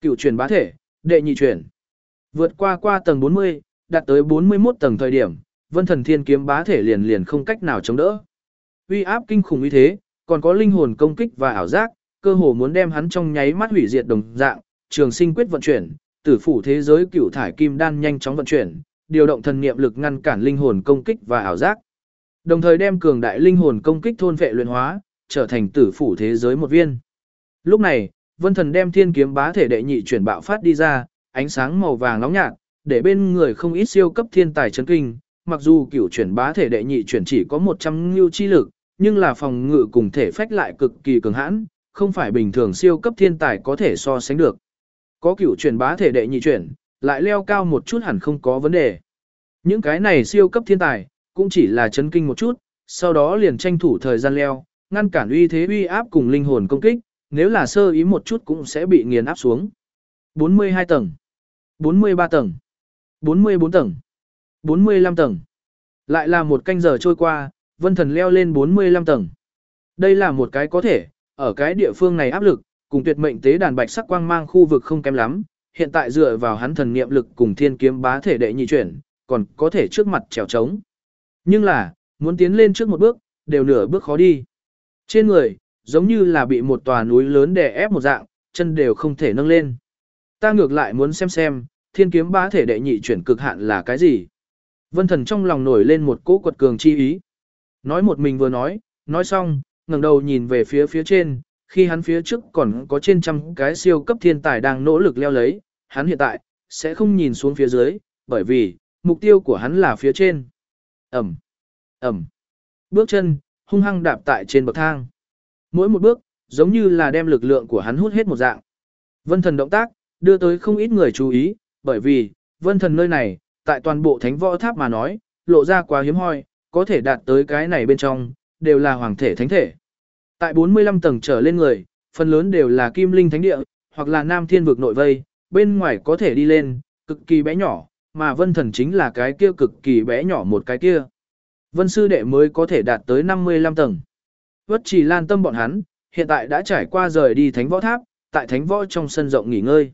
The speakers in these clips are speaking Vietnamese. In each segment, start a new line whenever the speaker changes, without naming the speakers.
Cựu chuyển bá thể, đệ nhị chuyển. Vượt qua qua tầng 40, đạt tới 41 tầng thời điểm, vân thần thiên kiếm bá thể liền liền không cách nào chống đỡ. Uy áp kinh khủng như thế, còn có linh hồn công kích và ảo giác, cơ hồ muốn đem hắn trong nháy mắt hủy diệt đồng dạng, trường sinh quyết vận chuyển, tử phủ thế giới cựu thải kim đan nhanh chóng vận chuyển, điều động thần niệm lực ngăn cản linh hồn công kích và ảo giác. Đồng thời đem cường đại linh hồn công kích thôn vệ luyện hóa, trở thành tử phủ thế giới một viên. Lúc này, Vân Thần đem thiên kiếm bá thể đệ nhị chuyển bạo phát đi ra, ánh sáng màu vàng nóng nhạt, để bên người không ít siêu cấp thiên tài chấn kinh, mặc dù cửu chuyển bá thể đệ nhị chuyển chỉ có 100 lưu chi lực, nhưng là phòng ngự cùng thể phách lại cực kỳ cường hãn, không phải bình thường siêu cấp thiên tài có thể so sánh được. Có cửu chuyển bá thể đệ nhị chuyển, lại leo cao một chút hẳn không có vấn đề. Những cái này siêu cấp thiên tài, cũng chỉ là chấn kinh một chút, sau đó liền tranh thủ thời gian leo, ngăn cản uy thế uy áp cùng linh hồn công kích, nếu là sơ ý một chút cũng sẽ bị nghiền áp xuống. 42 tầng, 43 tầng, 44 tầng, 45 tầng. Lại là một canh giờ trôi qua, vân thần leo lên 45 tầng. Đây là một cái có thể, ở cái địa phương này áp lực, cùng tuyệt mệnh tế đàn bạch sắc quang mang khu vực không kém lắm, hiện tại dựa vào hắn thần niệm lực cùng thiên kiếm bá thể đệ nhị chuyển, còn có thể trước mặt trèo trống. Nhưng là, muốn tiến lên trước một bước, đều nửa bước khó đi. Trên người, giống như là bị một tòa núi lớn đè ép một dạng, chân đều không thể nâng lên. Ta ngược lại muốn xem xem, thiên kiếm bá thể đệ nhị chuyển cực hạn là cái gì. Vân thần trong lòng nổi lên một cỗ quật cường chi ý. Nói một mình vừa nói, nói xong, ngẩng đầu nhìn về phía phía trên, khi hắn phía trước còn có trên trăm cái siêu cấp thiên tài đang nỗ lực leo lấy, hắn hiện tại, sẽ không nhìn xuống phía dưới, bởi vì, mục tiêu của hắn là phía trên. Ẩm, Ẩm, bước chân, hung hăng đạp tại trên bậc thang. Mỗi một bước, giống như là đem lực lượng của hắn hút hết một dạng. Vân thần động tác, đưa tới không ít người chú ý, bởi vì, vân thần nơi này, tại toàn bộ thánh võ tháp mà nói, lộ ra quá hiếm hoi, có thể đạt tới cái này bên trong, đều là hoàng thể thánh thể. Tại 45 tầng trở lên người, phần lớn đều là kim linh thánh địa, hoặc là nam thiên vực nội vây, bên ngoài có thể đi lên, cực kỳ bé nhỏ, mà vân thần chính là cái kia cực kỳ bé nhỏ một cái kia. Vân sư đệ mới có thể đạt tới 55 tầng. Vất chỉ lan tâm bọn hắn, hiện tại đã trải qua rời đi thánh võ tháp, tại thánh võ trong sân rộng nghỉ ngơi.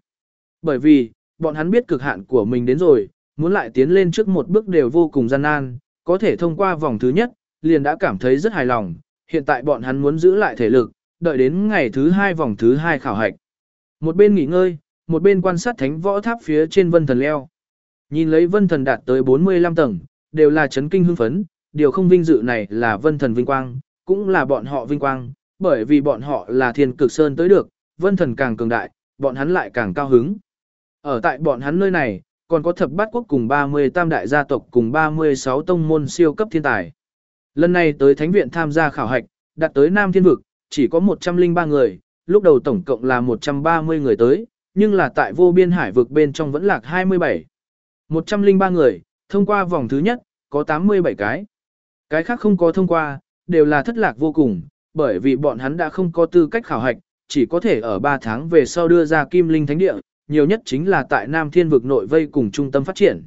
Bởi vì, bọn hắn biết cực hạn của mình đến rồi, muốn lại tiến lên trước một bước đều vô cùng gian nan, có thể thông qua vòng thứ nhất, liền đã cảm thấy rất hài lòng, hiện tại bọn hắn muốn giữ lại thể lực, đợi đến ngày thứ hai vòng thứ hai khảo hạch. Một bên nghỉ ngơi, một bên quan sát thánh võ tháp phía trên vân thần leo. Nhìn lấy vân thần đạt tới 45 tầng, đều là chấn kinh hưng phấn, điều không vinh dự này là vân thần vinh quang, cũng là bọn họ vinh quang, bởi vì bọn họ là thiên cực sơn tới được, vân thần càng cường đại, bọn hắn lại càng cao hứng. Ở tại bọn hắn nơi này, còn có thập bát quốc cùng 30 tam đại gia tộc cùng 36 tông môn siêu cấp thiên tài. Lần này tới thánh viện tham gia khảo hạch, đặt tới Nam Thiên Vực, chỉ có 103 người, lúc đầu tổng cộng là 130 người tới, nhưng là tại vô biên hải vực bên trong vẫn lạc 27. 103 người, thông qua vòng thứ nhất, có 87 cái. Cái khác không có thông qua, đều là thất lạc vô cùng, bởi vì bọn hắn đã không có tư cách khảo hạch, chỉ có thể ở 3 tháng về sau đưa ra Kim Linh Thánh Địa, nhiều nhất chính là tại Nam Thiên vực nội vây cùng trung tâm phát triển.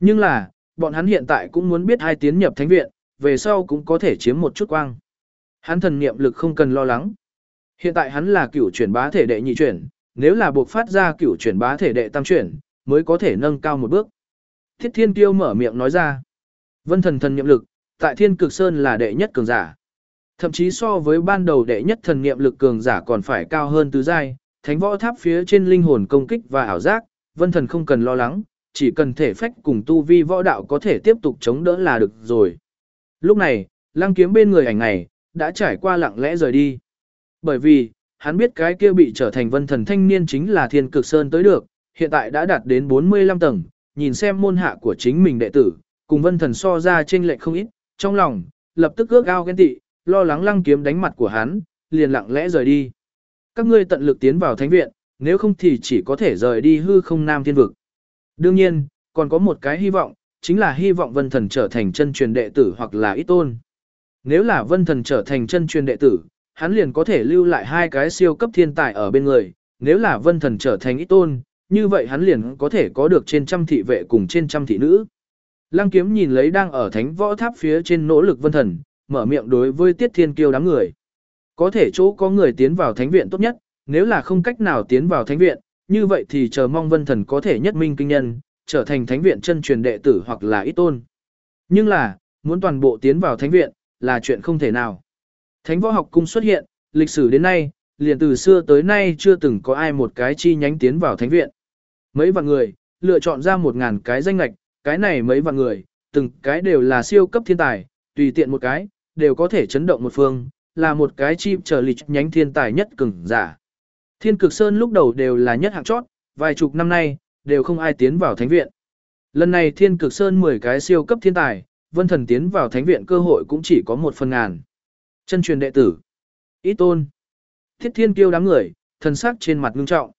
Nhưng là, bọn hắn hiện tại cũng muốn biết hai tiến nhập thánh viện, về sau cũng có thể chiếm một chút quang. Hắn thần niệm lực không cần lo lắng. Hiện tại hắn là cửu chuyển bá thể đệ nhị chuyển, nếu là buộc phát ra cửu chuyển bá thể đệ tam chuyển, mới có thể nâng cao một bước. Thiết Thiên Tiêu mở miệng nói ra. Vân thần thần niệm lực, tại Thiên Cực Sơn là đệ nhất cường giả. Thậm chí so với ban đầu đệ nhất thần niệm lực cường giả còn phải cao hơn tứ giai, thánh võ tháp phía trên linh hồn công kích và ảo giác, vân thần không cần lo lắng, chỉ cần thể phách cùng tu vi võ đạo có thể tiếp tục chống đỡ là được rồi. Lúc này, lăng kiếm bên người ảnh này, đã trải qua lặng lẽ rời đi. Bởi vì, hắn biết cái kia bị trở thành vân thần thanh niên chính là thiên cực sơn tới được, hiện tại đã đạt đến 45 tầng, nhìn xem môn hạ của chính mình đệ tử, cùng vân thần so ra trên lệch không ít, trong lòng, lập tức ước ao ghen tị, lo lắng lăng kiếm đánh mặt của hắn, liền lặng lẽ rời đi. Các ngươi tận lực tiến vào thánh viện, nếu không thì chỉ có thể rời đi hư không nam thiên vực. Đương nhiên, còn có một cái hy vọng, chính là hy vọng vân thần trở thành chân truyền đệ tử hoặc là ít tôn. Nếu là vân thần trở thành chân truyền đệ tử, hắn liền có thể lưu lại hai cái siêu cấp thiên tài ở bên người, nếu là vân thần trở thành ít tôn, như vậy hắn liền có thể có được trên trăm thị vệ cùng trên trăm thị nữ. Lăng kiếm nhìn lấy đang ở thánh võ tháp phía trên nỗ lực vân thần, mở miệng đối với tiết thiên kiêu đám người. Có thể chỗ có người tiến vào thánh viện tốt nhất, nếu là không cách nào tiến vào thánh viện, như vậy thì chờ mong vân thần có thể nhất minh kinh nhân, trở thành thánh viện chân truyền đệ tử hoặc là ít tôn. Nhưng là, muốn toàn bộ tiến vào thánh viện, là chuyện không thể nào. Thánh võ học cung xuất hiện, lịch sử đến nay, liền từ xưa tới nay chưa từng có ai một cái chi nhánh tiến vào thánh viện. Mấy vạn người, lựa chọn ra một ngàn cái danh lạch, cái này mấy vạn người, từng cái đều là siêu cấp thiên tài, tùy tiện một cái, đều có thể chấn động một phương, là một cái chim trở lịch nhánh thiên tài nhất cường giả. Thiên cực sơn lúc đầu đều là nhất hạng chót, vài chục năm nay, đều không ai tiến vào thánh viện. Lần này thiên cực sơn 10 cái siêu cấp thiên tài, vân thần tiến vào thánh viện cơ hội cũng chỉ có một phần ngàn. Chân truyền đệ tử. Ý tôn. Thiết thiên kiêu đám người, thần sắc trên mặt ngưng trọng.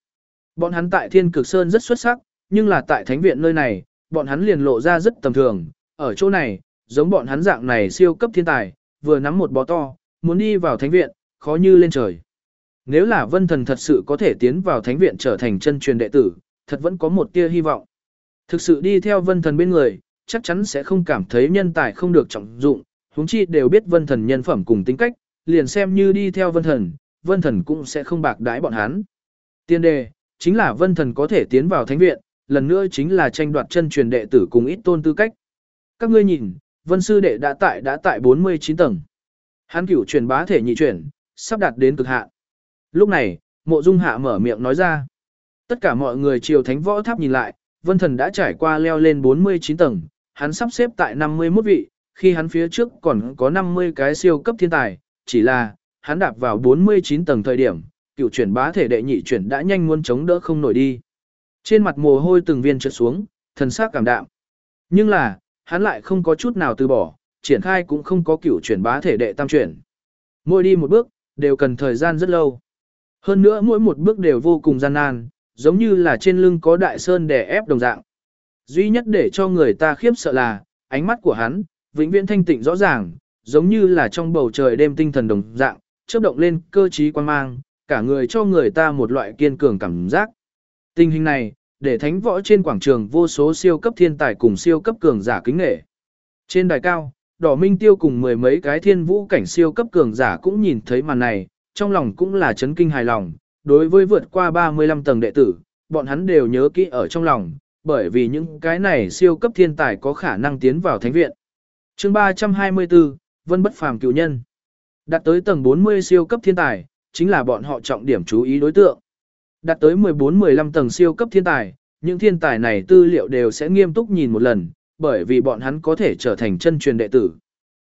Bọn hắn tại thiên cực sơn rất xuất sắc, nhưng là tại thánh viện nơi này, bọn hắn liền lộ ra rất tầm thường. Ở chỗ này, giống bọn hắn dạng này siêu cấp thiên tài, vừa nắm một bó to, muốn đi vào thánh viện, khó như lên trời. Nếu là vân thần thật sự có thể tiến vào thánh viện trở thành chân truyền đệ tử, thật vẫn có một tia hy vọng. Thực sự đi theo vân thần bên người, chắc chắn sẽ không cảm thấy nhân tài không được trọng dụng, huống chi đều biết vân thần nhân phẩm cùng tính cách, liền xem như đi theo vân thần, vân thần cũng sẽ không bạc đãi bọn hắn. Tiên đề, chính là vân thần có thể tiến vào thánh viện, lần nữa chính là tranh đoạt chân truyền đệ tử cùng ít tôn tư cách. Các ngươi nhìn, vân sư đệ đã tại đã tại 49 tầng. Hắn cửu truyền bá thể nhị truyền, sắp đạt đến cực hạn. Lúc này, mộ dung hạ mở miệng nói ra. Tất cả mọi người chiều thánh võ tháp nhìn lại, vân thần đã trải qua leo lên 49 tầng, hắn sắp xếp tại 51 vị, khi hắn phía trước còn có 50 cái siêu cấp thiên tài, chỉ là, hắn đạp vào 49 tầng thời điểm, cựu chuyển bá thể đệ nhị chuyển đã nhanh muốn chống đỡ không nổi đi. Trên mặt mồ hôi từng viên trượt xuống, thần sắc cảm đạm. Nhưng là, hắn lại không có chút nào từ bỏ, triển khai cũng không có kiểu chuyển bá thể đệ tam chuyển. Mỗi đi một bước, đều cần thời gian rất lâu. Hơn nữa mỗi một bước đều vô cùng gian nan, giống như là trên lưng có đại sơn đè ép đồng dạng. Duy nhất để cho người ta khiếp sợ là, ánh mắt của hắn, vĩnh viễn thanh tịnh rõ ràng, giống như là trong bầu trời đêm tinh thần đồng dạng, chớp động lên cơ trí quan mang, cả người cho người ta một loại kiên cường cảm giác. Tình hình này, để thánh võ trên quảng trường vô số siêu cấp thiên tài cùng siêu cấp cường giả kính nghệ. Trên đài cao, đỏ minh tiêu cùng mười mấy cái thiên vũ cảnh siêu cấp cường giả cũng nhìn thấy màn này, trong lòng cũng là chấn kinh hài lòng, đối với vượt qua 35 tầng đệ tử, bọn hắn đều nhớ kỹ ở trong lòng, bởi vì những cái này siêu cấp thiên tài có khả năng tiến vào thánh viện. chương 324, Vân Bất Phàm cựu nhân. Đạt tới tầng 40 siêu cấp thiên tài, chính là bọn họ trọng điểm chú ý đối tượng. Đạt tới 14-15 tầng siêu cấp thiên tài, những thiên tài này tư liệu đều sẽ nghiêm túc nhìn một lần, bởi vì bọn hắn có thể trở thành chân truyền đệ tử.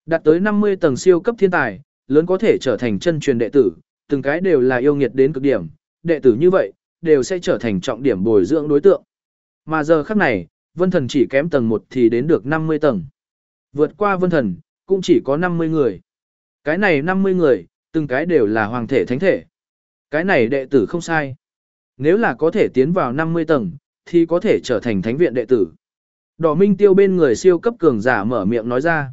Đạt tới 50 tầng siêu cấp thiên tài, lớn có thể trở thành chân truyền đệ tử, từng cái đều là yêu nghiệt đến cực điểm, đệ tử như vậy, đều sẽ trở thành trọng điểm bồi dưỡng đối tượng. Mà giờ khắc này, vân thần chỉ kém tầng 1 thì đến được 50 tầng. Vượt qua vân thần, cũng chỉ có 50 người. Cái này 50 người, từng cái đều là hoàng thể thánh thể. Cái này đệ tử không sai. Nếu là có thể tiến vào 50 tầng, thì có thể trở thành thánh viện đệ tử. Đỏ minh tiêu bên người siêu cấp cường giả mở miệng nói ra.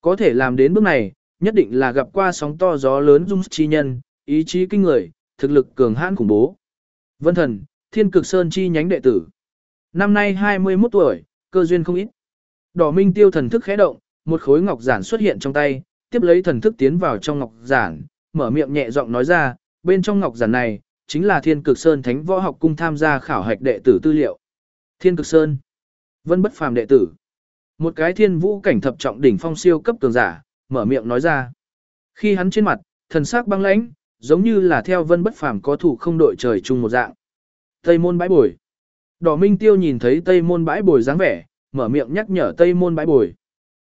Có thể làm đến bước này, nhất định là gặp qua sóng to gió lớn dung chi nhân, ý chí kinh người, thực lực cường hãn khủng bố. Vân thần, thiên cực sơn chi nhánh đệ tử. Năm nay 21 tuổi, cơ duyên không ít. Đỏ minh tiêu thần thức khẽ động, một khối ngọc giản xuất hiện trong tay, tiếp lấy thần thức tiến vào trong ngọc giản, mở miệng nhẹ giọng nói ra, bên trong ngọc giản này, chính là thiên cực sơn thánh võ học cung tham gia khảo hạch đệ tử tư liệu. Thiên cực sơn, vân bất phàm đệ tử. Một cái thiên vũ cảnh thập trọng đỉnh phong siêu cấp cường giả, mở miệng nói ra. Khi hắn trên mặt, thần sắc băng lãnh, giống như là theo vân bất phàm có thủ không đội trời chung một dạng. Tây môn bãi bồi. Đỏ Minh Tiêu nhìn thấy Tây môn bãi bồi dáng vẻ, mở miệng nhắc nhở Tây môn bãi bồi.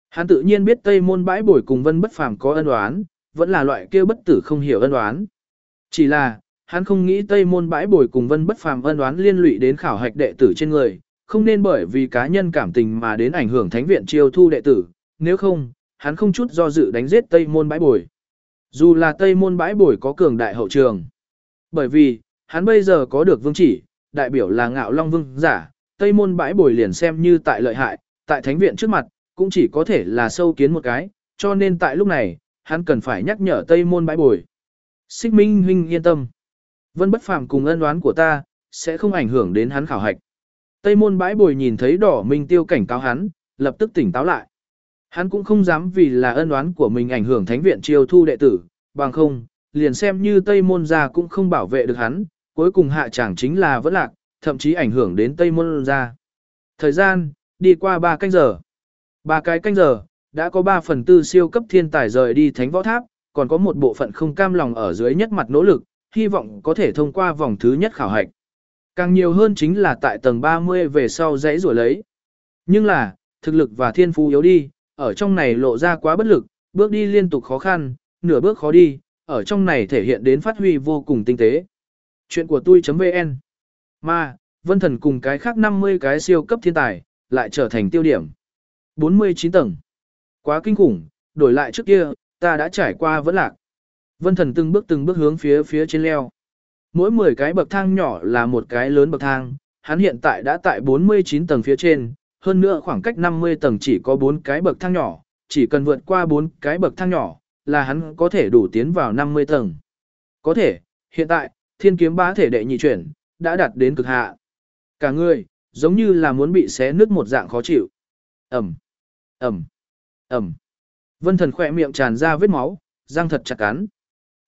Hắn tự nhiên biết Tây môn bãi bồi cùng vân bất phàm có ân oán, vẫn là loại kia bất tử không hiểu ân oán. Chỉ là, hắn không nghĩ Tây môn bãi bồi cùng vân bất phàm ân oán liên lụy đến khảo hạch đệ tử trên người, không nên bởi vì cá nhân cảm tình mà đến ảnh hưởng thánh viện chiêu thu đệ tử, nếu không, hắn không chút do dự đánh giết Tây môn bãi bồi. Dù là Tây môn bãi bồi có cường đại hậu trường. Bởi vì, hắn bây giờ có được vương chỉ, đại biểu là ngạo long vương giả, Tây môn bãi bồi liền xem như tại lợi hại, tại thánh viện trước mặt, cũng chỉ có thể là sâu kiến một cái, cho nên tại lúc này, hắn cần phải nhắc nhở Tây môn bãi bồi. Xích Minh huynh yên tâm. Vân bất phàm cùng ân đoán của ta, sẽ không ảnh hưởng đến hắn khảo hạch. Tây môn bãi bồi nhìn thấy đỏ minh tiêu cảnh cáo hắn, lập tức tỉnh táo lại. Hắn cũng không dám vì là ân đoán của mình ảnh hưởng thánh viện chiêu thu đệ tử, bằng không, liền xem như Tây môn gia cũng không bảo vệ được hắn, cuối cùng hạ chẳng chính là vẫn lạc, thậm chí ảnh hưởng đến Tây Môn gia Thời gian, đi qua 3 canh giờ. Ba cái canh giờ, đã có 3 phần tư siêu cấp thiên tài rời đi thánh võ tháp, còn có một bộ phận không cam lòng ở dưới nhất mặt nỗ lực, hy vọng có thể thông qua vòng thứ nhất khảo hạch. Càng nhiều hơn chính là tại tầng 30 về sau dãy rủa lấy. Nhưng là, thực lực và thiên phú yếu đi, ở trong này lộ ra quá bất lực, bước đi liên tục khó khăn, nửa bước khó đi, ở trong này thể hiện đến phát huy vô cùng tinh tế. Chuyện của tôi.vn Mà, Vân Thần cùng cái khác 50 cái siêu cấp thiên tài, lại trở thành tiêu điểm. 49 tầng. Quá kinh khủng, đổi lại trước kia, ta đã trải qua vẫn lạc. Vân Thần từng bước từng bước hướng phía phía trên leo. Mỗi 10 cái bậc thang nhỏ là một cái lớn bậc thang, hắn hiện tại đã tại 49 tầng phía trên, hơn nữa khoảng cách 50 tầng chỉ có 4 cái bậc thang nhỏ, chỉ cần vượt qua 4 cái bậc thang nhỏ, là hắn có thể đủ tiến vào 50 tầng. Có thể, hiện tại, thiên kiếm bá thể đệ nhị chuyển, đã đạt đến cực hạ. Cả người, giống như là muốn bị xé nứt một dạng khó chịu. Ẩm, Ẩm, Ẩm. Vân thần khỏe miệng tràn ra vết máu, răng thật chặt cắn.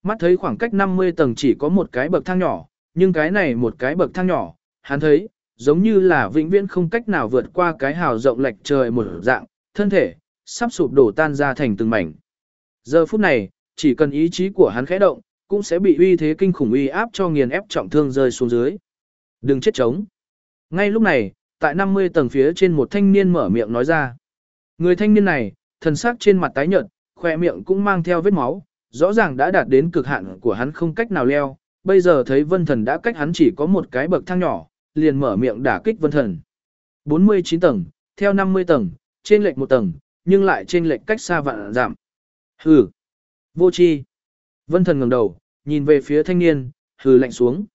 Mắt thấy khoảng cách 50 tầng chỉ có một cái bậc thang nhỏ, nhưng cái này một cái bậc thang nhỏ, hắn thấy, giống như là vĩnh viễn không cách nào vượt qua cái hào rộng lệch trời một dạng, thân thể, sắp sụp đổ tan ra thành từng mảnh. Giờ phút này, chỉ cần ý chí của hắn khẽ động, cũng sẽ bị uy thế kinh khủng uy áp cho nghiền ép trọng thương rơi xuống dưới. Đừng chết chống. Ngay lúc này, tại 50 tầng phía trên một thanh niên mở miệng nói ra. Người thanh niên này, thần sắc trên mặt tái nhợt, khỏe miệng cũng mang theo vết máu, rõ ràng đã đạt đến cực hạn của hắn không cách nào leo, bây giờ thấy vân thần đã cách hắn chỉ có một cái bậc thang nhỏ, liền mở miệng đả kích vân thần. 49 tầng, theo 50 tầng, trên lệch một tầng, nhưng lại trên lệch cách xa vạn giảm. Hừ, vô chi. Vân thần ngẩng đầu, nhìn về phía thanh niên, hừ lạnh xuống.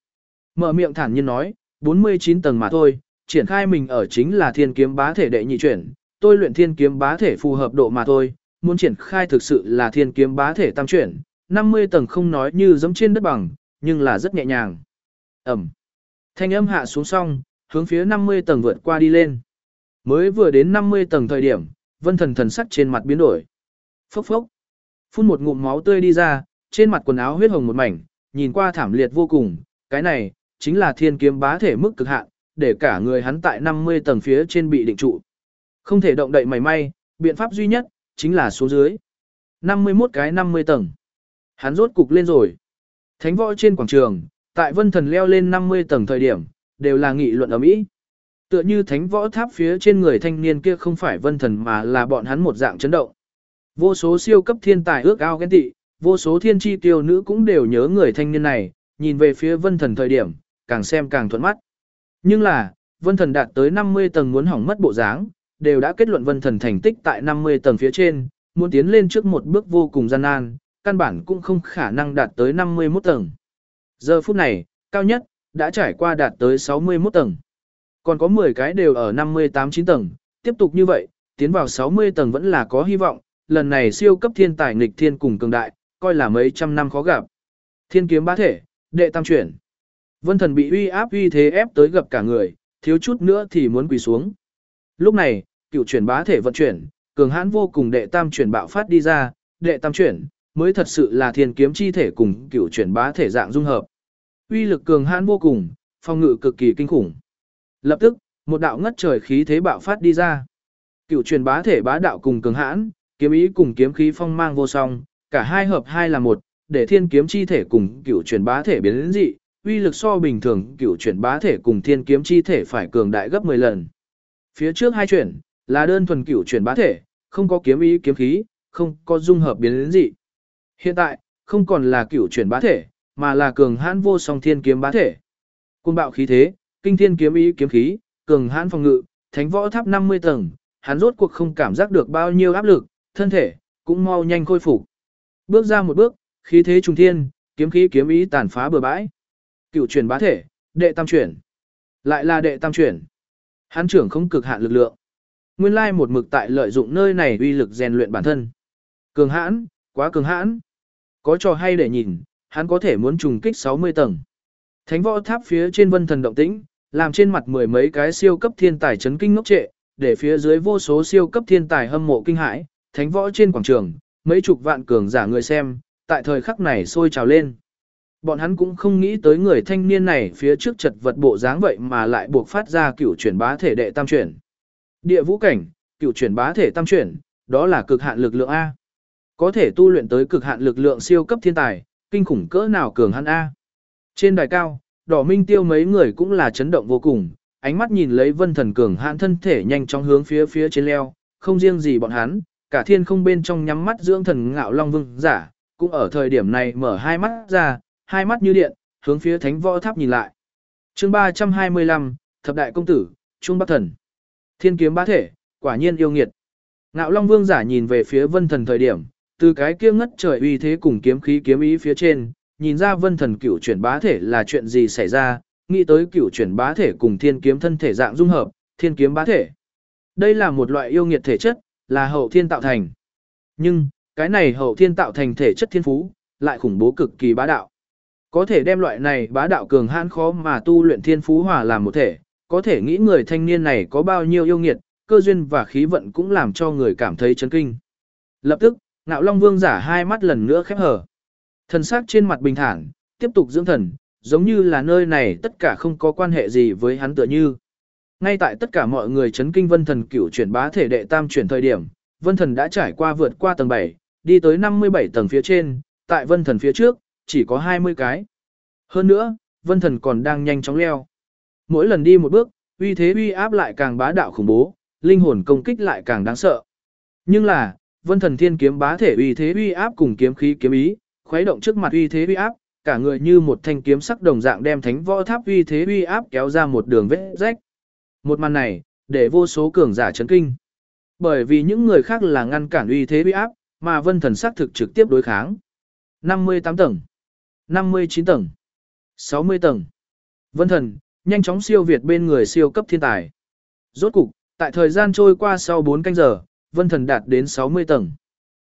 Mở miệng thản nhiên nói, 49 tầng mà thôi, triển khai mình ở chính là thiên kiếm bá thể đệ nhị chuyển, tôi luyện thiên kiếm bá thể phù hợp độ mà thôi, muốn triển khai thực sự là thiên kiếm bá thể tam chuyển, 50 tầng không nói như giống trên đất bằng, nhưng là rất nhẹ nhàng. Ẩm. Thanh âm hạ xuống xong, hướng phía 50 tầng vượt qua đi lên. Mới vừa đến 50 tầng thời điểm, vân thần thần sắc trên mặt biến đổi. Phốc phốc. Phun một ngụm máu tươi đi ra, trên mặt quần áo huyết hồng một mảnh, nhìn qua thảm liệt vô cùng, cái này, chính là thiên kiếm bá thể mức cực hạn, để cả người hắn tại 50 tầng phía trên bị định trụ. Không thể động đậy mảy may, biện pháp duy nhất, chính là xuống dưới. 51 cái 50 tầng. Hắn rốt cục lên rồi. Thánh võ trên quảng trường, tại vân thần leo lên 50 tầng thời điểm, đều là nghị luận ở Mỹ. Tựa như thánh võ tháp phía trên người thanh niên kia không phải vân thần mà là bọn hắn một dạng chấn động. Vô số siêu cấp thiên tài ước ao ghen tị, vô số thiên tri tiêu nữ cũng đều nhớ người thanh niên này, nhìn về phía vân thần thời điểm, càng xem càng thuận mắt. Nhưng là, vân thần đạt tới 50 tầng muốn hỏng mất bộ dáng, đều đã kết luận vân thần thành tích tại 50 tầng phía trên, muốn tiến lên trước một bước vô cùng gian nan, căn bản cũng không khả năng đạt tới 51 tầng. Giờ phút này, cao nhất, đã trải qua đạt tới 61 tầng. Còn có 10 cái đều ở 58-9 tầng, tiếp tục như vậy, tiến vào 60 tầng vẫn là có hy vọng, lần này siêu cấp thiên tài nghịch thiên cùng cường đại, coi là mấy trăm năm khó gặp. Thiên kiếm bá thể, đệ tam chuyển. Vân thần bị uy áp uy thế ép tới gặp cả người, thiếu chút nữa thì muốn quỳ xuống. Lúc này, cựu chuyển bá thể vận chuyển, cường hãn vô cùng đệ tam chuyển bạo phát đi ra, đệ tam chuyển mới thật sự là thiên kiếm chi thể cùng cựu chuyển bá thể dạng dung hợp. Uy lực cường hãn vô cùng, phong ngự cực kỳ kinh khủng. Lập tức, một đạo ngất trời khí thế bạo phát đi ra. Cựu chuyển bá thể bá đạo cùng cường hãn, kiếm ý cùng kiếm khí phong mang vô song, cả hai hợp hai là một, để thiên kiếm chi thể cùng cựu chuyển bá thể biến đến dị, uy lực so bình thường cựu chuyển bá thể cùng thiên kiếm chi thể phải cường đại gấp 10 lần. Phía trước hai chuyển là đơn thuần cửu chuyển bá thể, không có kiếm ý kiếm khí, không có dung hợp biến đến gì. Hiện tại, không còn là cửu chuyển bá thể, mà là cường hãn vô song thiên kiếm bá thể. Côn bạo khí thế, kinh thiên kiếm ý kiếm khí, cường hãn phòng ngự, thánh võ tháp 50 tầng, hắn rốt cuộc không cảm giác được bao nhiêu áp lực, thân thể cũng mau nhanh khôi phục. Bước ra một bước, khí thế trùng thiên, kiếm khí kiếm ý tàn phá bừa bãi. Cựu chuyển bá thể, đệ tam chuyển. Lại là đệ tam chuyển. Hắn trưởng không cực hạn lực lượng. Nguyên lai một mực tại lợi dụng nơi này uy lực rèn luyện bản thân. Cường hãn, quá cường hãn. Có trò hay để nhìn, hắn có thể muốn trùng kích 60 tầng. Thánh võ tháp phía trên vân thần động tĩnh, làm trên mặt mười mấy cái siêu cấp thiên tài chấn kinh ngốc trệ, để phía dưới vô số siêu cấp thiên tài hâm mộ kinh hãi, thánh võ trên quảng trường, mấy chục vạn cường giả người xem, tại thời khắc này sôi trào lên. Bọn hắn cũng không nghĩ tới người thanh niên này phía trước chật vật bộ dáng vậy mà lại buộc phát ra cửu chuyển bá thể đệ tam chuyển. Địa vũ cảnh, cựu chuyển bá thể tam chuyển, đó là cực hạn lực lượng A. Có thể tu luyện tới cực hạn lực lượng siêu cấp thiên tài, kinh khủng cỡ nào cường hắn A. Trên đài cao, đỏ minh tiêu mấy người cũng là chấn động vô cùng, ánh mắt nhìn lấy vân thần cường hãn thân thể nhanh chóng hướng phía phía trên leo, không riêng gì bọn hắn, cả thiên không bên trong nhắm mắt dưỡng thần ngạo long vương giả, cũng ở thời điểm này mở hai mắt ra, hai mắt như điện, hướng phía thánh võ tháp nhìn lại. chương 325, Thập Đại Công Tử, Trung Bắc Thần. Thiên kiếm bá thể, quả nhiên yêu nghiệt. Ngạo Long Vương giả nhìn về phía vân thần thời điểm, từ cái kia ngất trời uy thế cùng kiếm khí kiếm ý phía trên, nhìn ra vân thần cửu chuyển bá thể là chuyện gì xảy ra, nghĩ tới cửu chuyển bá thể cùng thiên kiếm thân thể dạng dung hợp, thiên kiếm bá thể. Đây là một loại yêu nghiệt thể chất, là hậu thiên tạo thành. Nhưng, cái này hậu thiên tạo thành thể chất thiên phú, lại khủng bố cực kỳ bá đạo. Có thể đem loại này bá đạo cường hãn khó mà tu luyện thiên phú hòa làm một thể, có thể nghĩ người thanh niên này có bao nhiêu yêu nghiệt, cơ duyên và khí vận cũng làm cho người cảm thấy chấn kinh. Lập tức, Ngạo Long Vương giả hai mắt lần nữa khép hờ. Thần sắc trên mặt bình thản, tiếp tục dưỡng thần, giống như là nơi này tất cả không có quan hệ gì với hắn tựa như. Ngay tại tất cả mọi người chấn kinh vân thần cửu chuyển bá thể đệ tam chuyển thời điểm, vân thần đã trải qua vượt qua tầng 7, đi tới 57 tầng phía trên, tại vân thần phía trước, chỉ có 20 cái. Hơn nữa, vân thần còn đang nhanh chóng leo. Mỗi lần đi một bước, uy thế uy áp lại càng bá đạo khủng bố, linh hồn công kích lại càng đáng sợ. Nhưng là, vân thần thiên kiếm bá thể uy thế uy áp cùng kiếm khí kiếm ý, khuấy động trước mặt uy thế uy áp, cả người như một thanh kiếm sắc đồng dạng đem thánh võ tháp uy thế uy áp kéo ra một đường vết rách. Một màn này, để vô số cường giả chấn kinh. Bởi vì những người khác là ngăn cản uy thế uy áp, mà vân thần sắc thực trực tiếp đối kháng. 58 tầng, 59 tầng, 60 tầng. Vân thần, nhanh chóng siêu việt bên người siêu cấp thiên tài. Rốt cục, tại thời gian trôi qua sau 4 canh giờ, vân thần đạt đến 60 tầng.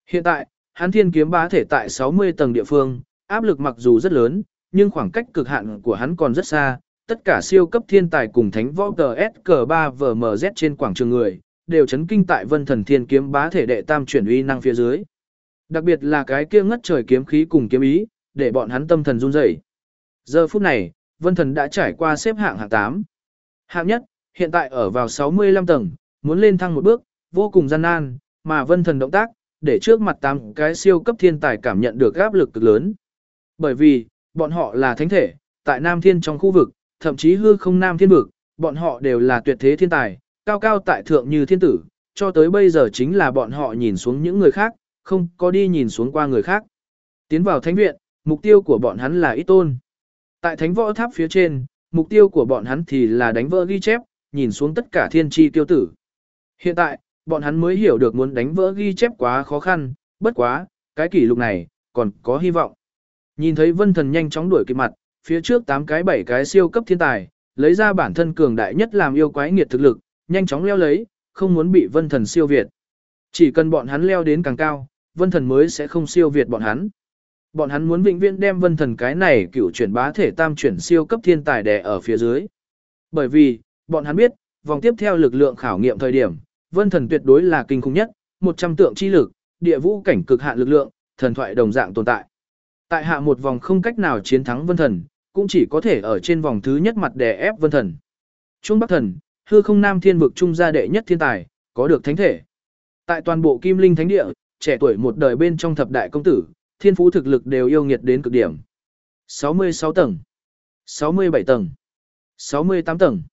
Hiện tại, hắn thiên kiếm bá thể tại 60 tầng địa phương, áp lực mặc dù rất lớn, nhưng khoảng cách cực hạn của hắn còn rất xa. Tất cả siêu cấp thiên tài cùng thánh võ GS cờ3 VMZ trên quảng trường người, đều chấn kinh tại vân thần thiên kiếm bá thể đệ tam chuyển uy năng phía dưới. Đặc biệt là cái kia ngất trời kiếm khí cùng kiếm ý, để bọn hắn tâm thần run rẩy. Giờ phút này, vân thần đã trải qua xếp hạng hạng 8. Hạng nhất, hiện tại ở vào 65 tầng, muốn lên thăng một bước, vô cùng gian nan, mà vân thần động tác, để trước mặt 8 cái siêu cấp thiên tài cảm nhận được áp lực cực lớn. Bởi vì, bọn họ là thánh thể, tại Nam Thiên trong khu vực, thậm chí hư không Nam Thiên vực, bọn họ đều là tuyệt thế thiên tài, cao cao tại thượng như thiên tử, cho tới bây giờ chính là bọn họ nhìn xuống những người khác, không có đi nhìn xuống qua người khác. Tiến vào thánh viện, mục tiêu của bọn hắn là ít tôn. Tại thánh võ tháp phía trên, mục tiêu của bọn hắn thì là đánh vỡ ghi chép, nhìn xuống tất cả thiên tri tiêu tử. Hiện tại, bọn hắn mới hiểu được muốn đánh vỡ ghi chép quá khó khăn, bất quá, cái kỷ lục này, còn có hy vọng. Nhìn thấy vân thần nhanh chóng đuổi kịp mặt, phía trước 8 cái 7 cái siêu cấp thiên tài, lấy ra bản thân cường đại nhất làm yêu quái nghiệt thực lực, nhanh chóng leo lấy, không muốn bị vân thần siêu việt. Chỉ cần bọn hắn leo đến càng cao, vân thần mới sẽ không siêu việt bọn hắn. Bọn hắn muốn vĩnh viễn đem vân thần cái này cựu chuyển bá thể tam chuyển siêu cấp thiên tài đè ở phía dưới. Bởi vì, bọn hắn biết, vòng tiếp theo lực lượng khảo nghiệm thời điểm, vân thần tuyệt đối là kinh khủng nhất, 100 tượng chi lực, địa vũ cảnh cực hạn lực lượng, thần thoại đồng dạng tồn tại. Tại hạ một vòng không cách nào chiến thắng vân thần, cũng chỉ có thể ở trên vòng thứ nhất mặt đè ép vân thần. Trung Bắc thần, hư không nam thiên vực trung gia đệ nhất thiên tài, có được thánh thể. Tại toàn bộ kim linh thánh địa, trẻ tuổi một đời bên trong thập đại công tử, thiên phú thực lực đều yêu nghiệt đến cực điểm. 66 tầng, 67 tầng, 68 tầng,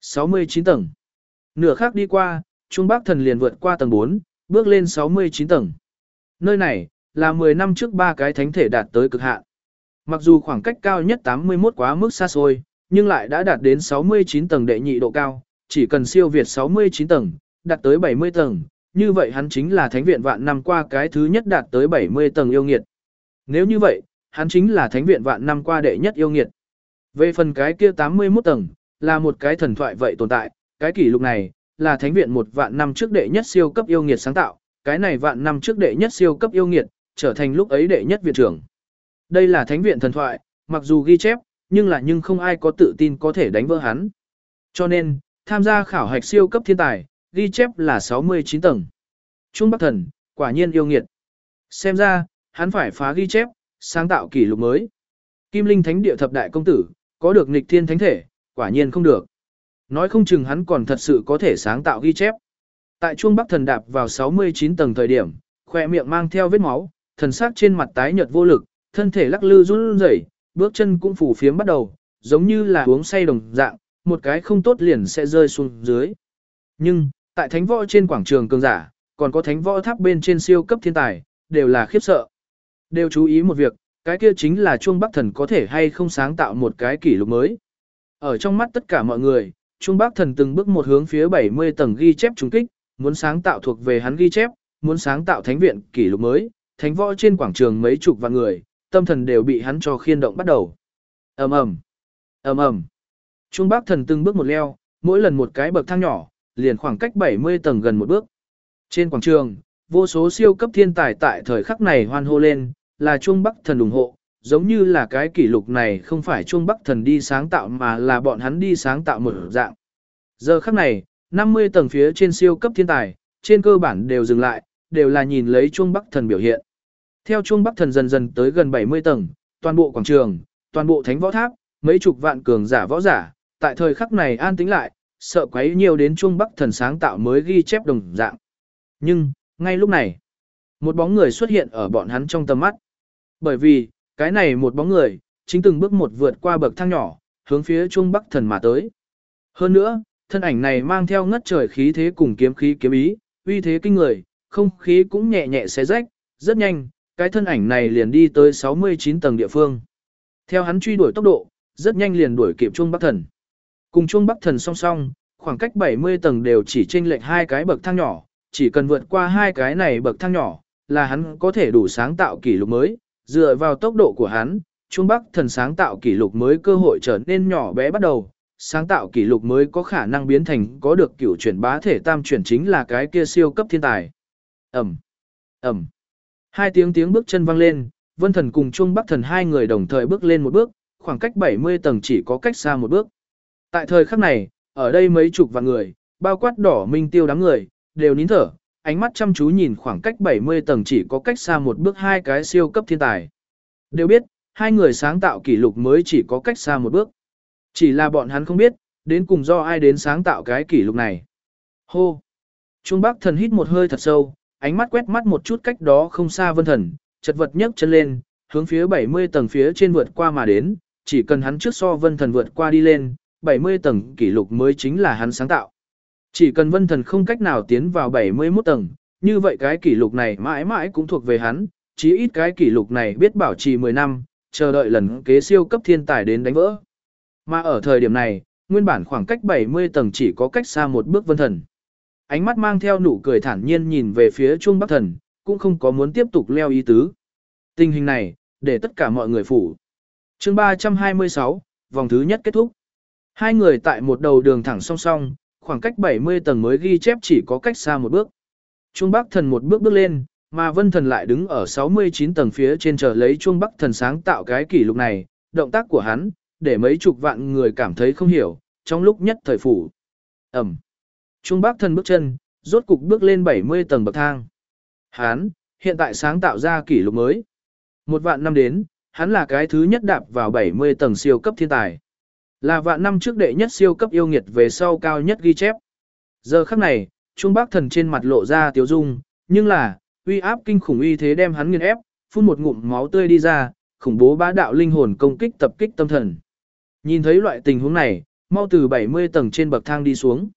69 tầng. Nửa khác đi qua, Trung Bắc thần liền vượt qua tầng 4, bước lên 69 tầng. Nơi này, là 10 năm trước ba cái thánh thể đạt tới cực hạn. Mặc dù khoảng cách cao nhất 81 quá mức xa xôi, nhưng lại đã đạt đến 69 tầng đệ nhị độ cao, chỉ cần siêu việt 69 tầng, đạt tới 70 tầng, như vậy hắn chính là thánh viện vạn năm qua cái thứ nhất đạt tới 70 tầng yêu nghiệt. Nếu như vậy, hắn chính là thánh viện vạn năm qua đệ nhất yêu nghiệt. Về phần cái kia 81 tầng, là một cái thần thoại vậy tồn tại, cái kỷ lục này, là thánh viện một vạn năm trước đệ nhất siêu cấp yêu nghiệt sáng tạo, cái này vạn năm trước đệ nhất siêu cấp yêu nghiệt, trở thành lúc ấy đệ nhất viện trưởng. Đây là thánh viện thần thoại, mặc dù ghi chép, nhưng là nhưng không ai có tự tin có thể đánh vỡ hắn. Cho nên, tham gia khảo hạch siêu cấp thiên tài, ghi chép là 69 tầng. Trung Bắc Thần, quả nhiên yêu nghiệt. Xem ra, hắn phải phá ghi chép, sáng tạo kỷ lục mới. Kim Linh Thánh Địa thập đại công tử, có được nghịch thiên thánh thể, quả nhiên không được. Nói không chừng hắn còn thật sự có thể sáng tạo ghi chép. Tại chuông Bắc Thần đạp vào 69 tầng thời điểm, khỏe miệng mang theo vết máu, thần sắc trên mặt tái nhợt vô lực, thân thể lắc lư run rẩy, bước chân cũng phủ phiếm bắt đầu, giống như là uống say đồng dạng, một cái không tốt liền sẽ rơi xuống dưới. Nhưng, tại thánh võ trên quảng trường cường giả, còn có thánh võ tháp bên trên siêu cấp thiên tài, đều là khiếp sợ. Đều chú ý một việc, cái kia chính là chuông Bắc Thần có thể hay không sáng tạo một cái kỷ lục mới. Ở trong mắt tất cả mọi người, chuông Bắc Thần từng bước một hướng phía 70 tầng ghi chép trùng kích, muốn sáng tạo thuộc về hắn ghi chép, muốn sáng tạo thánh viện kỷ lục mới, thánh võ trên quảng trường mấy chục vạn người, tâm thần đều bị hắn cho khiên động bắt đầu. Ầm ầm, ầm ầm. Chuông Bắc Thần từng bước một leo, mỗi lần một cái bậc thang nhỏ, liền khoảng cách 70 tầng gần một bước. Trên quảng trường, vô số siêu cấp thiên tài tại thời khắc này hoan hô lên, là Trung Bắc Thần ủng hộ, giống như là cái kỷ lục này không phải Trung Bắc Thần đi sáng tạo mà là bọn hắn đi sáng tạo một dạng. Giờ khắc này, 50 tầng phía trên siêu cấp thiên tài, trên cơ bản đều dừng lại, đều là nhìn lấy Trung Bắc Thần biểu hiện. Theo Trung Bắc Thần dần dần tới gần 70 tầng, toàn bộ quảng trường, toàn bộ thánh võ tháp, mấy chục vạn cường giả võ giả, tại thời khắc này an tĩnh lại, sợ quấy nhiều đến chuông Bắc Thần sáng tạo mới ghi chép đồng dạng. Nhưng, ngay lúc này, một bóng người xuất hiện ở bọn hắn trong tầm mắt. Bởi vì, cái này một bóng người, chính từng bước một vượt qua bậc thang nhỏ, hướng phía chuông Bắc Thần mà tới. Hơn nữa, thân ảnh này mang theo ngất trời khí thế cùng kiếm khí kiếm ý, uy thế kinh người, không khí cũng nhẹ nhẹ xé rách, rất nhanh, cái thân ảnh này liền đi tới 69 tầng địa phương. Theo hắn truy đuổi tốc độ, rất nhanh liền đuổi kịp chuông Bắc Thần. Cùng Chuông Bắc Thần song song, khoảng cách 70 tầng đều chỉ chênh lệch hai cái bậc thang nhỏ, chỉ cần vượt qua hai cái này bậc thang nhỏ, là hắn có thể đủ sáng tạo kỷ lục mới, dựa vào tốc độ của hắn, Chuông Bắc Thần sáng tạo kỷ lục mới cơ hội trở nên nhỏ bé bắt đầu, sáng tạo kỷ lục mới có khả năng biến thành có được cửu chuyển bá thể tam chuyển chính là cái kia siêu cấp thiên tài. Ẩm, Ẩm. Hai tiếng tiếng bước chân vang lên, Vân Thần cùng Trung Bắc Thần hai người đồng thời bước lên một bước, khoảng cách 70 tầng chỉ có cách xa một bước. Tại thời khắc này, ở đây mấy chục vạn người, bao quát đỏ minh tiêu đám người, đều nín thở, ánh mắt chăm chú nhìn khoảng cách 70 tầng chỉ có cách xa một bước hai cái siêu cấp thiên tài. Đều biết, hai người sáng tạo kỷ lục mới chỉ có cách xa một bước. Chỉ là bọn hắn không biết, đến cùng do ai đến sáng tạo cái kỷ lục này. Hô! Trung Bắc Thần hít một hơi thật sâu, ánh mắt quét mắt một chút cách đó không xa vân thần, chật vật nhấc chân lên, hướng phía 70 tầng phía trên vượt qua mà đến, chỉ cần hắn trước so vân thần vượt qua đi lên, 70 tầng kỷ lục mới chính là hắn sáng tạo. Chỉ cần vân thần không cách nào tiến vào 71 tầng, như vậy cái kỷ lục này mãi mãi cũng thuộc về hắn, chí ít cái kỷ lục này biết bảo trì 10 năm, chờ đợi lần kế siêu cấp thiên tài đến đánh vỡ. Mà ở thời điểm này, nguyên bản khoảng cách 70 tầng chỉ có cách xa một bước vân thần. Ánh mắt mang theo nụ cười thản nhiên nhìn về phía Trung Bắc Thần, cũng không có muốn tiếp tục leo ý tứ. Tình hình này, để tất cả mọi người phủ. chương 326, vòng thứ nhất kết thúc. Hai người tại một đầu đường thẳng song song, khoảng cách 70 tầng mới ghi chép chỉ có cách xa một bước. Trung Bắc Thần một bước bước lên, mà Vân Thần lại đứng ở 69 tầng phía trên chờ lấy Trung Bắc Thần sáng tạo cái kỷ lục này, động tác của hắn, để mấy chục vạn người cảm thấy không hiểu, trong lúc nhất thời phủ. Ẩm. Trung Bắc Thần bước chân, rốt cục bước lên 70 tầng bậc thang. Hán, hiện tại sáng tạo ra kỷ lục mới. Một vạn năm đến, hắn là cái thứ nhất đạp vào 70 tầng siêu cấp thiên tài. Là vạn năm trước đệ nhất siêu cấp yêu nghiệt về sau cao nhất ghi chép. Giờ khắc này, Trung Bắc Thần trên mặt lộ ra tiếu dung, nhưng là, uy áp kinh khủng uy thế đem hắn nghiền ép, phun một ngụm máu tươi đi ra, khủng bố bá đạo linh hồn công kích tập kích tâm thần. Nhìn thấy loại tình huống này, mau từ 70 tầng trên bậc thang đi xuống.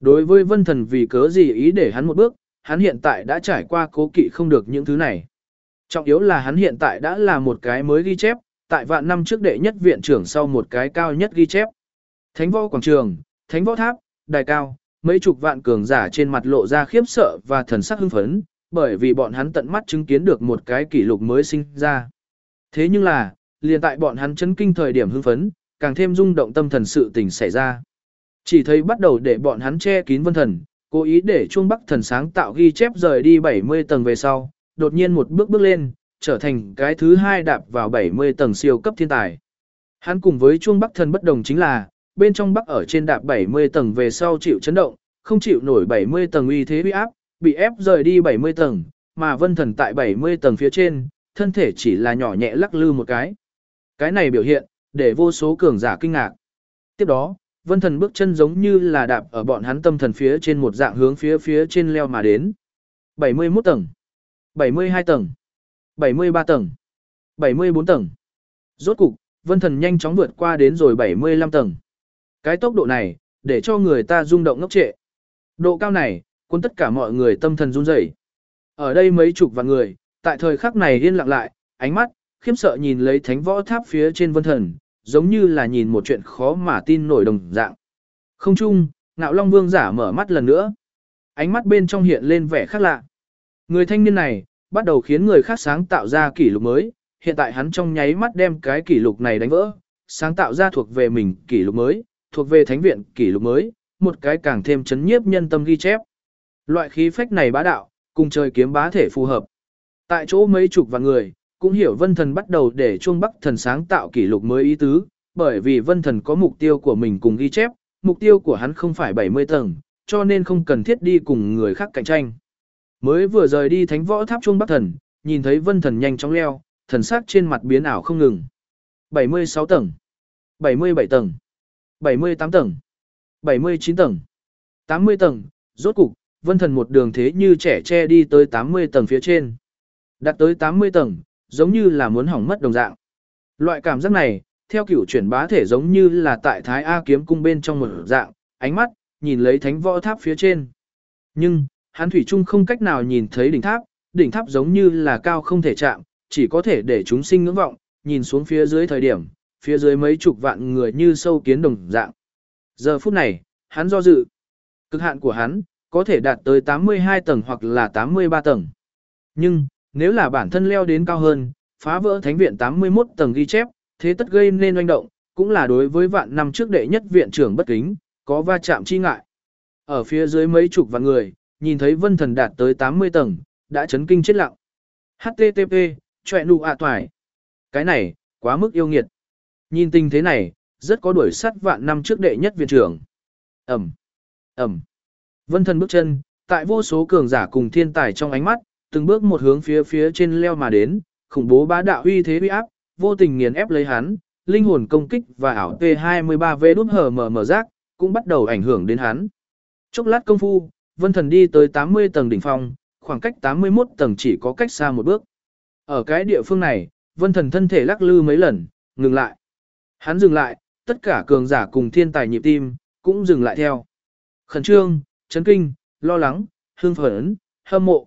Đối với vân thần vì cớ gì ý để hắn một bước, hắn hiện tại đã trải qua cố kỵ không được những thứ này. Trọng yếu là hắn hiện tại đã là một cái mới ghi chép, tại vạn năm trước đệ nhất viện trưởng sau một cái cao nhất ghi chép. Thánh võ quảng trường, thánh võ tháp, đài cao, mấy chục vạn cường giả trên mặt lộ ra khiếp sợ và thần sắc hưng phấn, bởi vì bọn hắn tận mắt chứng kiến được một cái kỷ lục mới sinh ra. Thế nhưng là, liền tại bọn hắn chấn kinh thời điểm hưng phấn, càng thêm rung động tâm thần sự tình xảy ra. Chỉ thấy bắt đầu để bọn hắn che kín vân thần, cố ý để chuông bắc thần sáng tạo ghi chép rời đi 70 tầng về sau, đột nhiên một bước bước lên, trở thành cái thứ hai đạp vào 70 tầng siêu cấp thiên tài. Hắn cùng với chuông bắc thần bất đồng chính là, bên trong bắc ở trên đạp 70 tầng về sau chịu chấn động, không chịu nổi 70 tầng uy thế uy áp, bị ép rời đi 70 tầng, mà vân thần tại 70 tầng phía trên, thân thể chỉ là nhỏ nhẹ lắc lư một cái. Cái này biểu hiện, để vô số cường giả kinh ngạc. Tiếp đó, vân thần bước chân giống như là đạp ở bọn hắn tâm thần phía trên một dạng hướng phía phía trên leo mà đến. 71 tầng, 72 tầng, 73 tầng, 74 tầng. Rốt cục, vân thần nhanh chóng vượt qua đến rồi 75 tầng. Cái tốc độ này, để cho người ta rung động ngốc trệ. Độ cao này, cuốn tất cả mọi người tâm thần run rẩy. Ở đây mấy chục vạn người, tại thời khắc này yên lặng lại, ánh mắt, khiếp sợ nhìn lấy thánh võ tháp phía trên vân thần, giống như là nhìn một chuyện khó mà tin nổi đồng dạng. Không chung, ngạo long vương giả mở mắt lần nữa. Ánh mắt bên trong hiện lên vẻ khác lạ. Người thanh niên này, bắt đầu khiến người khác sáng tạo ra kỷ lục mới, hiện tại hắn trong nháy mắt đem cái kỷ lục này đánh vỡ, sáng tạo ra thuộc về mình kỷ lục mới, thuộc về thánh viện kỷ lục mới, một cái càng thêm chấn nhiếp nhân tâm ghi chép. Loại khí phách này bá đạo, cùng trời kiếm bá thể phù hợp. Tại chỗ mấy chục vạn người, cũng hiểu vân thần bắt đầu để chuông bắc thần sáng tạo kỷ lục mới ý tứ, bởi vì vân thần có mục tiêu của mình cùng ghi chép, mục tiêu của hắn không phải 70 tầng, cho nên không cần thiết đi cùng người khác cạnh tranh. Mới vừa rời đi thánh võ tháp chuông bắc thần, nhìn thấy vân thần nhanh chóng leo, thần sắc trên mặt biến ảo không ngừng. 76 tầng, 77 tầng, 78 tầng, 79 tầng, 80 tầng, rốt cục, vân thần một đường thế như trẻ che đi tới 80 tầng phía trên. Đạt tới 80 tầng, giống như là muốn hỏng mất đồng dạng. Loại cảm giác này, theo kiểu chuyển bá thể giống như là tại Thái A kiếm cung bên trong một dạng, ánh mắt, nhìn lấy thánh võ tháp phía trên. Nhưng, hắn thủy chung không cách nào nhìn thấy đỉnh tháp, đỉnh tháp giống như là cao không thể chạm, chỉ có thể để chúng sinh ngưỡng vọng, nhìn xuống phía dưới thời điểm, phía dưới mấy chục vạn người như sâu kiến đồng dạng. Giờ phút này, hắn do dự. Cực hạn của hắn, có thể đạt tới 82 tầng hoặc là 83 tầng. Nhưng, nếu là bản thân leo đến cao hơn, phá vỡ thánh viện 81 tầng ghi chép, thế tất gây nên oanh động, cũng là đối với vạn năm trước đệ nhất viện trưởng bất kính, có va chạm chi ngại. Ở phía dưới mấy chục vạn người, nhìn thấy vân thần đạt tới 80 tầng, đã chấn kinh chết lặng. HTTP, chọe nụ ạ toài. Cái này, quá mức yêu nghiệt. Nhìn tình thế này, rất có đuổi sát vạn năm trước đệ nhất viện trưởng. Ẩm, Ẩm. Vân thần bước chân, tại vô số cường giả cùng thiên tài trong ánh mắt, từng bước một hướng phía phía trên leo mà đến, khủng bố bá đạo uy thế uy áp, vô tình nghiền ép lấy hắn, linh hồn công kích và ảo T23V đút hở mở mở rác, cũng bắt đầu ảnh hưởng đến hắn. Chốc lát công phu, Vân Thần đi tới 80 tầng đỉnh phong, khoảng cách 81 tầng chỉ có cách xa một bước. Ở cái địa phương này, Vân Thần thân thể lắc lư mấy lần, ngừng lại. Hắn dừng lại, tất cả cường giả cùng thiên tài nhịp tim, cũng dừng lại theo. Khẩn trương, chấn kinh, lo lắng, hương phấn, hâm mộ.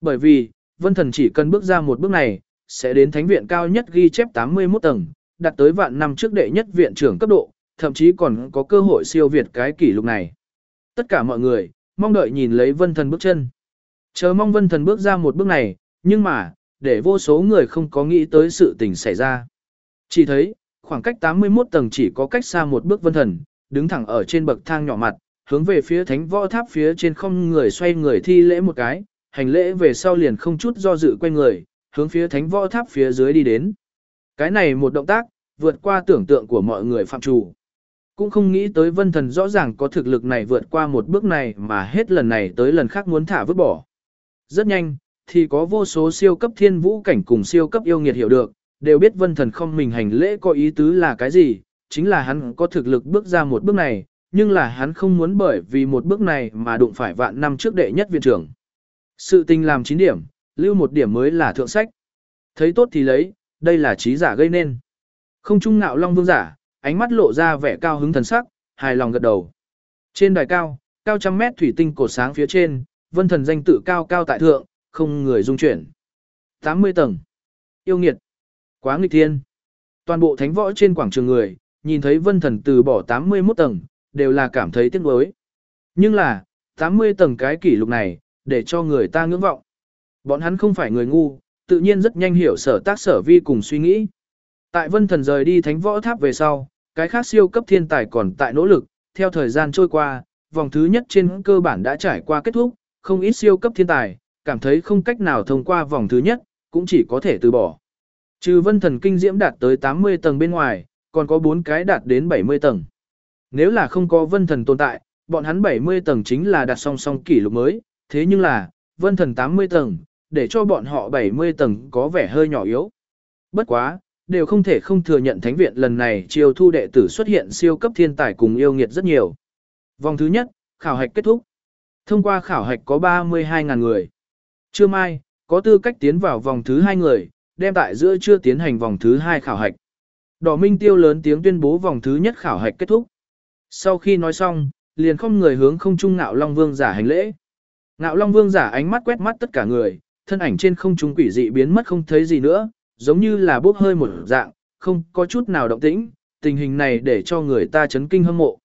Bởi vì, Vân Thần chỉ cần bước ra một bước này, sẽ đến thánh viện cao nhất ghi chép 81 tầng, đạt tới vạn năm trước đệ nhất viện trưởng cấp độ, thậm chí còn có cơ hội siêu việt cái kỷ lục này. Tất cả mọi người, mong đợi nhìn lấy Vân Thần bước chân. Chờ mong Vân Thần bước ra một bước này, nhưng mà, để vô số người không có nghĩ tới sự tình xảy ra. Chỉ thấy, khoảng cách 81 tầng chỉ có cách xa một bước Vân Thần, đứng thẳng ở trên bậc thang nhỏ mặt, hướng về phía thánh võ tháp phía trên không người xoay người thi lễ một cái, hành lễ về sau liền không chút do dự quay người, hướng phía thánh võ tháp phía dưới đi đến. Cái này một động tác, vượt qua tưởng tượng của mọi người phạm chủ. Cũng không nghĩ tới vân thần rõ ràng có thực lực này vượt qua một bước này mà hết lần này tới lần khác muốn thả vứt bỏ. Rất nhanh, thì có vô số siêu cấp thiên vũ cảnh cùng siêu cấp yêu nghiệt hiểu được, đều biết vân thần không mình hành lễ có ý tứ là cái gì, chính là hắn có thực lực bước ra một bước này, nhưng là hắn không muốn bởi vì một bước này mà đụng phải vạn năm trước đệ nhất viện trưởng. Sự tình làm 9 điểm, lưu một điểm mới là thượng sách. Thấy tốt thì lấy, đây là trí giả gây nên. Không trung ngạo long vương giả, ánh mắt lộ ra vẻ cao hứng thần sắc, hài lòng gật đầu. Trên đài cao, cao trăm mét thủy tinh cổ sáng phía trên, vân thần danh tự cao cao tại thượng, không người dung chuyển. 80 tầng. Yêu nghiệt. Quá nghịch thiên. Toàn bộ thánh võ trên quảng trường người, nhìn thấy vân thần từ bỏ 81 tầng, đều là cảm thấy tiếc nuối. Nhưng là, 80 tầng cái kỷ lục này, để cho người ta ngưỡng vọng. Bọn hắn không phải người ngu, tự nhiên rất nhanh hiểu sở tác sở vi cùng suy nghĩ. Tại vân thần rời đi thánh võ tháp về sau, cái khác siêu cấp thiên tài còn tại nỗ lực, theo thời gian trôi qua, vòng thứ nhất trên cơ bản đã trải qua kết thúc, không ít siêu cấp thiên tài, cảm thấy không cách nào thông qua vòng thứ nhất, cũng chỉ có thể từ bỏ. Trừ vân thần kinh diễm đạt tới 80 tầng bên ngoài, còn có 4 cái đạt đến 70 tầng. Nếu là không có vân thần tồn tại, bọn hắn 70 tầng chính là đạt song song kỷ lục mới, thế nhưng là, vân thần 80 tầng, để cho bọn họ 70 tầng có vẻ hơi nhỏ yếu. Bất quá, đều không thể không thừa nhận thánh viện lần này chiêu thu đệ tử xuất hiện siêu cấp thiên tài cùng yêu nghiệt rất nhiều. Vòng thứ nhất, khảo hạch kết thúc. Thông qua khảo hạch có 32.000 người. Trưa mai, có tư cách tiến vào vòng thứ hai người, đem tại giữa chưa tiến hành vòng thứ hai khảo hạch. Đỏ Minh Tiêu lớn tiếng tuyên bố vòng thứ nhất khảo hạch kết thúc. Sau khi nói xong, liền không người hướng không trung ngạo Long Vương giả hành lễ. Ngạo Long Vương giả ánh mắt quét mắt tất cả người, thân ảnh trên không trung quỷ dị biến mất không thấy gì nữa, giống như là bốc hơi một dạng, không có chút nào động tĩnh, tình hình này để cho người ta chấn kinh hâm mộ.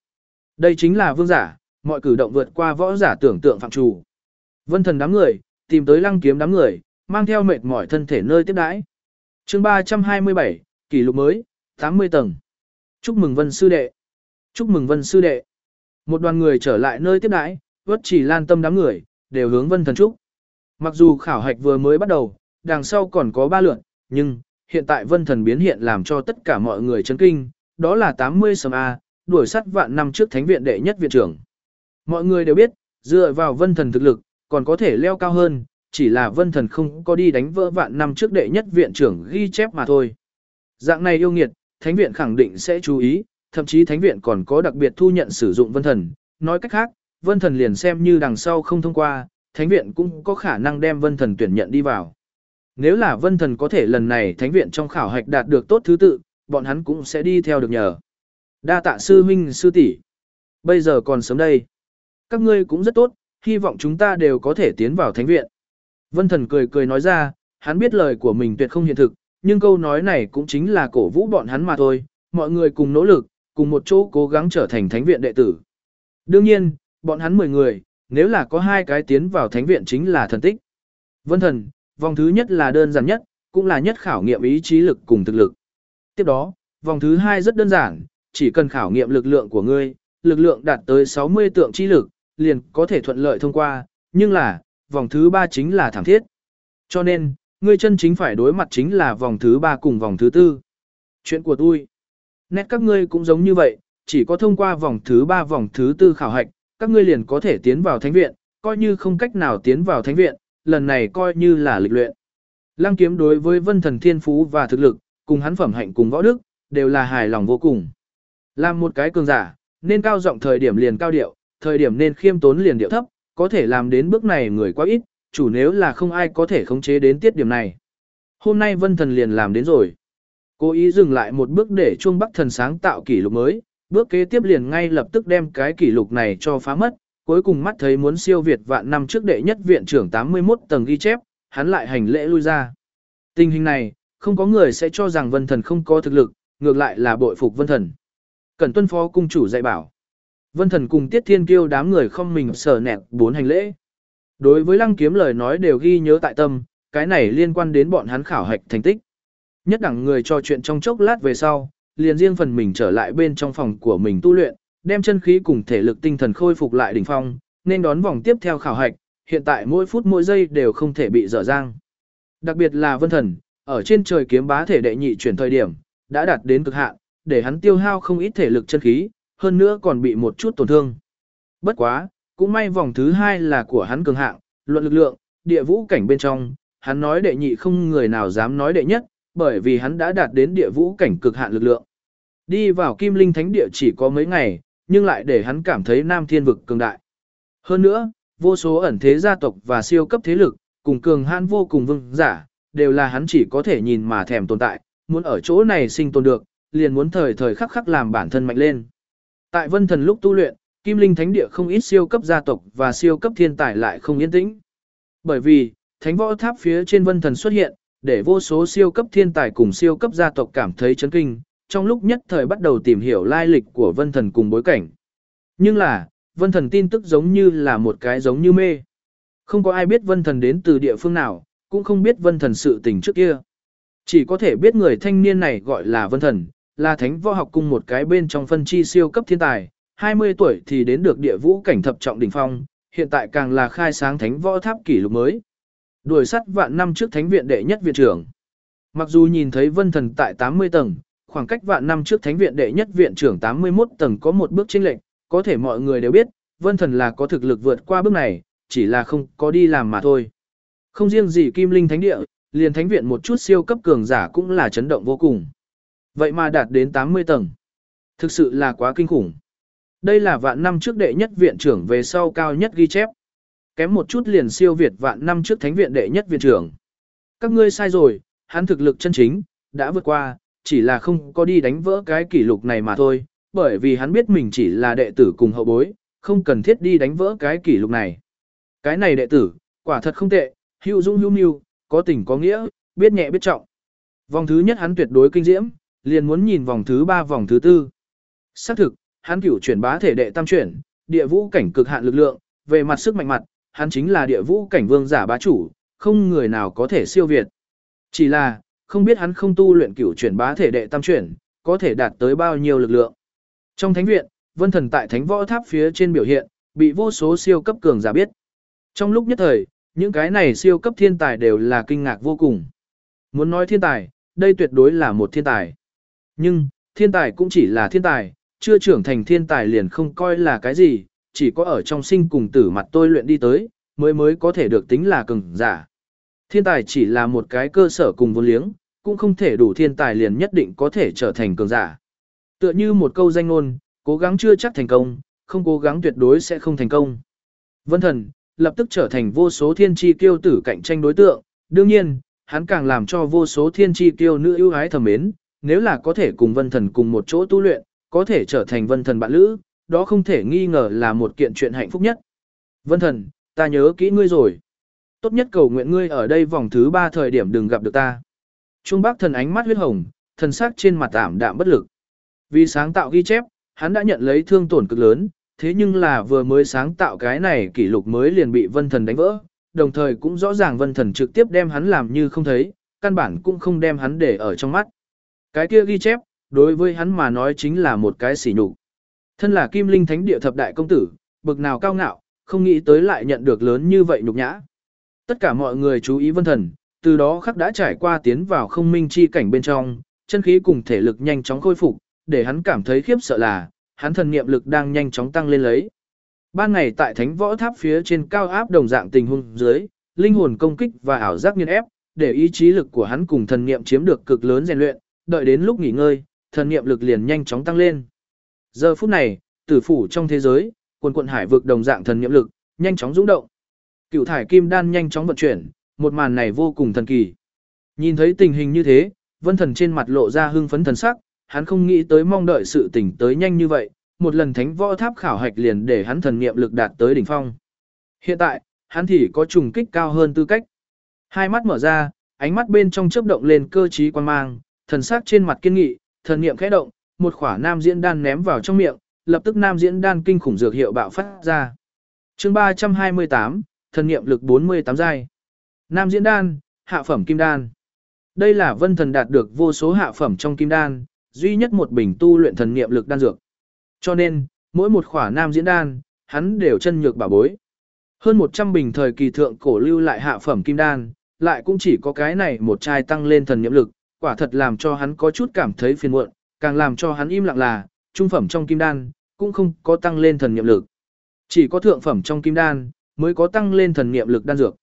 Đây chính là vương giả, mọi cử động vượt qua võ giả tưởng tượng phạm trù. Vân thần đám người, tìm tới lăng kiếm đám người, mang theo mệt mỏi thân thể nơi tiếp đãi. chương 327, kỷ lục mới, 80 tầng. Chúc mừng Vân Sư Đệ. Chúc mừng Vân Sư Đệ. Một đoàn người trở lại nơi tiếp đãi, vất chỉ lan tâm đám người, đều hướng Vân Thần chúc. Mặc dù khảo hạch vừa mới bắt đầu, đằng sau còn có ba lượn, nhưng, hiện tại Vân Thần biến hiện làm cho tất cả mọi người chấn kinh, đó là 80 sầm A, đuổi sát vạn năm trước thánh viện đệ nhất viện trưởng. Mọi người đều biết, dựa vào Vân Thần thực lực, còn có thể leo cao hơn, chỉ là Vân Thần không có đi đánh vỡ vạn năm trước đệ nhất viện trưởng ghi chép mà thôi. Dạng này yêu nghiệt, thánh viện khẳng định sẽ chú ý, thậm chí thánh viện còn có đặc biệt thu nhận sử dụng vân thần. Nói cách khác, vân thần liền xem như đằng sau không thông qua, thánh viện cũng có khả năng đem vân thần tuyển nhận đi vào. Nếu là vân thần có thể lần này thánh viện trong khảo hạch đạt được tốt thứ tự, bọn hắn cũng sẽ đi theo được nhờ. Đa tạ sư huynh sư tỷ. Bây giờ còn sớm đây. Các ngươi cũng rất tốt, hy vọng chúng ta đều có thể tiến vào thánh viện. Vân thần cười cười nói ra, hắn biết lời của mình tuyệt không hiện thực, nhưng câu nói này cũng chính là cổ vũ bọn hắn mà thôi, mọi người cùng nỗ lực, cùng một chỗ cố gắng trở thành thánh viện đệ tử. Đương nhiên, bọn hắn 10 người, nếu là có hai cái tiến vào thánh viện chính là thần tích. Vân thần, vòng thứ nhất là đơn giản nhất, cũng là nhất khảo nghiệm ý chí lực cùng thực lực. Tiếp đó, vòng thứ hai rất đơn giản, chỉ cần khảo nghiệm lực lượng của ngươi, lực lượng đạt tới 60 tượng chi lực, liền có thể thuận lợi thông qua, nhưng là, vòng thứ ba chính là thảm thiết. Cho nên, ngươi chân chính phải đối mặt chính là vòng thứ ba cùng vòng thứ tư. Chuyện của tôi. Nét các ngươi cũng giống như vậy, chỉ có thông qua vòng thứ ba vòng thứ tư khảo hạch, các ngươi liền có thể tiến vào thánh viện, coi như không cách nào tiến vào thánh viện, lần này coi như là lịch luyện. Lăng kiếm đối với vân thần thiên phú và thực lực, cùng hắn phẩm hạnh cùng võ đức, đều là hài lòng vô cùng. Làm một cái cường giả, nên cao giọng thời điểm liền cao điệu, thời điểm nên khiêm tốn liền điệu thấp, có thể làm đến bước này người quá ít, chủ nếu là không ai có thể khống chế đến tiết điểm này. Hôm nay vân thần liền làm đến rồi. Cố ý dừng lại một bước để chuông bắc thần sáng tạo kỷ lục mới, bước kế tiếp liền ngay lập tức đem cái kỷ lục này cho phá mất, cuối cùng mắt thấy muốn siêu việt vạn năm trước đệ nhất viện trưởng 81 tầng ghi chép, hắn lại hành lễ lui ra. Tình hình này, không có người sẽ cho rằng vân thần không có thực lực, ngược lại là bội phục vân thần. Cần tuân phó cung chủ dạy bảo. Vân thần cùng tiết thiên kiêu đám người không mình sở nẹt bốn hành lễ. Đối với lăng kiếm lời nói đều ghi nhớ tại tâm, cái này liên quan đến bọn hắn khảo hạch thành tích. Nhất đẳng người trò chuyện trong chốc lát về sau, liền riêng phần mình trở lại bên trong phòng của mình tu luyện, đem chân khí cùng thể lực tinh thần khôi phục lại đỉnh phong, nên đón vòng tiếp theo khảo hạch, hiện tại mỗi phút mỗi giây đều không thể bị dở dang. Đặc biệt là vân thần, ở trên trời kiếm bá thể đệ nhị chuyển thời điểm, đã đạt đến cực hạn, để hắn tiêu hao không ít thể lực chân khí, hơn nữa còn bị một chút tổn thương. Bất quá, cũng may vòng thứ hai là của hắn cường hạng, luận lực lượng, địa vũ cảnh bên trong, hắn nói đệ nhị không người nào dám nói đệ nhất, bởi vì hắn đã đạt đến địa vũ cảnh cực hạn lực lượng. Đi vào kim linh thánh địa chỉ có mấy ngày, nhưng lại để hắn cảm thấy nam thiên vực cường đại. Hơn nữa, vô số ẩn thế gia tộc và siêu cấp thế lực, cùng cường hãn vô cùng vương giả, đều là hắn chỉ có thể nhìn mà thèm tồn tại, muốn ở chỗ này sinh tồn được, liền muốn thời thời khắc khắc làm bản thân mạnh lên. Tại vân thần lúc tu luyện, kim linh thánh địa không ít siêu cấp gia tộc và siêu cấp thiên tài lại không yên tĩnh. Bởi vì, thánh võ tháp phía trên vân thần xuất hiện, để vô số siêu cấp thiên tài cùng siêu cấp gia tộc cảm thấy chấn kinh, trong lúc nhất thời bắt đầu tìm hiểu lai lịch của vân thần cùng bối cảnh. Nhưng là, vân thần tin tức giống như là một cái giống như mê. Không có ai biết vân thần đến từ địa phương nào, cũng không biết vân thần sự tình trước kia. Chỉ có thể biết người thanh niên này gọi là vân thần, là thánh võ học cung một cái bên trong phân chi siêu cấp thiên tài, 20 tuổi thì đến được địa vũ cảnh thập trọng đỉnh phong, hiện tại càng là khai sáng thánh võ tháp kỷ lục mới. Đuổi sắt vạn năm trước thánh viện đệ nhất viện trưởng. Mặc dù nhìn thấy vân thần tại 80 tầng, khoảng cách vạn năm trước thánh viện đệ nhất viện trưởng 81 tầng có một bước chênh lệch, có thể mọi người đều biết, vân thần là có thực lực vượt qua bước này, chỉ là không có đi làm mà thôi. Không riêng gì kim linh thánh địa, liền thánh viện một chút siêu cấp cường giả cũng là chấn động vô cùng. Vậy mà đạt đến 80 tầng. Thực sự là quá kinh khủng. Đây là vạn năm trước đệ nhất viện trưởng về sau cao nhất ghi chép. Kém một chút liền siêu việt vạn năm trước thánh viện đệ nhất viện trưởng. Các ngươi sai rồi, hắn thực lực chân chính, đã vượt qua, chỉ là không có đi đánh vỡ cái kỷ lục này mà thôi, bởi vì hắn biết mình chỉ là đệ tử cùng hậu bối, không cần thiết đi đánh vỡ cái kỷ lục này. Cái này đệ tử, quả thật không tệ, hữu dung hữu mưu, có tình có nghĩa, biết nhẹ biết trọng. Vòng thứ nhất hắn tuyệt đối kinh diễm, liền muốn nhìn vòng thứ ba vòng thứ tư. Xác thực, hắn cửu chuyển bá thể đệ tam chuyển, địa vũ cảnh cực hạn lực lượng, về mặt sức mạnh mặt, hắn chính là địa vũ cảnh vương giả bá chủ, không người nào có thể siêu việt. Chỉ là, không biết hắn không tu luyện cửu chuyển bá thể đệ tam chuyển, có thể đạt tới bao nhiêu lực lượng. Trong thánh viện, vân thần tại thánh võ tháp phía trên biểu hiện, bị vô số siêu cấp cường giả biết. Trong lúc nhất thời, những cái này siêu cấp thiên tài đều là kinh ngạc vô cùng. Muốn nói thiên tài, đây tuyệt đối là một thiên tài. Nhưng, thiên tài cũng chỉ là thiên tài, chưa trưởng thành thiên tài liền không coi là cái gì, chỉ có ở trong sinh cùng tử mặt tôi luyện đi tới, mới mới có thể được tính là cường giả. Thiên tài chỉ là một cái cơ sở cùng vốn liếng, cũng không thể đủ thiên tài liền nhất định có thể trở thành cường giả. Tựa như một câu danh ngôn, cố gắng chưa chắc thành công, không cố gắng tuyệt đối sẽ không thành công. Vân thần, lập tức trở thành vô số thiên tri kiêu tử cạnh tranh đối tượng, đương nhiên, hắn càng làm cho vô số thiên tri kiêu nữ ưu ái thầm mến, nếu là có thể cùng vân thần cùng một chỗ tu luyện, có thể trở thành vân thần bạn lữ, đó không thể nghi ngờ là một kiện chuyện hạnh phúc nhất. Vân thần, ta nhớ kỹ ngươi rồi. Tốt nhất cầu nguyện ngươi ở đây vòng thứ ba thời điểm đừng gặp được ta. Trung bác thần ánh mắt huyết hồng, thần sắc trên mặt ảm đạm bất lực. Vì sáng tạo ghi chép, hắn đã nhận lấy thương tổn cực lớn, thế nhưng là vừa mới sáng tạo cái này kỷ lục mới liền bị vân thần đánh vỡ, đồng thời cũng rõ ràng vân thần trực tiếp đem hắn làm như không thấy, căn bản cũng không đem hắn để ở trong mắt. Cái kia ghi chép, đối với hắn mà nói chính là một cái sỉ nhục. Thân là kim linh thánh địa thập đại công tử, bực nào cao ngạo, không nghĩ tới lại nhận được lớn như vậy nhục nhã. Tất cả mọi người chú ý vân thần, từ đó khắc đã trải qua tiến vào không minh chi cảnh bên trong, chân khí cùng thể lực nhanh chóng khôi phục, để hắn cảm thấy khiếp sợ là, hắn thần niệm lực đang nhanh chóng tăng lên lấy. Ban ngày tại thánh võ tháp phía trên cao áp đồng dạng tình huống dưới, linh hồn công kích và ảo giác nghiên ép, để ý chí lực của hắn cùng thần niệm chiếm được cực lớn rèn luyện, đợi đến lúc nghỉ ngơi, thần niệm lực liền nhanh chóng tăng lên. Giờ phút này, tử phủ trong thế giới, quần quận hải vực đồng dạng thần niệm lực, nhanh chóng dũng động. Cựu thải kim đan nhanh chóng vận chuyển, một màn này vô cùng thần kỳ. Nhìn thấy tình hình như thế, vân thần trên mặt lộ ra hưng phấn thần sắc, hắn không nghĩ tới mong đợi sự tỉnh tới nhanh như vậy, một lần thánh võ tháp khảo hạch liền để hắn thần niệm lực đạt tới đỉnh phong. Hiện tại, hắn thì có trùng kích cao hơn tư cách. Hai mắt mở ra, ánh mắt bên trong chớp động lên cơ trí quan mang, thần sắc trên mặt kiên nghị, thần niệm khẽ động, một khỏa nam diễn đan ném vào trong miệng, lập tức nam diễn đan kinh khủng dược hiệu bạo phát ra. Chương 328, thần niệm lực 48 giai. Nam diễn đan, hạ phẩm kim đan. Đây là vân thần đạt được vô số hạ phẩm trong kim đan, duy nhất một bình tu luyện thần niệm lực đan dược. Cho nên, mỗi một khỏa nam diễn đan, hắn đều chân nhược bảo bối. Hơn 100 bình thời kỳ thượng cổ lưu lại hạ phẩm kim đan, lại cũng chỉ có cái này một chai tăng lên thần niệm lực, quả thật làm cho hắn có chút cảm thấy phiền muộn, càng làm cho hắn im lặng là, trung phẩm trong kim đan, cũng không có tăng lên thần niệm lực. Chỉ có thượng phẩm trong kim đan, mới có tăng lên thần niệm lực đan dược.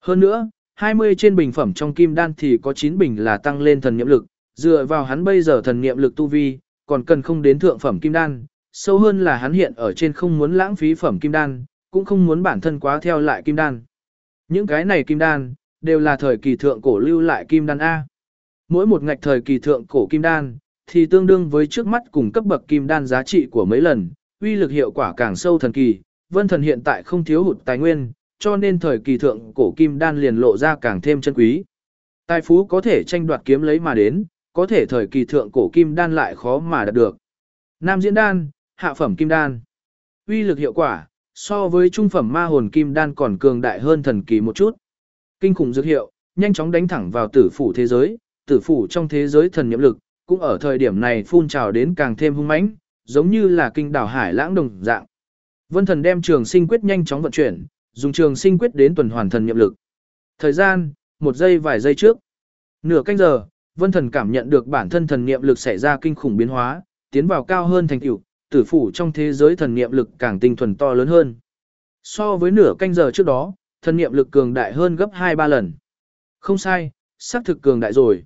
Hơn nữa, 20 trên bình phẩm trong kim đan thì có 9 bình là tăng lên thần niệm lực, dựa vào hắn bây giờ thần niệm lực tu vi, còn cần không đến thượng phẩm kim đan, sâu hơn là hắn hiện ở trên không muốn lãng phí phẩm kim đan, cũng không muốn bản thân quá theo lại kim đan. Những cái này kim đan, đều là thời kỳ thượng cổ lưu lại kim đan A. Mỗi một ngạch thời kỳ thượng cổ kim đan, thì tương đương với trước mắt cùng cấp bậc kim đan giá trị của mấy lần, uy lực hiệu quả càng sâu thần kỳ. Vân thần hiện tại không thiếu hụt tài nguyên, cho nên thời kỳ thượng cổ kim đan liền lộ ra càng thêm chân quý. Tài phú có thể tranh đoạt kiếm lấy mà đến, có thể thời kỳ thượng cổ kim đan lại khó mà đạt được. Nam diễn đan, hạ phẩm kim đan. Uy lực hiệu quả, so với trung phẩm ma hồn kim đan còn cường đại hơn thần kỳ một chút. Kinh khủng dược hiệu, nhanh chóng đánh thẳng vào tử phủ thế giới, tử phủ trong thế giới thần nhiệm lực, cũng ở thời điểm này phun trào đến càng thêm hung mãnh, giống như là kinh đảo hải lãng đồng dạng. Vân thần đem trường sinh quyết nhanh chóng vận chuyển, dùng trường sinh quyết đến tuần hoàn thần nhiệm lực. Thời gian, một giây vài giây trước. Nửa canh giờ, vân thần cảm nhận được bản thân thần niệm lực xảy ra kinh khủng biến hóa, tiến vào cao hơn thành tựu, tử phủ trong thế giới thần niệm lực càng tinh thuần to lớn hơn. So với nửa canh giờ trước đó, thần niệm lực cường đại hơn gấp 2-3 lần. Không sai, xác thực cường đại rồi.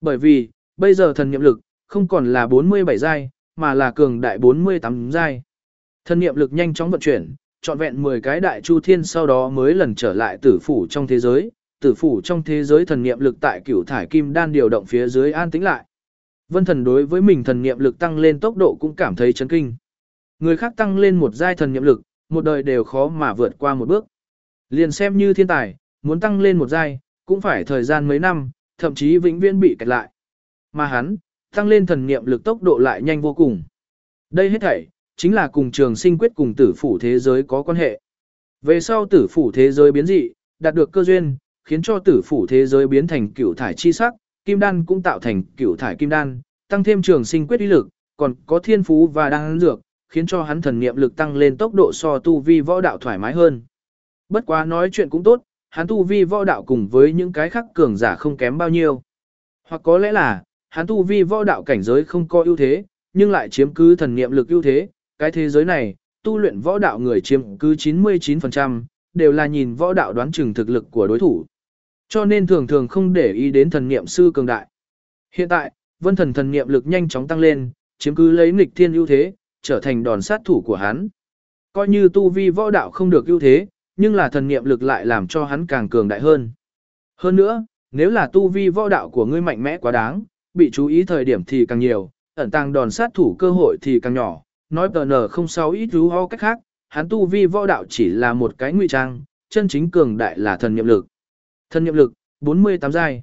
Bởi vì, bây giờ thần niệm lực, không còn là 47 giai, mà là cường đại 48 giai. Thần niệm lực nhanh chóng vận chuyển, trọn vẹn 10 cái đại chu thiên sau đó mới lần trở lại tử phủ trong thế giới, tử phủ trong thế giới thần niệm lực tại cửu thải kim đan điều động phía dưới an tĩnh lại. Vân thần đối với mình thần niệm lực tăng lên tốc độ cũng cảm thấy chấn kinh. Người khác tăng lên một giai thần niệm lực, một đời đều khó mà vượt qua một bước. Liền xem như thiên tài, muốn tăng lên một giai, cũng phải thời gian mấy năm, thậm chí vĩnh viễn bị kẹt lại. Mà hắn, tăng lên thần niệm lực tốc độ lại nhanh vô cùng. Đây hết thảy, chính là cùng trường sinh quyết cùng tử phủ thế giới có quan hệ. Về sau tử phủ thế giới biến dị, đạt được cơ duyên, khiến cho tử phủ thế giới biến thành cửu thải chi sắc, kim đan cũng tạo thành cửu thải kim đan, tăng thêm trường sinh quyết uy lực, còn có thiên phú và đan dược, khiến cho hắn thần niệm lực tăng lên tốc độ so tu vi võ đạo thoải mái hơn. Bất quá nói chuyện cũng tốt, hắn tu vi võ đạo cùng với những cái khác cường giả không kém bao nhiêu. Hoặc có lẽ là, hắn tu vi võ đạo cảnh giới không có ưu thế, nhưng lại chiếm cứ thần niệm lực ưu thế, cái thế giới này, tu luyện võ đạo người chiếm cứ 99%, đều là nhìn võ đạo đoán chừng thực lực của đối thủ. Cho nên thường thường không để ý đến thần niệm sư cường đại. Hiện tại, vân thần thần niệm lực nhanh chóng tăng lên, chiếm cứ lấy nghịch thiên ưu thế, trở thành đòn sát thủ của hắn. Coi như tu vi võ đạo không được ưu thế, nhưng là thần niệm lực lại làm cho hắn càng cường đại hơn. Hơn nữa, nếu là tu vi võ đạo của ngươi mạnh mẽ quá đáng, bị chú ý thời điểm thì càng nhiều, ẩn tàng đòn sát thủ cơ hội thì càng nhỏ, nói tờ nở không sao ít rú ho cách khác, hắn tu vi võ đạo chỉ là một cái ngụy trang, chân chính cường đại là thần niệm lực. Thần niệm lực, 48 giai.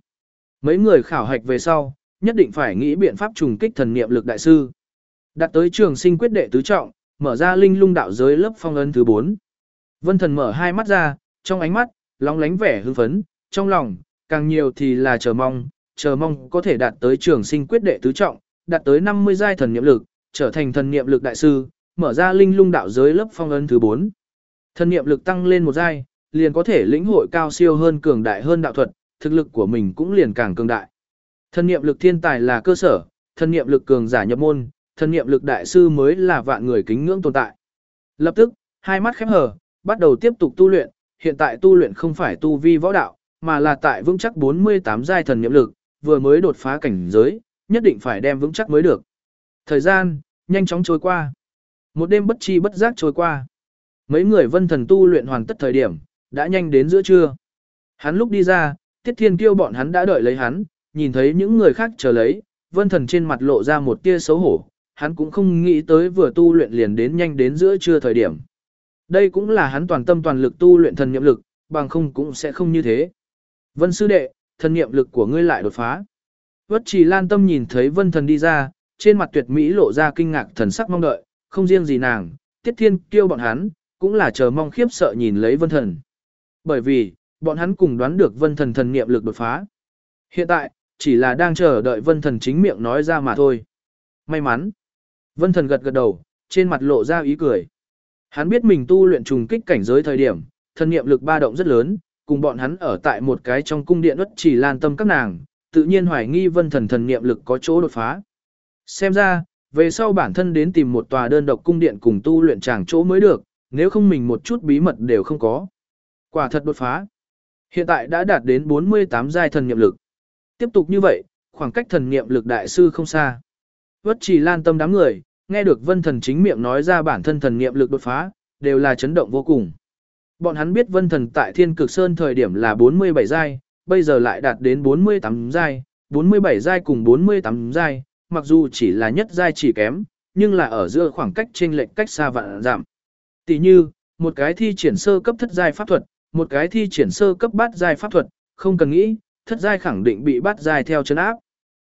Mấy người khảo hạch về sau, nhất định phải nghĩ biện pháp trùng kích thần niệm lực đại sư. Đặt tới trường sinh quyết đệ tứ trọng, mở ra linh lung đạo giới lớp phong ấn thứ 4. Vân thần mở hai mắt ra, trong ánh mắt, lóng lánh vẻ hưng phấn, trong lòng, càng nhiều thì là chờ mong, chờ mong có thể đạt tới trường sinh quyết đệ tứ trọng, đạt tới 50 giai thần niệm lực, trở thành thần niệm lực đại sư, mở ra linh lung đạo giới lớp phong ấn thứ 4. Thần niệm lực tăng lên một giai, liền có thể lĩnh hội cao siêu hơn cường đại hơn đạo thuật, thực lực của mình cũng liền càng cường đại. Thần niệm lực thiên tài là cơ sở, thần niệm lực cường giả nhập môn, thần niệm lực đại sư mới là vạn người kính ngưỡng tồn tại. Lập tức, hai mắt khép hờ, bắt đầu tiếp tục tu luyện, hiện tại tu luyện không phải tu vi võ đạo, mà là tại vững chắc 48 giai thần niệm lực, vừa mới đột phá cảnh giới, nhất định phải đem vững chắc mới được. Thời gian, nhanh chóng trôi qua. Một đêm bất chi bất giác trôi qua. Mấy người vân thần tu luyện hoàn tất thời điểm, đã nhanh đến giữa trưa. Hắn lúc đi ra, Tiết Thiên Kiêu bọn hắn đã đợi lấy hắn, nhìn thấy những người khác chờ lấy, vân thần trên mặt lộ ra một tia xấu hổ, hắn cũng không nghĩ tới vừa tu luyện liền đến nhanh đến giữa trưa thời điểm. Đây cũng là hắn toàn tâm toàn lực tu luyện thần niệm lực, bằng không cũng sẽ không như thế. Vân sư đệ, thần niệm lực của ngươi lại đột phá. Vất trì lan tâm nhìn thấy vân thần đi ra, trên mặt tuyệt mỹ lộ ra kinh ngạc thần sắc mong đợi, không riêng gì nàng, tiết thiên kêu bọn hắn, cũng là chờ mong khiếp sợ nhìn lấy vân thần. Bởi vì, bọn hắn cùng đoán được vân thần thần niệm lực đột phá. Hiện tại, chỉ là đang chờ đợi vân thần chính miệng nói ra mà thôi. May mắn. Vân thần gật gật đầu, trên mặt lộ ra ý cười. Hắn biết mình tu luyện trùng kích cảnh giới thời điểm, thần niệm lực ba động rất lớn, cùng bọn hắn ở tại một cái trong cung điện ất chỉ lan tâm các nàng, tự nhiên hoài nghi vân thần thần niệm lực có chỗ đột phá. Xem ra, về sau bản thân đến tìm một tòa đơn độc cung điện cùng tu luyện tràng chỗ mới được, nếu không mình một chút bí mật đều không có. Quả thật đột phá. Hiện tại đã đạt đến 48 giai thần niệm lực. Tiếp tục như vậy, khoảng cách thần niệm lực đại sư không xa. Vất chỉ lan tâm đám người, nghe được vân thần chính miệng nói ra bản thân thần niệm lực đột phá, đều là chấn động vô cùng. Bọn hắn biết vân thần tại thiên cực sơn thời điểm là 47 giai, bây giờ lại đạt đến 48 giai, 47 giai cùng 48 giai, mặc dù chỉ là nhất giai chỉ kém, nhưng là ở giữa khoảng cách trên lệch cách xa vạn giảm. Tỷ như, một cái thi triển sơ cấp thất giai pháp thuật, một cái thi triển sơ cấp bát giai pháp thuật, không cần nghĩ, thất giai khẳng định bị bát giai theo chân áp.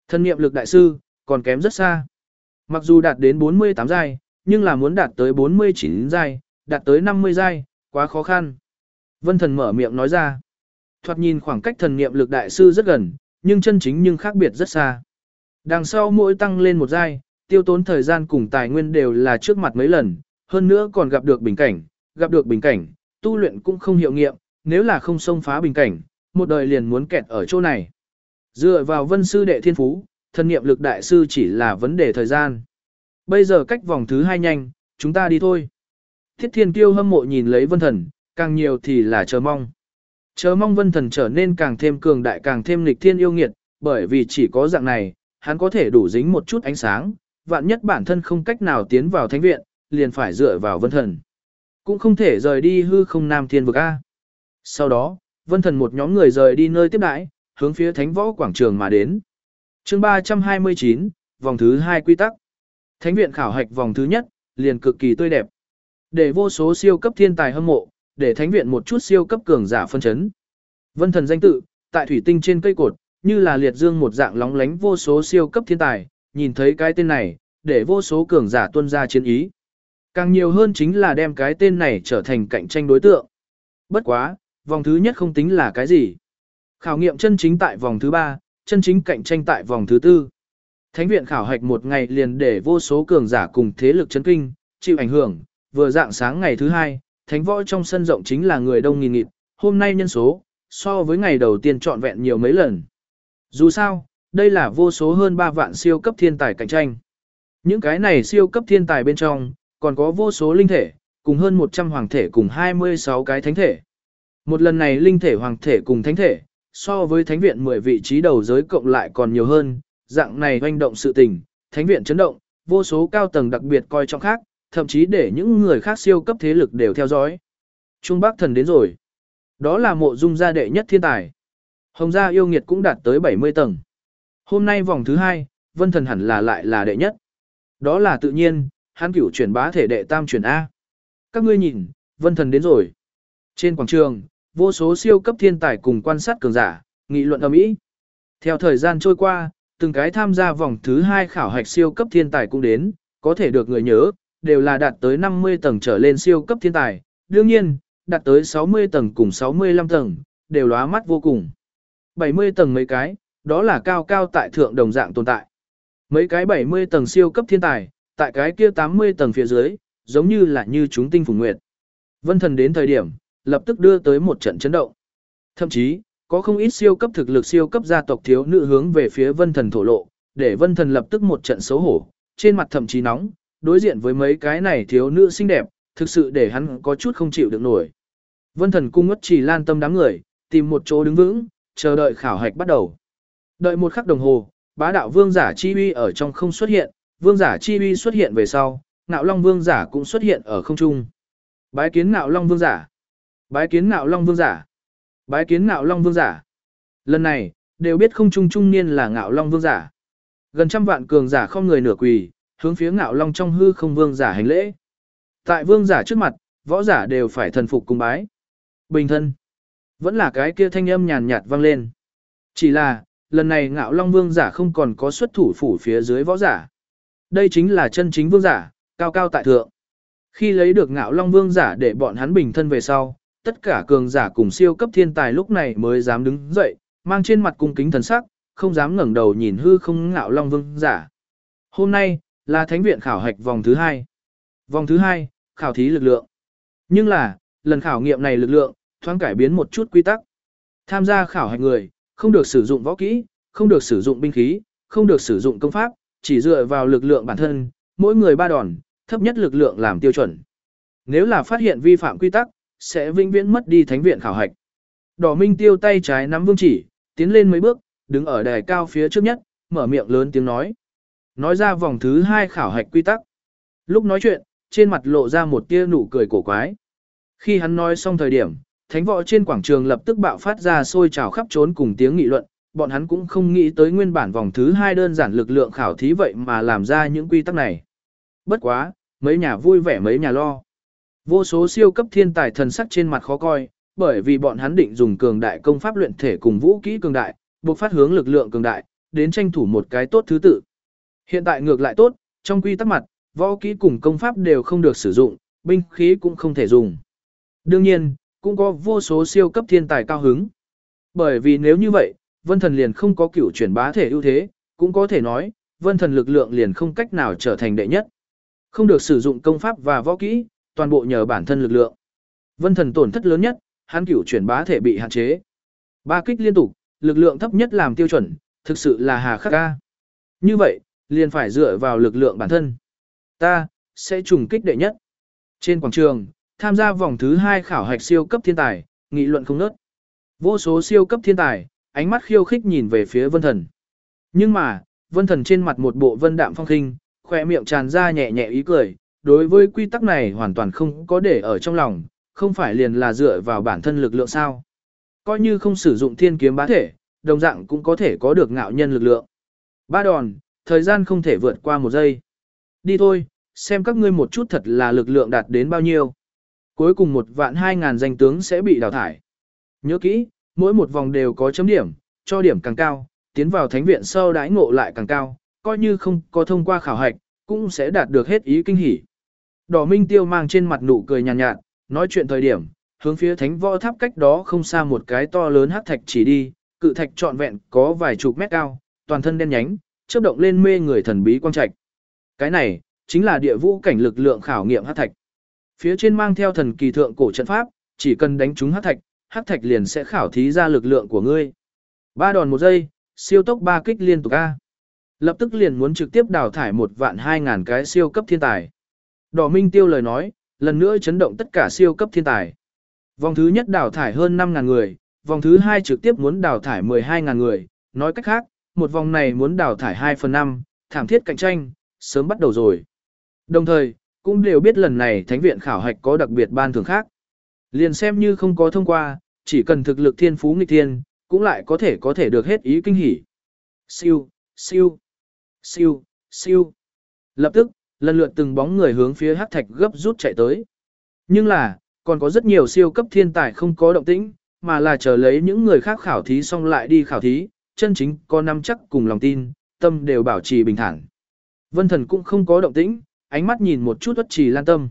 Thân niệm lực đại sư, còn kém rất xa. Mặc dù đạt đến 48 giai, nhưng là muốn đạt tới 49 giai, đạt tới 50 giai, quá khó khăn. Vân thần mở miệng nói ra. Thoạt nhìn khoảng cách thần niệm lực đại sư rất gần, nhưng chân chính nhưng khác biệt rất xa. Đằng sau mỗi tăng lên một giai, tiêu tốn thời gian cùng tài nguyên đều là trước mặt mấy lần, hơn nữa còn gặp được bình cảnh, gặp được bình cảnh, tu luyện cũng không hiệu nghiệm, nếu là không xông phá bình cảnh, một đời liền muốn kẹt ở chỗ này. Dựa vào vân sư đệ thiên phú, thân niệm lực đại sư chỉ là vấn đề thời gian. Bây giờ cách vòng thứ hai nhanh, chúng ta đi thôi. Thiết thiên kiêu hâm mộ nhìn lấy vân thần, càng nhiều thì là chờ mong. Chờ mong vân thần trở nên càng thêm cường đại càng thêm lịch thiên yêu nghiệt, bởi vì chỉ có dạng này, hắn có thể đủ dính một chút ánh sáng, vạn nhất bản thân không cách nào tiến vào thánh viện, liền phải dựa vào vân thần. Cũng không thể rời đi hư không nam thiên vực A. Sau đó, vân thần một nhóm người rời đi nơi tiếp đãi, hướng phía thánh võ quảng trường mà đến. chương 329, vòng thứ 2 quy tắc. Thánh viện khảo hạch vòng thứ nhất, liền cực kỳ tươi đẹp. Để vô số siêu cấp thiên tài hâm mộ, để thánh viện một chút siêu cấp cường giả phân chấn. Vân thần danh tự, tại thủy tinh trên cây cột, như là liệt dương một dạng lóng lánh vô số siêu cấp thiên tài, nhìn thấy cái tên này, để vô số cường giả tuân ra chiến ý. Càng nhiều hơn chính là đem cái tên này trở thành cạnh tranh đối tượng. Bất quá, vòng thứ nhất không tính là cái gì. Khảo nghiệm chân chính tại vòng thứ ba, chân chính cạnh tranh tại vòng thứ tư. Thánh viện khảo hạch một ngày liền để vô số cường giả cùng thế lực chấn kinh, chịu ảnh hưởng, vừa dạng sáng ngày thứ hai, thánh võ trong sân rộng chính là người đông nghìn nghịt, hôm nay nhân số, so với ngày đầu tiên trọn vẹn nhiều mấy lần. Dù sao, đây là vô số hơn 3 vạn siêu cấp thiên tài cạnh tranh. Những cái này siêu cấp thiên tài bên trong, còn có vô số linh thể, cùng hơn 100 hoàng thể cùng 26 cái thánh thể. Một lần này linh thể hoàng thể cùng thánh thể, so với thánh viện 10 vị trí đầu giới cộng lại còn nhiều hơn, dạng này hoành động sự tình, thánh viện chấn động, vô số cao tầng đặc biệt coi trọng khác, thậm chí để những người khác siêu cấp thế lực đều theo dõi. Trung Bắc thần đến rồi. Đó là mộ dung gia đệ nhất thiên tài. Hồng gia yêu nghiệt cũng đạt tới 70 tầng. Hôm nay vòng thứ hai, vân thần hẳn là lại là đệ nhất. Đó là tự nhiên, hắn cửu chuyển bá thể đệ tam chuyển A. Các ngươi nhìn, vân thần đến rồi. Trên quảng trường, vô số siêu cấp thiên tài cùng quan sát cường giả, nghị luận ầm ĩ. Theo thời gian trôi qua, từng cái tham gia vòng thứ hai khảo hạch siêu cấp thiên tài cũng đến, có thể được người nhớ, đều là đạt tới 50 tầng trở lên siêu cấp thiên tài. Đương nhiên, đạt tới 60 tầng cùng 65 tầng, đều lóa mắt vô cùng. 70 tầng mấy cái, đó là cao cao tại thượng đồng dạng tồn tại. Mấy cái 70 tầng siêu cấp thiên tài, tại cái kia 80 tầng phía dưới, giống như là như chúng tinh phùng nguyệt. Vân thần đến thời điểm, lập tức đưa tới một trận chấn động. Thậm chí, có không ít siêu cấp thực lực siêu cấp gia tộc thiếu nữ hướng về phía vân thần thổ lộ, để vân thần lập tức một trận xấu hổ, trên mặt thậm chí nóng, đối diện với mấy cái này thiếu nữ xinh đẹp, thực sự để hắn có chút không chịu được nổi. Vân thần cung ngất chỉ lan tâm đám người, tìm một chỗ đứng vững, chờ đợi khảo hạch bắt đầu. Đợi một khắc đồng hồ, bá đạo vương giả chi uy ở trong không xuất hiện, vương giả chi uy xuất hiện về sau, ngạo long vương giả cũng xuất hiện ở không trung. Bái kiến ngạo long vương giả. Bái kiến ngạo long vương giả. Bái kiến ngạo long vương giả. Lần này, đều biết không trung trung niên là ngạo long vương giả. Gần trăm vạn cường giả không người nửa quỳ, hướng phía ngạo long trong hư không vương giả hành lễ. Tại vương giả trước mặt, võ giả đều phải thần phục cung bái. Bình thân. Vẫn là cái kia thanh âm nhàn nhạt vang lên. Chỉ là, lần này ngạo long vương giả không còn có xuất thủ phủ phía dưới võ giả. Đây chính là chân chính vương giả, cao cao tại thượng. Khi lấy được ngạo long vương giả để bọn hắn bình thân về sau, tất cả cường giả cùng siêu cấp thiên tài lúc này mới dám đứng dậy, mang trên mặt cung kính thần sắc, không dám ngẩng đầu nhìn hư không ngạo long vương giả. Hôm nay, là thánh viện khảo hạch vòng thứ hai. Vòng thứ hai, khảo thí lực lượng. Nhưng là, lần khảo nghiệm này lực lượng, thoáng cải biến một chút quy tắc. Tham gia khảo hạch người, không được sử dụng võ kỹ, không được sử dụng binh khí, không được sử dụng công pháp, chỉ dựa vào lực lượng bản thân, mỗi người ba đòn, thấp nhất lực lượng làm tiêu chuẩn. Nếu là phát hiện vi phạm quy tắc, sẽ vĩnh viễn mất đi thánh viện khảo hạch. Đỏ Minh Tiêu tay trái nắm vương chỉ, tiến lên mấy bước, đứng ở đài cao phía trước nhất, mở miệng lớn tiếng nói. Nói ra vòng thứ hai khảo hạch quy tắc. Lúc nói chuyện, trên mặt lộ ra một tia nụ cười cổ quái. Khi hắn nói xong thời điểm, thánh võ trên quảng trường lập tức bạo phát ra sôi trào khắp trốn cùng tiếng nghị luận, bọn hắn cũng không nghĩ tới nguyên bản vòng thứ hai đơn giản lực lượng khảo thí vậy mà làm ra những quy tắc này. Bất quá, mấy nhà vui vẻ mấy nhà lo. Vô số siêu cấp thiên tài thần sắc trên mặt khó coi, bởi vì bọn hắn định dùng cường đại công pháp luyện thể cùng vũ kỹ cường đại, buộc phát hướng lực lượng cường đại, đến tranh thủ một cái tốt thứ tự. Hiện tại ngược lại tốt, trong quy tắc mặt, võ kỹ cùng công pháp đều không được sử dụng, binh khí cũng không thể dùng. Đương nhiên, cũng có vô số siêu cấp thiên tài cao hứng. Bởi vì nếu như vậy, vân thần liền không có cửu chuyển bá thể ưu thế, cũng có thể nói, vân thần lực lượng liền không cách nào trở thành đệ nhất. Không được sử dụng công pháp và võ kỹ, toàn bộ nhờ bản thân lực lượng. Vân thần tổn thất lớn nhất, hắn cửu chuyển bá thể bị hạn chế. Ba kích liên tục, lực lượng thấp nhất làm tiêu chuẩn, thực sự là hà khắc ca. Như vậy, liền phải dựa vào lực lượng bản thân. Ta, sẽ trùng kích đệ nhất. Trên quảng trường, tham gia vòng thứ hai khảo hạch siêu cấp thiên tài, nghị luận không nớt. Vô số siêu cấp thiên tài, ánh mắt khiêu khích nhìn về phía vân thần. Nhưng mà, Vân thần trên mặt một bộ vân đạm phong khinh, khỏe miệng tràn ra nhẹ nhẹ ý cười, đối với quy tắc này hoàn toàn không có để ở trong lòng, không phải liền là dựa vào bản thân lực lượng sao. Coi như không sử dụng thiên kiếm bá thể, đồng dạng cũng có thể có được ngạo nhân lực lượng. Ba đòn, thời gian không thể vượt qua một giây. Đi thôi, xem các ngươi một chút thật là lực lượng đạt đến bao nhiêu. Cuối cùng một vạn hai ngàn danh tướng sẽ bị đào thải. Nhớ kỹ, mỗi một vòng đều có chấm điểm, cho điểm càng cao, tiến vào thánh viện sau đãi ngộ lại càng cao, coi như không có thông qua khảo hạch, cũng sẽ đạt được hết ý kinh hỉ. Đỏ Minh Tiêu mang trên mặt nụ cười nhàn nhạt, nhạt, nói chuyện thời điểm, hướng phía thánh võ tháp cách đó không xa một cái to lớn hắc thạch chỉ đi, cự thạch trọn vẹn có vài chục mét cao, toàn thân đen nhánh, chớp động lên mê người thần bí quang trạch. Cái này chính là địa vũ cảnh lực lượng khảo nghiệm hắc thạch. Phía trên mang theo thần kỳ thượng cổ trận pháp, chỉ cần đánh trúng hắc thạch, hắc thạch liền sẽ khảo thí ra lực lượng của ngươi. Ba đòn một giây, siêu tốc ba kích liên tục a. Lập tức liền muốn trực tiếp đào thải một vạn hai ngàn cái siêu cấp thiên tài. Đỏ Minh Tiêu lời nói, lần nữa chấn động tất cả siêu cấp thiên tài. Vòng thứ nhất đào thải hơn năm ngàn người, vòng thứ hai trực tiếp muốn đào thải 12.000 người, nói cách khác, một vòng này muốn đào thải 2 phần 5, thảm thiết cạnh tranh, sớm bắt đầu rồi. Đồng thời, cũng đều biết lần này thánh viện khảo hạch có đặc biệt ban thưởng khác. Liền xem như không có thông qua, chỉ cần thực lực thiên phú nghịch thiên, cũng lại có thể có thể được hết ý kinh hỉ. Siêu, siêu, siêu, siêu. Lập tức, lần lượt từng bóng người hướng phía hắc thạch gấp rút chạy tới. Nhưng là, còn có rất nhiều siêu cấp thiên tài không có động tĩnh, mà là chờ lấy những người khác khảo thí xong lại đi khảo thí, chân chính có nắm chắc cùng lòng tin, tâm đều bảo trì bình thản. Vân thần cũng không có động tĩnh, ánh mắt nhìn một chút bất trì lan tâm.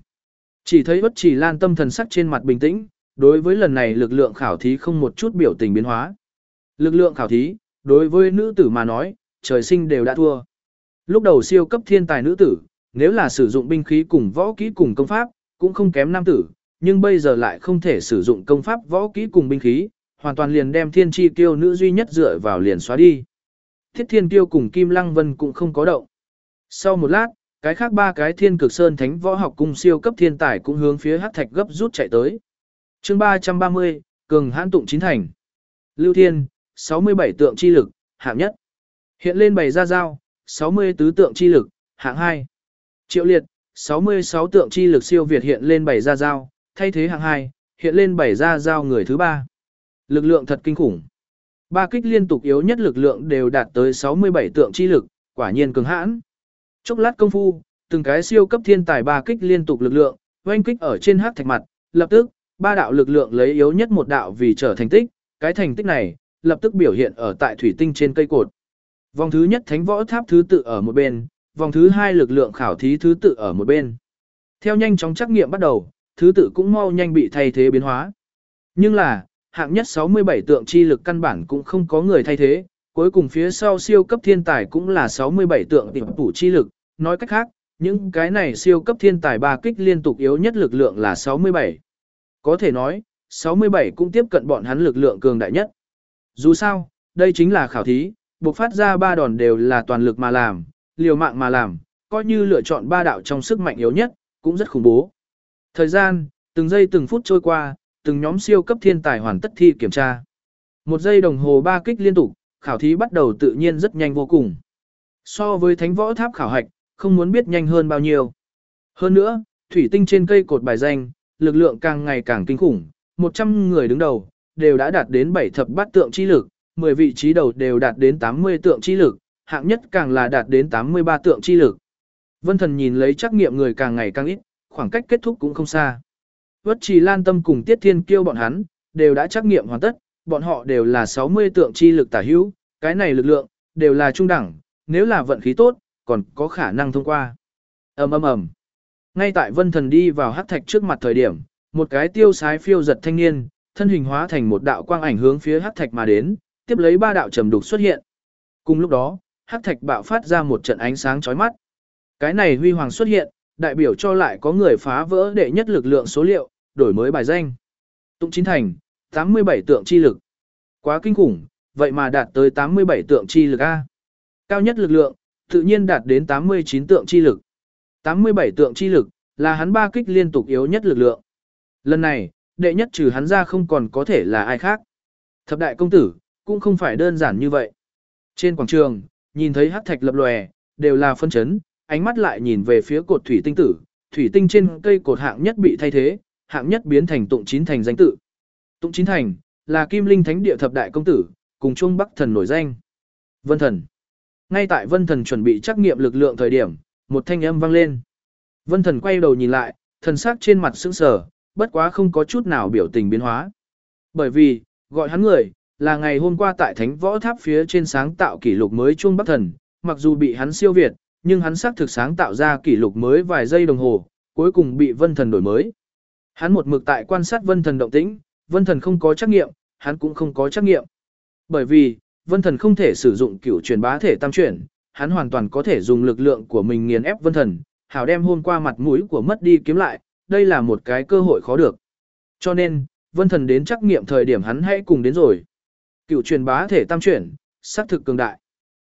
Chỉ thấy bất trì lan tâm thần sắc trên mặt bình tĩnh, đối với lần này lực lượng khảo thí không một chút biểu tình biến hóa. Lực lượng khảo thí, đối với nữ tử mà nói, trời sinh đều đã thua. Lúc đầu siêu cấp thiên tài nữ tử, nếu là sử dụng binh khí cùng võ kỹ cùng công pháp, cũng không kém nam tử, nhưng bây giờ lại không thể sử dụng công pháp võ kỹ cùng binh khí, hoàn toàn liền đem thiên chi tiêu nữ duy nhất dựa vào liền xóa đi. Thiết thiên tiêu cùng Kim Lăng Vân cũng không có động. Sau một lát, cái khác ba cái thiên cực sơn thánh võ học cung siêu cấp thiên tài cũng hướng phía hát thạch gấp rút chạy tới. chương 330, cường hãn tụng chín thành. Lưu Thiên, 67 tượng chi lực, hạng nhất. Hiện lên bày ra giao, 60 tứ tượng chi lực, hạng hai Triệu liệt, 66 tượng chi lực siêu việt hiện lên bày ra giao, thay thế hạng hai hiện lên bày ra giao người thứ ba. Lực lượng thật kinh khủng. Ba kích liên tục yếu nhất lực lượng đều đạt tới 67 tượng chi lực, quả nhiên cường hãn. Chốc lát công phu, từng cái siêu cấp thiên tài ba kích liên tục lực lượng, oanh kích ở trên hắc thạch mặt, lập tức, ba đạo lực lượng lấy yếu nhất một đạo vì trở thành tích, cái thành tích này, lập tức biểu hiện ở tại thủy tinh trên cây cột. Vòng thứ nhất thánh võ tháp thứ tự ở một bên, vòng thứ hai lực lượng khảo thí thứ tự ở một bên. Theo nhanh chóng trắc nghiệm bắt đầu, thứ tự cũng mau nhanh bị thay thế biến hóa. Nhưng là, hạng nhất 67 tượng chi lực căn bản cũng không có người thay thế, cuối cùng phía sau siêu cấp thiên tài cũng là 67 tượng tiệm tủ chi lực, nói cách khác, những cái này siêu cấp thiên tài ba kích liên tục yếu nhất lực lượng là 67. Có thể nói, 67 cũng tiếp cận bọn hắn lực lượng cường đại nhất. Dù sao, đây chính là khảo thí, buộc phát ra ba đòn đều là toàn lực mà làm, liều mạng mà làm, coi như lựa chọn ba đạo trong sức mạnh yếu nhất, cũng rất khủng bố. Thời gian, từng giây từng phút trôi qua, từng nhóm siêu cấp thiên tài hoàn tất thi kiểm tra. Một giây đồng hồ ba kích liên tục, khảo thí bắt đầu tự nhiên rất nhanh vô cùng. So với thánh võ tháp khảo hạch, không muốn biết nhanh hơn bao nhiêu. Hơn nữa, thủy tinh trên cây cột bài danh, lực lượng càng ngày càng kinh khủng, 100 người đứng đầu, đều đã đạt đến 7 thập bát tượng chi lực, 10 vị trí đầu đều đạt đến 80 tượng chi lực, hạng nhất càng là đạt đến 83 tượng chi lực. Vân thần nhìn lấy trắc nghiệm người càng ngày càng ít, khoảng cách kết thúc cũng không xa. Vất trì lan tâm cùng tiết thiên kêu bọn hắn, đều đã trắc nghiệm hoàn tất, bọn họ đều là 60 tượng chi lực tả hữu, cái này lực lượng, đều là trung đẳng, nếu là vận khí tốt, còn có khả năng thông qua. ầm ầm ầm. Ngay tại vân thần đi vào hắc thạch trước mặt thời điểm, một cái tiêu sái phiêu giật thanh niên, thân hình hóa thành một đạo quang ảnh hướng phía hắc thạch mà đến, tiếp lấy ba đạo trầm đục xuất hiện. Cùng lúc đó, hắc thạch bạo phát ra một trận ánh sáng chói mắt. Cái này huy hoàng xuất hiện, đại biểu cho lại có người phá vỡ đệ nhất lực lượng số liệu, đổi mới bài danh. Tụng chính thành, 87 tượng chi lực. Quá kinh khủng, vậy mà đạt tới 87 tượng chi lực A. Cao nhất lực lượng, tự nhiên đạt đến 89 tượng chi lực. 87 tượng chi lực, là hắn ba kích liên tục yếu nhất lực lượng. Lần này, đệ nhất trừ hắn ra không còn có thể là ai khác. Thập đại công tử, cũng không phải đơn giản như vậy. Trên quảng trường, nhìn thấy hắc thạch lập lòe, đều là phân chấn, ánh mắt lại nhìn về phía cột thủy tinh tử, thủy tinh trên cây cột hạng nhất bị thay thế, hạng nhất biến thành tụng chín thành danh tự. Tụng chín thành là Kim Linh Thánh địa thập đại công tử, cùng Trung Bắc thần nổi danh. Vân thần. Ngay tại Vân thần chuẩn bị trắc nghiệm lực lượng thời điểm, một thanh âm vang lên. Vân thần quay đầu nhìn lại, thần sắc trên mặt sững sờ, bất quá không có chút nào biểu tình biến hóa. Bởi vì, gọi hắn người, là ngày hôm qua tại Thánh Võ Tháp phía trên sáng tạo kỷ lục mới Trung Bắc Thần, mặc dù bị hắn siêu việt, nhưng hắn xác thực sáng tạo ra kỷ lục mới vài giây đồng hồ, cuối cùng bị Vân Thần đổi mới. Hắn một mực tại quan sát Vân Thần động tĩnh, Vân Thần không có trắc nghiệm, hắn cũng không có trắc nghiệm. Bởi vì, Vân Thần không thể sử dụng cửu truyền bá thể tam chuyển, hắn hoàn toàn có thể dùng lực lượng của mình nghiền ép Vân Thần, hảo đem hôm qua mặt mũi của mất đi kiếm lại, đây là một cái cơ hội khó được. Cho nên, Vân Thần đến trắc nghiệm thời điểm hắn hãy cùng đến rồi. Cửu truyền bá thể tam chuyển, sát thực cường đại.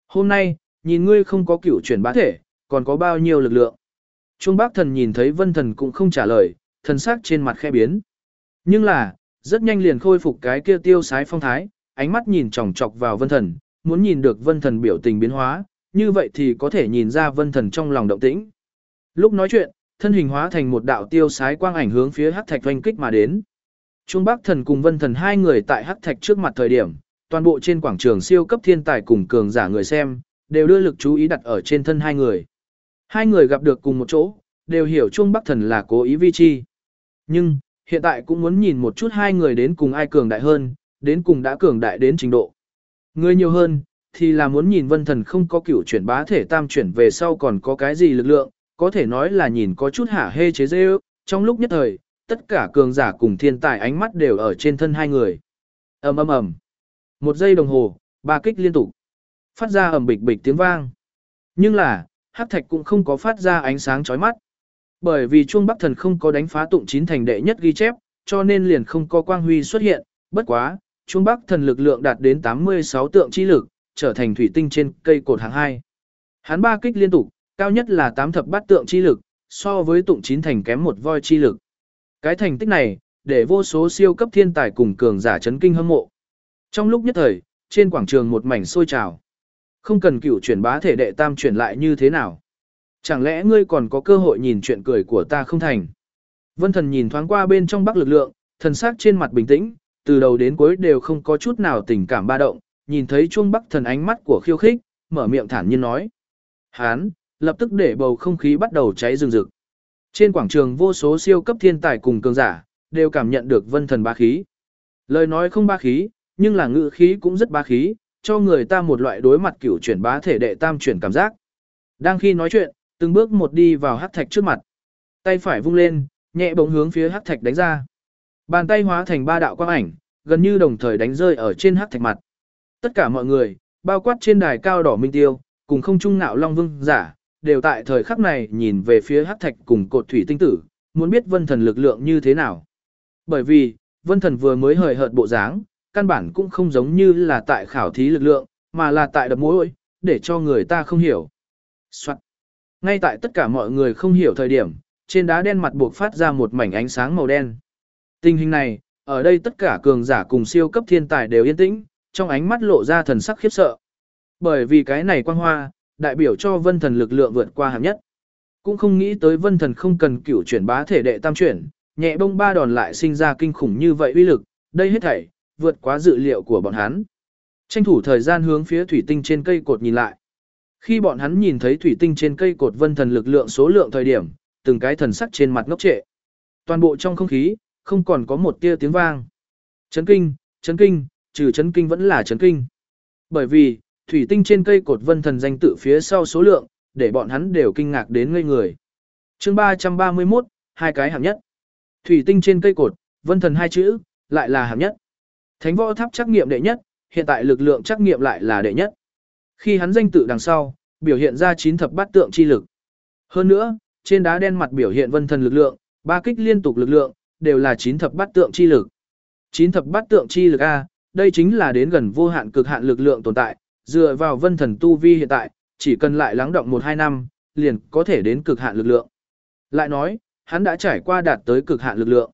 Hôm nay, nhìn ngươi không có cửu truyền bá thể, còn có bao nhiêu lực lượng. Trung bác thần nhìn thấy vân thần cũng không trả lời, thần sắc trên mặt khẽ biến. Nhưng là, rất nhanh liền khôi phục cái kia tiêu sái phong thái, ánh mắt nhìn chòng chọc vào vân thần, muốn nhìn được vân thần biểu tình biến hóa, như vậy thì có thể nhìn ra vân thần trong lòng động tĩnh. Lúc nói chuyện, thân hình hóa thành một đạo tiêu sái quang ảnh hướng phía hắc thạch oanh kích mà đến. Trung Bắc Thần cùng Vân Thần hai người tại Hắc Thạch trước mặt thời điểm, toàn bộ trên quảng trường siêu cấp thiên tài cùng cường giả người xem, đều đưa lực chú ý đặt ở trên thân hai người. Hai người gặp được cùng một chỗ, đều hiểu Trung Bắc Thần là cố ý vi chi. Nhưng, hiện tại cũng muốn nhìn một chút hai người đến cùng ai cường đại hơn, đến cùng đã cường đại đến trình độ. Người nhiều hơn, thì là muốn nhìn Vân Thần không có cửu chuyển bá thể tam chuyển về sau còn có cái gì lực lượng, có thể nói là nhìn có chút hả hê chế dê trong lúc nhất thời, tất cả cường giả cùng thiên tài ánh mắt đều ở trên thân hai người. ầm ầm ầm, một giây đồng hồ, ba kích liên tục, phát ra ầm bịch bịch tiếng vang. Nhưng là, hắc thạch cũng không có phát ra ánh sáng chói mắt, bởi vì chuông bắc thần không có đánh phá tụng chín thành đệ nhất ghi chép, cho nên liền không có quang huy xuất hiện. Bất quá, chuông bắc thần lực lượng đạt đến 86 tượng chi lực, trở thành thủy tinh trên cây cột hàng hai. Hắn ba kích liên tục, cao nhất là 8 thập bát tượng chi lực, so với tụng chín thành kém một voi chi lực. Cái thành tích này, để vô số siêu cấp thiên tài cùng cường giả chấn kinh hâm mộ. Trong lúc nhất thời, trên quảng trường một mảnh sôi trào. Không cần cửu chuyển bá thể đệ tam chuyển lại như thế nào. Chẳng lẽ ngươi còn có cơ hội nhìn chuyện cười của ta không thành. Vân thần nhìn thoáng qua bên trong bắc lực lượng, thần sắc trên mặt bình tĩnh, từ đầu đến cuối đều không có chút nào tình cảm ba động, nhìn thấy chuông bắc thần ánh mắt của khiêu khích, mở miệng thản nhiên nói. Hán, lập tức để bầu không khí bắt đầu cháy rừng rực. Trên quảng trường vô số siêu cấp thiên tài cùng cường giả, đều cảm nhận được vân thần ba khí. Lời nói không ba khí, nhưng là ngữ khí cũng rất ba khí, cho người ta một loại đối mặt cửu chuyển bá thể đệ tam chuyển cảm giác. Đang khi nói chuyện, từng bước một đi vào hắc thạch trước mặt. Tay phải vung lên, nhẹ bỗng hướng phía hắc thạch đánh ra. Bàn tay hóa thành ba đạo quang ảnh, gần như đồng thời đánh rơi ở trên hắc thạch mặt. Tất cả mọi người, bao quát trên đài cao đỏ minh tiêu, cùng không trung nạo long vương giả, đều tại thời khắc này nhìn về phía hắc thạch cùng cột thủy tinh tử, muốn biết vân thần lực lượng như thế nào. Bởi vì, vân thần vừa mới hời hợt bộ dáng, căn bản cũng không giống như là tại khảo thí lực lượng, mà là tại đập mối, để cho người ta không hiểu. Soạn. Ngay tại tất cả mọi người không hiểu thời điểm, trên đá đen mặt buộc phát ra một mảnh ánh sáng màu đen. Tình hình này, ở đây tất cả cường giả cùng siêu cấp thiên tài đều yên tĩnh, trong ánh mắt lộ ra thần sắc khiếp sợ. Bởi vì cái này quang hoa, đại biểu cho vân thần lực lượng vượt qua hạng nhất. Cũng không nghĩ tới vân thần không cần cửu chuyển bá thể đệ tam chuyển, nhẹ bông ba đòn lại sinh ra kinh khủng như vậy uy lực, đây hết thảy, vượt quá dự liệu của bọn hắn. Tranh thủ thời gian hướng phía thủy tinh trên cây cột nhìn lại. Khi bọn hắn nhìn thấy thủy tinh trên cây cột vân thần lực lượng số lượng thời điểm, từng cái thần sắc trên mặt ngốc trệ. Toàn bộ trong không khí, không còn có một tia tiếng vang. Chấn kinh, chấn kinh, trừ chấn kinh vẫn là chấn kinh. Bởi vì, thủy tinh trên cây cột vân thần danh tự phía sau số lượng, để bọn hắn đều kinh ngạc đến ngây người. chương 331, hai cái hạng nhất. Thủy tinh trên cây cột, vân thần hai chữ, lại là hạng nhất. Thánh võ tháp trắc nghiệm đệ nhất, hiện tại lực lượng trắc nghiệm lại là đệ nhất. Khi hắn danh tự đằng sau, biểu hiện ra chín thập bát tượng chi lực. Hơn nữa, trên đá đen mặt biểu hiện vân thần lực lượng, ba kích liên tục lực lượng, đều là chín thập bát tượng chi lực. Chín thập bát tượng chi lực A, đây chính là đến gần vô hạn cực hạn lực lượng tồn tại, dựa vào vân thần tu vi hiện tại, chỉ cần lại lắng động 1-2 năm, liền có thể đến cực hạn lực lượng. Lại nói, hắn đã trải qua đạt tới cực hạn lực lượng.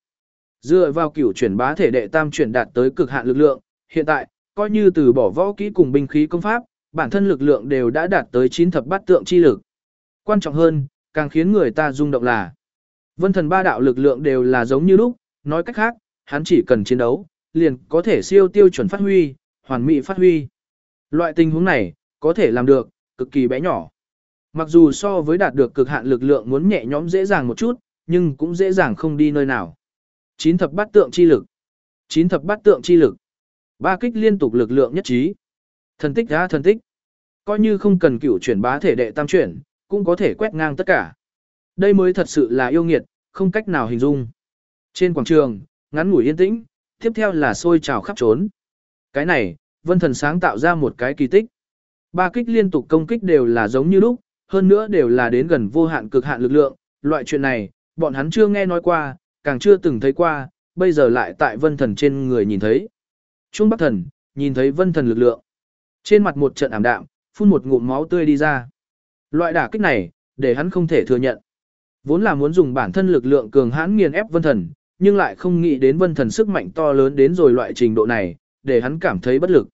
Dựa vào cửu chuyển bá thể đệ tam chuyển đạt tới cực hạn lực lượng, hiện tại, coi như từ bỏ võ kỹ cùng binh khí công pháp, bản thân lực lượng đều đã đạt tới 9 thập bát tượng chi lực. Quan trọng hơn, càng khiến người ta rung động là Vân thần ba đạo lực lượng đều là giống như lúc, nói cách khác, hắn chỉ cần chiến đấu, liền có thể siêu tiêu chuẩn phát huy, hoàn mỹ phát huy. Loại tình huống này, có thể làm được, cực kỳ bé nhỏ. Mặc dù so với đạt được cực hạn lực lượng muốn nhẹ nhõm dễ dàng một chút, nhưng cũng dễ dàng không đi nơi nào. Chín thập bát tượng chi lực. Chín thập bát tượng chi lực. Ba kích liên tục lực lượng nhất trí. Thần tích ra thần tích. Coi như không cần cửu chuyển bá thể đệ tam chuyển, cũng có thể quét ngang tất cả. Đây mới thật sự là yêu nghiệt, không cách nào hình dung. Trên quảng trường, ngắn ngủi yên tĩnh, tiếp theo là sôi trào khắp trốn. Cái này, vân thần sáng tạo ra một cái kỳ tích. Ba kích liên tục công kích đều là giống như lúc, hơn nữa đều là đến gần vô hạn cực hạn lực lượng. Loại chuyện này, bọn hắn chưa nghe nói qua, càng chưa từng thấy qua, bây giờ lại tại vân thần trên người nhìn thấy. Trung Bắc Thần, nhìn thấy vân thần lực lượng. Trên mặt một trận ảm đạm, phun một ngụm máu tươi đi ra. Loại đả kích này, để hắn không thể thừa nhận. Vốn là muốn dùng bản thân lực lượng cường hãn nghiền ép vân thần, nhưng lại không nghĩ đến vân thần sức mạnh to lớn đến rồi loại trình độ này, để hắn cảm thấy bất lực.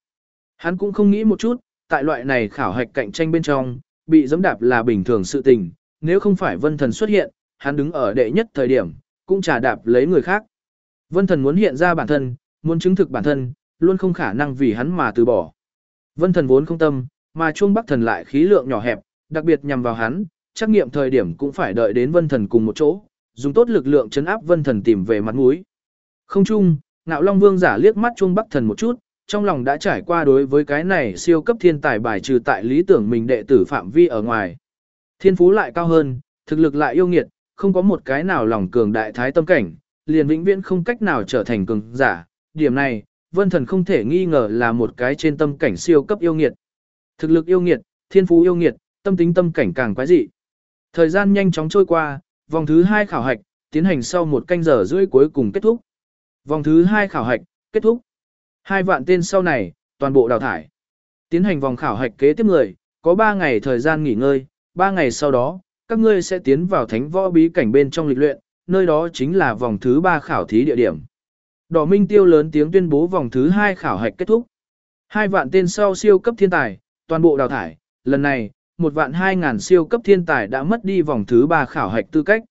Hắn cũng không nghĩ một chút, tại loại này khảo hạch cạnh tranh bên trong, bị giẫm đạp là bình thường sự tình, nếu không phải vân thần xuất hiện, hắn đứng ở đệ nhất thời điểm, cũng trả đạp lấy người khác. Vân thần muốn hiện ra bản thân, muốn chứng thực bản thân, luôn không khả năng vì hắn mà từ bỏ. Vân thần vốn không tâm, mà chuông bắc thần lại khí lượng nhỏ hẹp, đặc biệt nhằm vào hắn, trắc nghiệm thời điểm cũng phải đợi đến vân thần cùng một chỗ, dùng tốt lực lượng chấn áp vân thần tìm về mặt mũi. Không chung, ngạo long vương giả liếc mắt chuông bắc thần một chút, trong lòng đã trải qua đối với cái này siêu cấp thiên tài bài trừ tại lý tưởng mình đệ tử phạm vi ở ngoài. Thiên phú lại cao hơn, thực lực lại yêu nghiệt, không có một cái nào lòng cường đại thái tâm cảnh, liền vĩnh viễn không cách nào trở thành cường giả. Điểm này, vân thần không thể nghi ngờ là một cái trên tâm cảnh siêu cấp yêu nghiệt. Thực lực yêu nghiệt, thiên phú yêu nghiệt, tâm tính tâm cảnh càng quái dị. Thời gian nhanh chóng trôi qua, vòng thứ hai khảo hạch, tiến hành sau một canh giờ rưỡi cuối cùng kết thúc. Vòng thứ hai khảo hạch, kết thúc. Hai vạn tên sau này, toàn bộ đào thải. Tiến hành vòng khảo hạch kế tiếp người, có 3 ngày thời gian nghỉ ngơi, 3 ngày sau đó, các ngươi sẽ tiến vào thánh võ bí cảnh bên trong lịch luyện, nơi đó chính là vòng thứ 3 khảo thí địa điểm. Đỏ Minh Tiêu lớn tiếng tuyên bố vòng thứ 2 khảo hạch kết thúc. Hai vạn tên sau siêu cấp thiên tài, toàn bộ đào thải, lần này, một vạn hai ngàn siêu cấp thiên tài đã mất đi vòng thứ ba khảo hạch tư cách.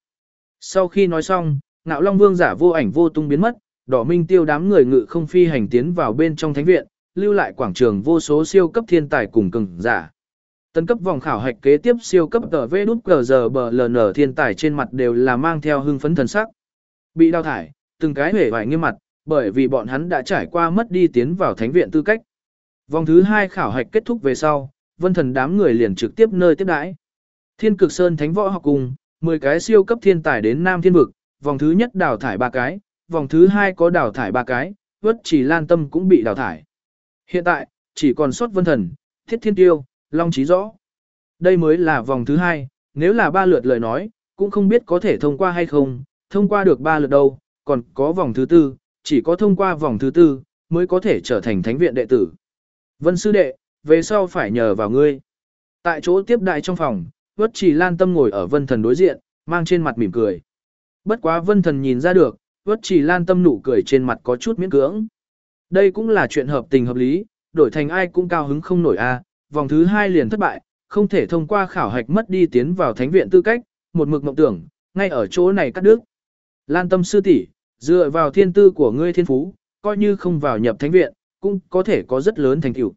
Sau khi nói xong, Ngạo Long Vương giả vô ảnh vô tung biến mất, Đỏ Minh Tiêu đám người ngự không phi hành tiến vào bên trong thánh viện, lưu lại quảng trường vô số siêu cấp thiên tài cùng cường giả. Tân cấp vòng khảo hạch kế tiếp siêu cấp tờ V đút cờ giờ bờ LN thiên tài trên mặt đều là mang theo hưng phấn thần sắc. Bị đào thải, từng cái hể vải nghiêm mặt, bởi vì bọn hắn đã trải qua mất đi tiến vào thánh viện tư cách. Vòng thứ hai khảo hạch kết thúc về sau, vân thần đám người liền trực tiếp nơi tiếp đãi. Thiên cực sơn thánh võ học cùng, 10 cái siêu cấp thiên tài đến Nam Thiên Vực, vòng thứ nhất đào thải ba cái, vòng thứ hai có đào thải ba cái, vất chỉ lan tâm cũng bị đào thải. Hiện tại, chỉ còn sót vân thần, thiết thiên tiêu, long trí rõ. Đây mới là vòng thứ hai, nếu là ba lượt lời nói, cũng không biết có thể thông qua hay không, thông qua được ba lượt đâu, còn có vòng thứ tư, chỉ có thông qua vòng thứ tư, mới có thể trở thành thánh viện đệ tử. Vân sư đệ, về sau phải nhờ vào ngươi. Tại chỗ tiếp đại trong phòng, vất chỉ lan tâm ngồi ở vân thần đối diện, mang trên mặt mỉm cười. Bất quá vân thần nhìn ra được, vất chỉ lan tâm nụ cười trên mặt có chút miễn cưỡng. Đây cũng là chuyện hợp tình hợp lý, đổi thành ai cũng cao hứng không nổi a vòng thứ hai liền thất bại, không thể thông qua khảo hạch mất đi tiến vào thánh viện tư cách, một mực mộng tưởng, ngay ở chỗ này cắt đứt. Lan tâm sư tỷ, dựa vào thiên tư của ngươi thiên phú, coi như không vào nhập thánh viện, cũng có thể có rất lớn thành tựu.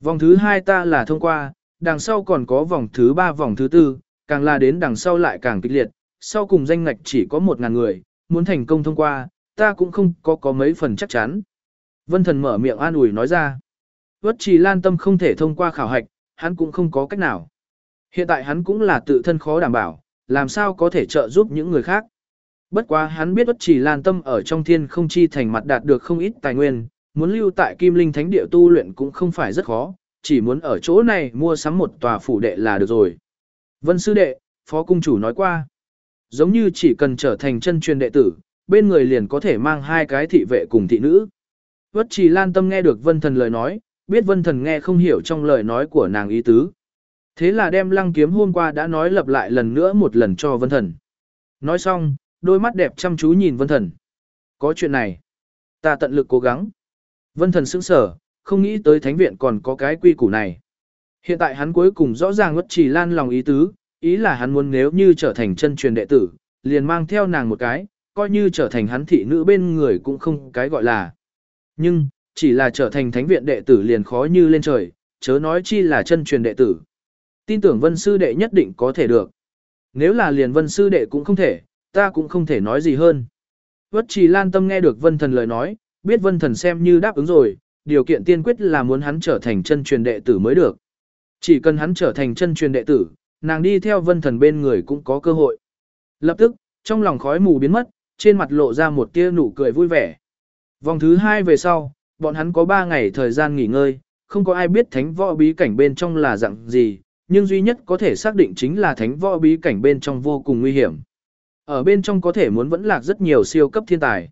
Vòng thứ hai ta là thông qua, đằng sau còn có vòng thứ ba vòng thứ tư, càng là đến đằng sau lại càng kịch liệt, sau cùng danh ngạch chỉ có một ngàn người, muốn thành công thông qua, ta cũng không có có mấy phần chắc chắn. Vân thần mở miệng an ủi nói ra. Vất trì lan tâm không thể thông qua khảo hạch, hắn cũng không có cách nào. Hiện tại hắn cũng là tự thân khó đảm bảo, làm sao có thể trợ giúp những người khác. Bất quá hắn biết Vất trì lan tâm ở trong thiên không chi thành mặt đạt được không ít tài nguyên, muốn lưu tại Kim Linh Thánh Địa tu luyện cũng không phải rất khó, chỉ muốn ở chỗ này mua sắm một tòa phủ đệ là được rồi. Vân sư đệ, phó cung chủ nói qua, giống như chỉ cần trở thành chân truyền đệ tử, bên người liền có thể mang hai cái thị vệ cùng thị nữ. Vất trì lan tâm nghe được vân thần lời nói, biết vân thần nghe không hiểu trong lời nói của nàng ý tứ. Thế là đem lăng kiếm hôm qua đã nói lặp lại lần nữa một lần cho vân thần. Nói xong, đôi mắt đẹp chăm chú nhìn vân thần. Có chuyện này, ta tận lực cố gắng. Vân thần sững sờ, không nghĩ tới thánh viện còn có cái quy củ này. Hiện tại hắn cuối cùng rõ ràng ngất chỉ lan lòng ý tứ, ý là hắn muốn nếu như trở thành chân truyền đệ tử, liền mang theo nàng một cái, coi như trở thành hắn thị nữ bên người cũng không cái gọi là. Nhưng, chỉ là trở thành thánh viện đệ tử liền khó như lên trời, chớ nói chi là chân truyền đệ tử. Tin tưởng vân sư đệ nhất định có thể được. Nếu là liền vân sư đệ cũng không thể, ta cũng không thể nói gì hơn. Vất trì lan tâm nghe được vân thần lời nói, biết vân thần xem như đáp ứng rồi, điều kiện tiên quyết là muốn hắn trở thành chân truyền đệ tử mới được. Chỉ cần hắn trở thành chân truyền đệ tử, nàng đi theo vân thần bên người cũng có cơ hội. Lập tức, trong lòng khói mù biến mất, trên mặt lộ ra một tia nụ cười vui vẻ. Vòng thứ hai về sau, bọn hắn có 3 ngày thời gian nghỉ ngơi, không có ai biết thánh võ bí cảnh bên trong là dạng gì, nhưng duy nhất có thể xác định chính là thánh võ bí cảnh bên trong vô cùng nguy hiểm. Ở bên trong có thể muốn vẫn lạc rất nhiều siêu cấp thiên tài.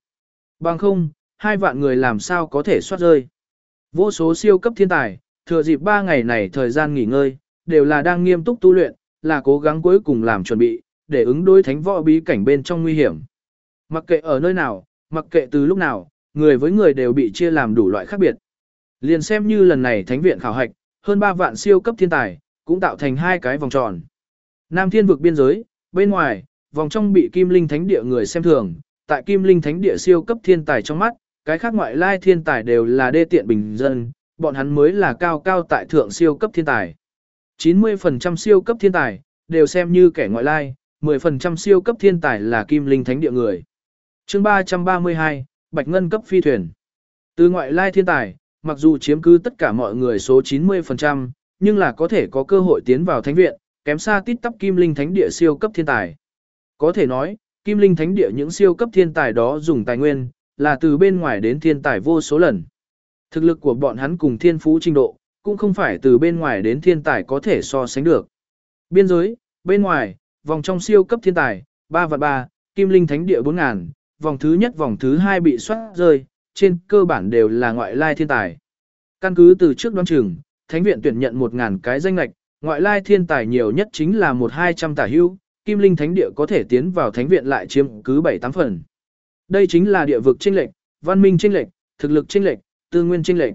Bằng không, hai vạn người làm sao có thể soát rơi. Vô số siêu cấp thiên tài, thừa dịp 3 ngày này thời gian nghỉ ngơi, đều là đang nghiêm túc tu luyện, là cố gắng cuối cùng làm chuẩn bị, để ứng đối thánh võ bí cảnh bên trong nguy hiểm. Mặc kệ ở nơi nào, mặc kệ từ lúc nào, người với người đều bị chia làm đủ loại khác biệt. Liền xem như lần này thánh viện khảo hạch, hơn 3 vạn siêu cấp thiên tài, cũng tạo thành hai cái vòng tròn. Nam thiên vực biên giới, bên ngoài, vòng trong bị kim linh thánh địa người xem thường, tại kim linh thánh địa siêu cấp thiên tài trong mắt, cái khác ngoại lai thiên tài đều là đê tiện bình dân, bọn hắn mới là cao cao tại thượng siêu cấp thiên tài. 90% siêu cấp thiên tài, đều xem như kẻ ngoại lai, 10% siêu cấp thiên tài là kim linh thánh địa người. chương 332, Bạch Ngân cấp phi thuyền. Từ ngoại lai thiên tài, mặc dù chiếm cứ tất cả mọi người số 90%, nhưng là có thể có cơ hội tiến vào thánh viện, kém xa tít tắp kim linh thánh địa siêu cấp thiên tài. Có thể nói, kim linh thánh địa những siêu cấp thiên tài đó dùng tài nguyên, là từ bên ngoài đến thiên tài vô số lần. Thực lực của bọn hắn cùng thiên phú trình độ, cũng không phải từ bên ngoài đến thiên tài có thể so sánh được. Biên giới, bên ngoài, vòng trong siêu cấp thiên tài, 3 và 3, kim linh thánh địa 4 ngàn, vòng thứ nhất vòng thứ hai bị soát rơi, trên cơ bản đều là ngoại lai thiên tài. Căn cứ từ trước đoán chừng, thánh viện tuyển nhận 1.000 cái danh lạch, ngoại lai thiên tài nhiều nhất chính là 1-200 tả hưu, kim linh thánh địa có thể tiến vào thánh viện lại chiếm cứ 7-8 phần. Đây chính là địa vực chênh lệch, văn minh chênh lệch, thực lực chênh lệch, tư nguyên chênh lệch.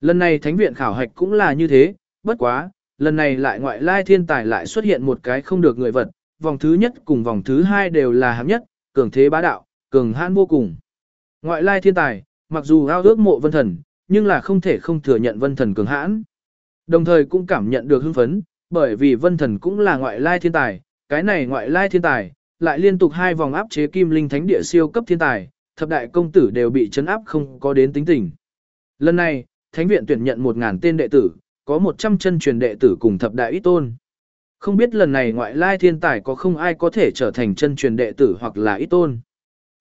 Lần này thánh viện khảo hạch cũng là như thế, bất quá, lần này lại ngoại lai thiên tài lại xuất hiện một cái không được người vật, vòng thứ nhất cùng vòng thứ hai đều là hạng nhất, cường thế bá đạo, cường hãn vô cùng. Ngoại lai thiên tài, mặc dù ao ước mộ vân thần, nhưng là không thể không thừa nhận vân thần cường hãn. Đồng thời cũng cảm nhận được hưng phấn, bởi vì vân thần cũng là ngoại lai thiên tài, cái này ngoại lai thiên tài, lại liên tục hai vòng áp chế kim linh thánh địa siêu cấp thiên tài, thập đại công tử đều bị chấn áp không có đến tính tình. Lần này, thánh viện tuyển nhận 1000 tên đệ tử, có 100 chân truyền đệ tử cùng thập đại ít tôn. Không biết lần này ngoại lai thiên tài có không ai có thể trở thành chân truyền đệ tử hoặc là ít tôn.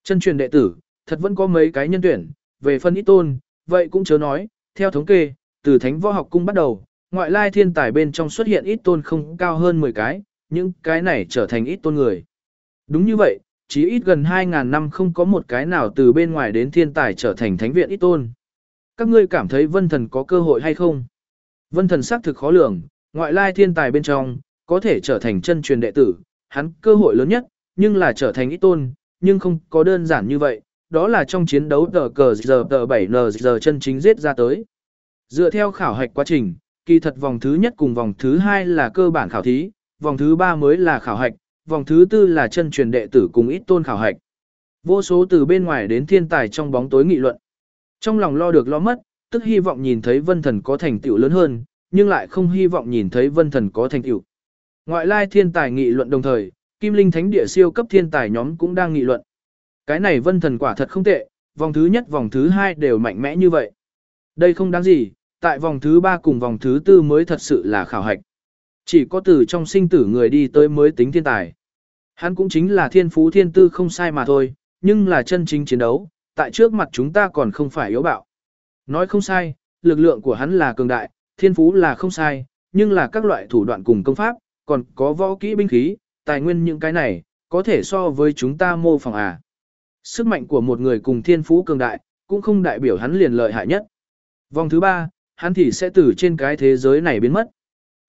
Chân truyền đệ tử, thật vẫn có mấy cái nhân tuyển, về phân ít tôn, vậy cũng chớ nói, theo thống kê, từ thánh võ học cung bắt đầu, ngoại lai thiên tài bên trong xuất hiện ít tôn không cao hơn 10 cái, những cái này trở thành ít tôn người. Đúng như vậy, chỉ ít gần 2.000 năm không có một cái nào từ bên ngoài đến thiên tài trở thành thánh viện ít tôn. Các ngươi cảm thấy vân thần có cơ hội hay không? Vân thần xác thực khó lường, ngoại lai thiên tài bên trong, có thể trở thành chân truyền đệ tử, hắn cơ hội lớn nhất, nhưng là trở thành ít tôn, nhưng không có đơn giản như vậy, đó là trong chiến đấu tờ cờ giờ tờ 7N giờ chân chính giết ra tới. Dựa theo khảo hạch quá trình, kỳ thật vòng thứ nhất cùng vòng thứ hai là cơ bản khảo thí, vòng thứ ba mới là khảo hạch, vòng thứ tư là chân truyền đệ tử cùng ít tôn khảo hạch. Vô số từ bên ngoài đến thiên tài trong bóng tối nghị luận. Trong lòng lo được lo mất, tức hy vọng nhìn thấy vân thần có thành tựu lớn hơn, nhưng lại không hy vọng nhìn thấy vân thần có thành tựu. Ngoại lai thiên tài nghị luận đồng thời, Kim Linh Thánh Địa siêu cấp thiên tài nhóm cũng đang nghị luận. Cái này vân thần quả thật không tệ, vòng thứ nhất vòng thứ hai đều mạnh mẽ như vậy. Đây không đáng gì, tại vòng thứ ba cùng vòng thứ tư mới thật sự là khảo hạch. Chỉ có từ trong sinh tử người đi tới mới tính thiên tài. Hắn cũng chính là thiên phú thiên tư không sai mà thôi, nhưng là chân chính chiến đấu, tại trước mặt chúng ta còn không phải yếu bạo. Nói không sai, lực lượng của hắn là cường đại, thiên phú là không sai, nhưng là các loại thủ đoạn cùng công pháp, còn có võ kỹ binh khí, tài nguyên những cái này, có thể so với chúng ta mô phỏng à. Sức mạnh của một người cùng thiên phú cường đại, cũng không đại biểu hắn liền lợi hại nhất. Vòng thứ ba, hắn thì sẽ từ trên cái thế giới này biến mất.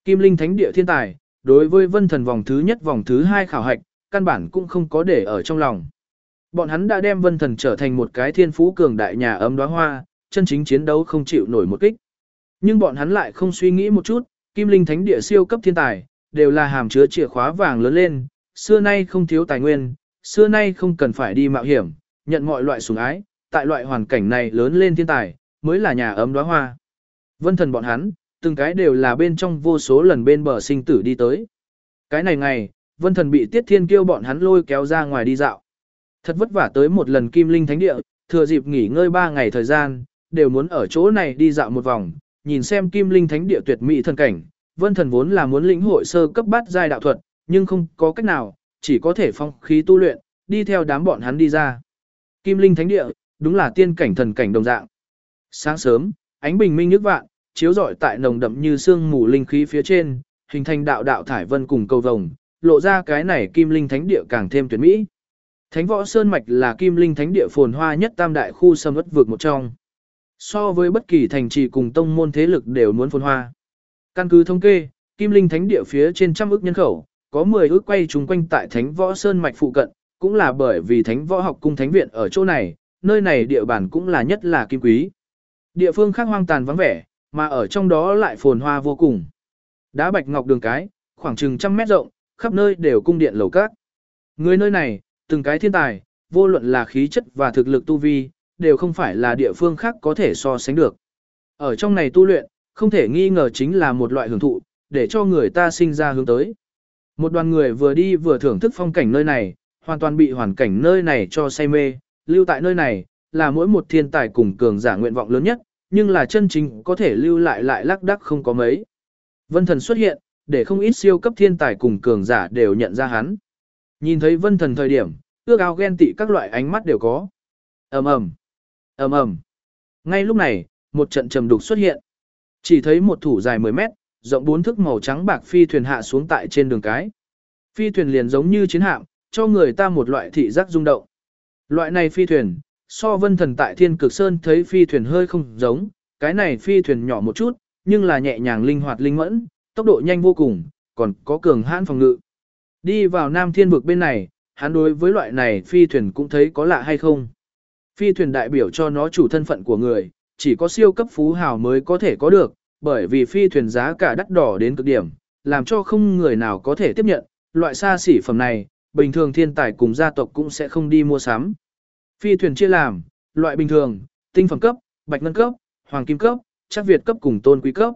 Kim Linh Thánh Địa Thiên Tài, đối với vân thần vòng thứ nhất vòng thứ hai khảo hạch, căn bản cũng không có để ở trong lòng. Bọn hắn đã đem vân thần trở thành một cái thiên phú cường đại nhà ấm đóa hoa, chân chính chiến đấu không chịu nổi một kích. Nhưng bọn hắn lại không suy nghĩ một chút, kim linh thánh địa siêu cấp thiên tài, đều là hàm chứa chìa khóa vàng lớn lên, xưa nay không thiếu tài nguyên, xưa nay không cần phải đi mạo hiểm, nhận mọi loại sủng ái, tại loại hoàn cảnh này lớn lên thiên tài, mới là nhà ấm đóa hoa. Vân thần bọn hắn, từng cái đều là bên trong vô số lần bên bờ sinh tử đi tới. Cái này ngày, vân thần bị tiết thiên kêu bọn hắn lôi kéo ra ngoài đi dạo. Thật vất vả tới một lần kim linh thánh địa, thừa dịp nghỉ ngơi ba ngày thời gian, đều muốn ở chỗ này đi dạo một vòng, nhìn xem kim linh thánh địa tuyệt mỹ thần cảnh. Vân thần vốn là muốn lĩnh hội sơ cấp bát giai đạo thuật, nhưng không có cách nào, chỉ có thể phong khí tu luyện, đi theo đám bọn hắn đi ra. Kim linh thánh địa, đúng là tiên cảnh thần cảnh đồng dạng. Sáng sớm, ánh bình minh nhức vạn, chiếu rọi tại nồng đậm như sương mù linh khí phía trên, hình thành đạo đạo thải vân cùng cầu vồng, lộ ra cái này kim linh thánh địa càng thêm tuyệt mỹ. Thánh võ sơn mạch là kim linh thánh địa phồn hoa nhất tam đại khu sâm ất vực một trong. So với bất kỳ thành trì cùng tông môn thế lực đều muốn phồn hoa. Căn cứ thống kê, kim linh thánh địa phía trên trăm ước nhân khẩu, có 10 ước quay chúng quanh tại thánh võ sơn mạch phụ cận, cũng là bởi vì thánh võ học cung thánh viện ở chỗ này, nơi này địa bàn cũng là nhất là kim quý. Địa phương khác hoang tàn vắng vẻ, mà ở trong đó lại phồn hoa vô cùng. Đá bạch ngọc đường cái, khoảng chừng trăm mét rộng, khắp nơi đều cung điện lầu các. Người nơi này, từng cái thiên tài, vô luận là khí chất và thực lực tu vi, đều không phải là địa phương khác có thể so sánh được. Ở trong này tu luyện, không thể nghi ngờ chính là một loại hưởng thụ, để cho người ta sinh ra hướng tới. Một đoàn người vừa đi vừa thưởng thức phong cảnh nơi này, hoàn toàn bị hoàn cảnh nơi này cho say mê, lưu tại nơi này, là mỗi một thiên tài cùng cường giả nguyện vọng lớn nhất, nhưng là chân chính có thể lưu lại lại lắc đắc không có mấy. Vân thần xuất hiện, để không ít siêu cấp thiên tài cùng cường giả đều nhận ra hắn. Nhìn thấy vân thần thời điểm, ước ao ghen tị các loại ánh mắt đều có. ầm ầm ầm ầm Ngay lúc này, một trận trầm đục xuất hiện. Chỉ thấy một thủ dài 10 mét, rộng bốn thước màu trắng bạc phi thuyền hạ xuống tại trên đường cái. Phi thuyền liền giống như chiến hạm, cho người ta một loại thị giác rung động. Loại này phi thuyền, so vân thần tại thiên cực sơn thấy phi thuyền hơi không giống, cái này phi thuyền nhỏ một chút, nhưng là nhẹ nhàng linh hoạt linh mẫn, tốc độ nhanh vô cùng, còn có cường hãn phòng ngự. Đi vào Nam Thiên vực bên này, hắn đối với loại này phi thuyền cũng thấy có lạ hay không. Phi thuyền đại biểu cho nó chủ thân phận của người, chỉ có siêu cấp phú hào mới có thể có được, bởi vì phi thuyền giá cả đắt đỏ đến cực điểm, làm cho không người nào có thể tiếp nhận, loại xa xỉ phẩm này, bình thường thiên tài cùng gia tộc cũng sẽ không đi mua sắm. Phi thuyền chia làm, loại bình thường, tinh phẩm cấp, bạch ngân cấp, hoàng kim cấp, chắc Việt cấp cùng tôn quý cấp.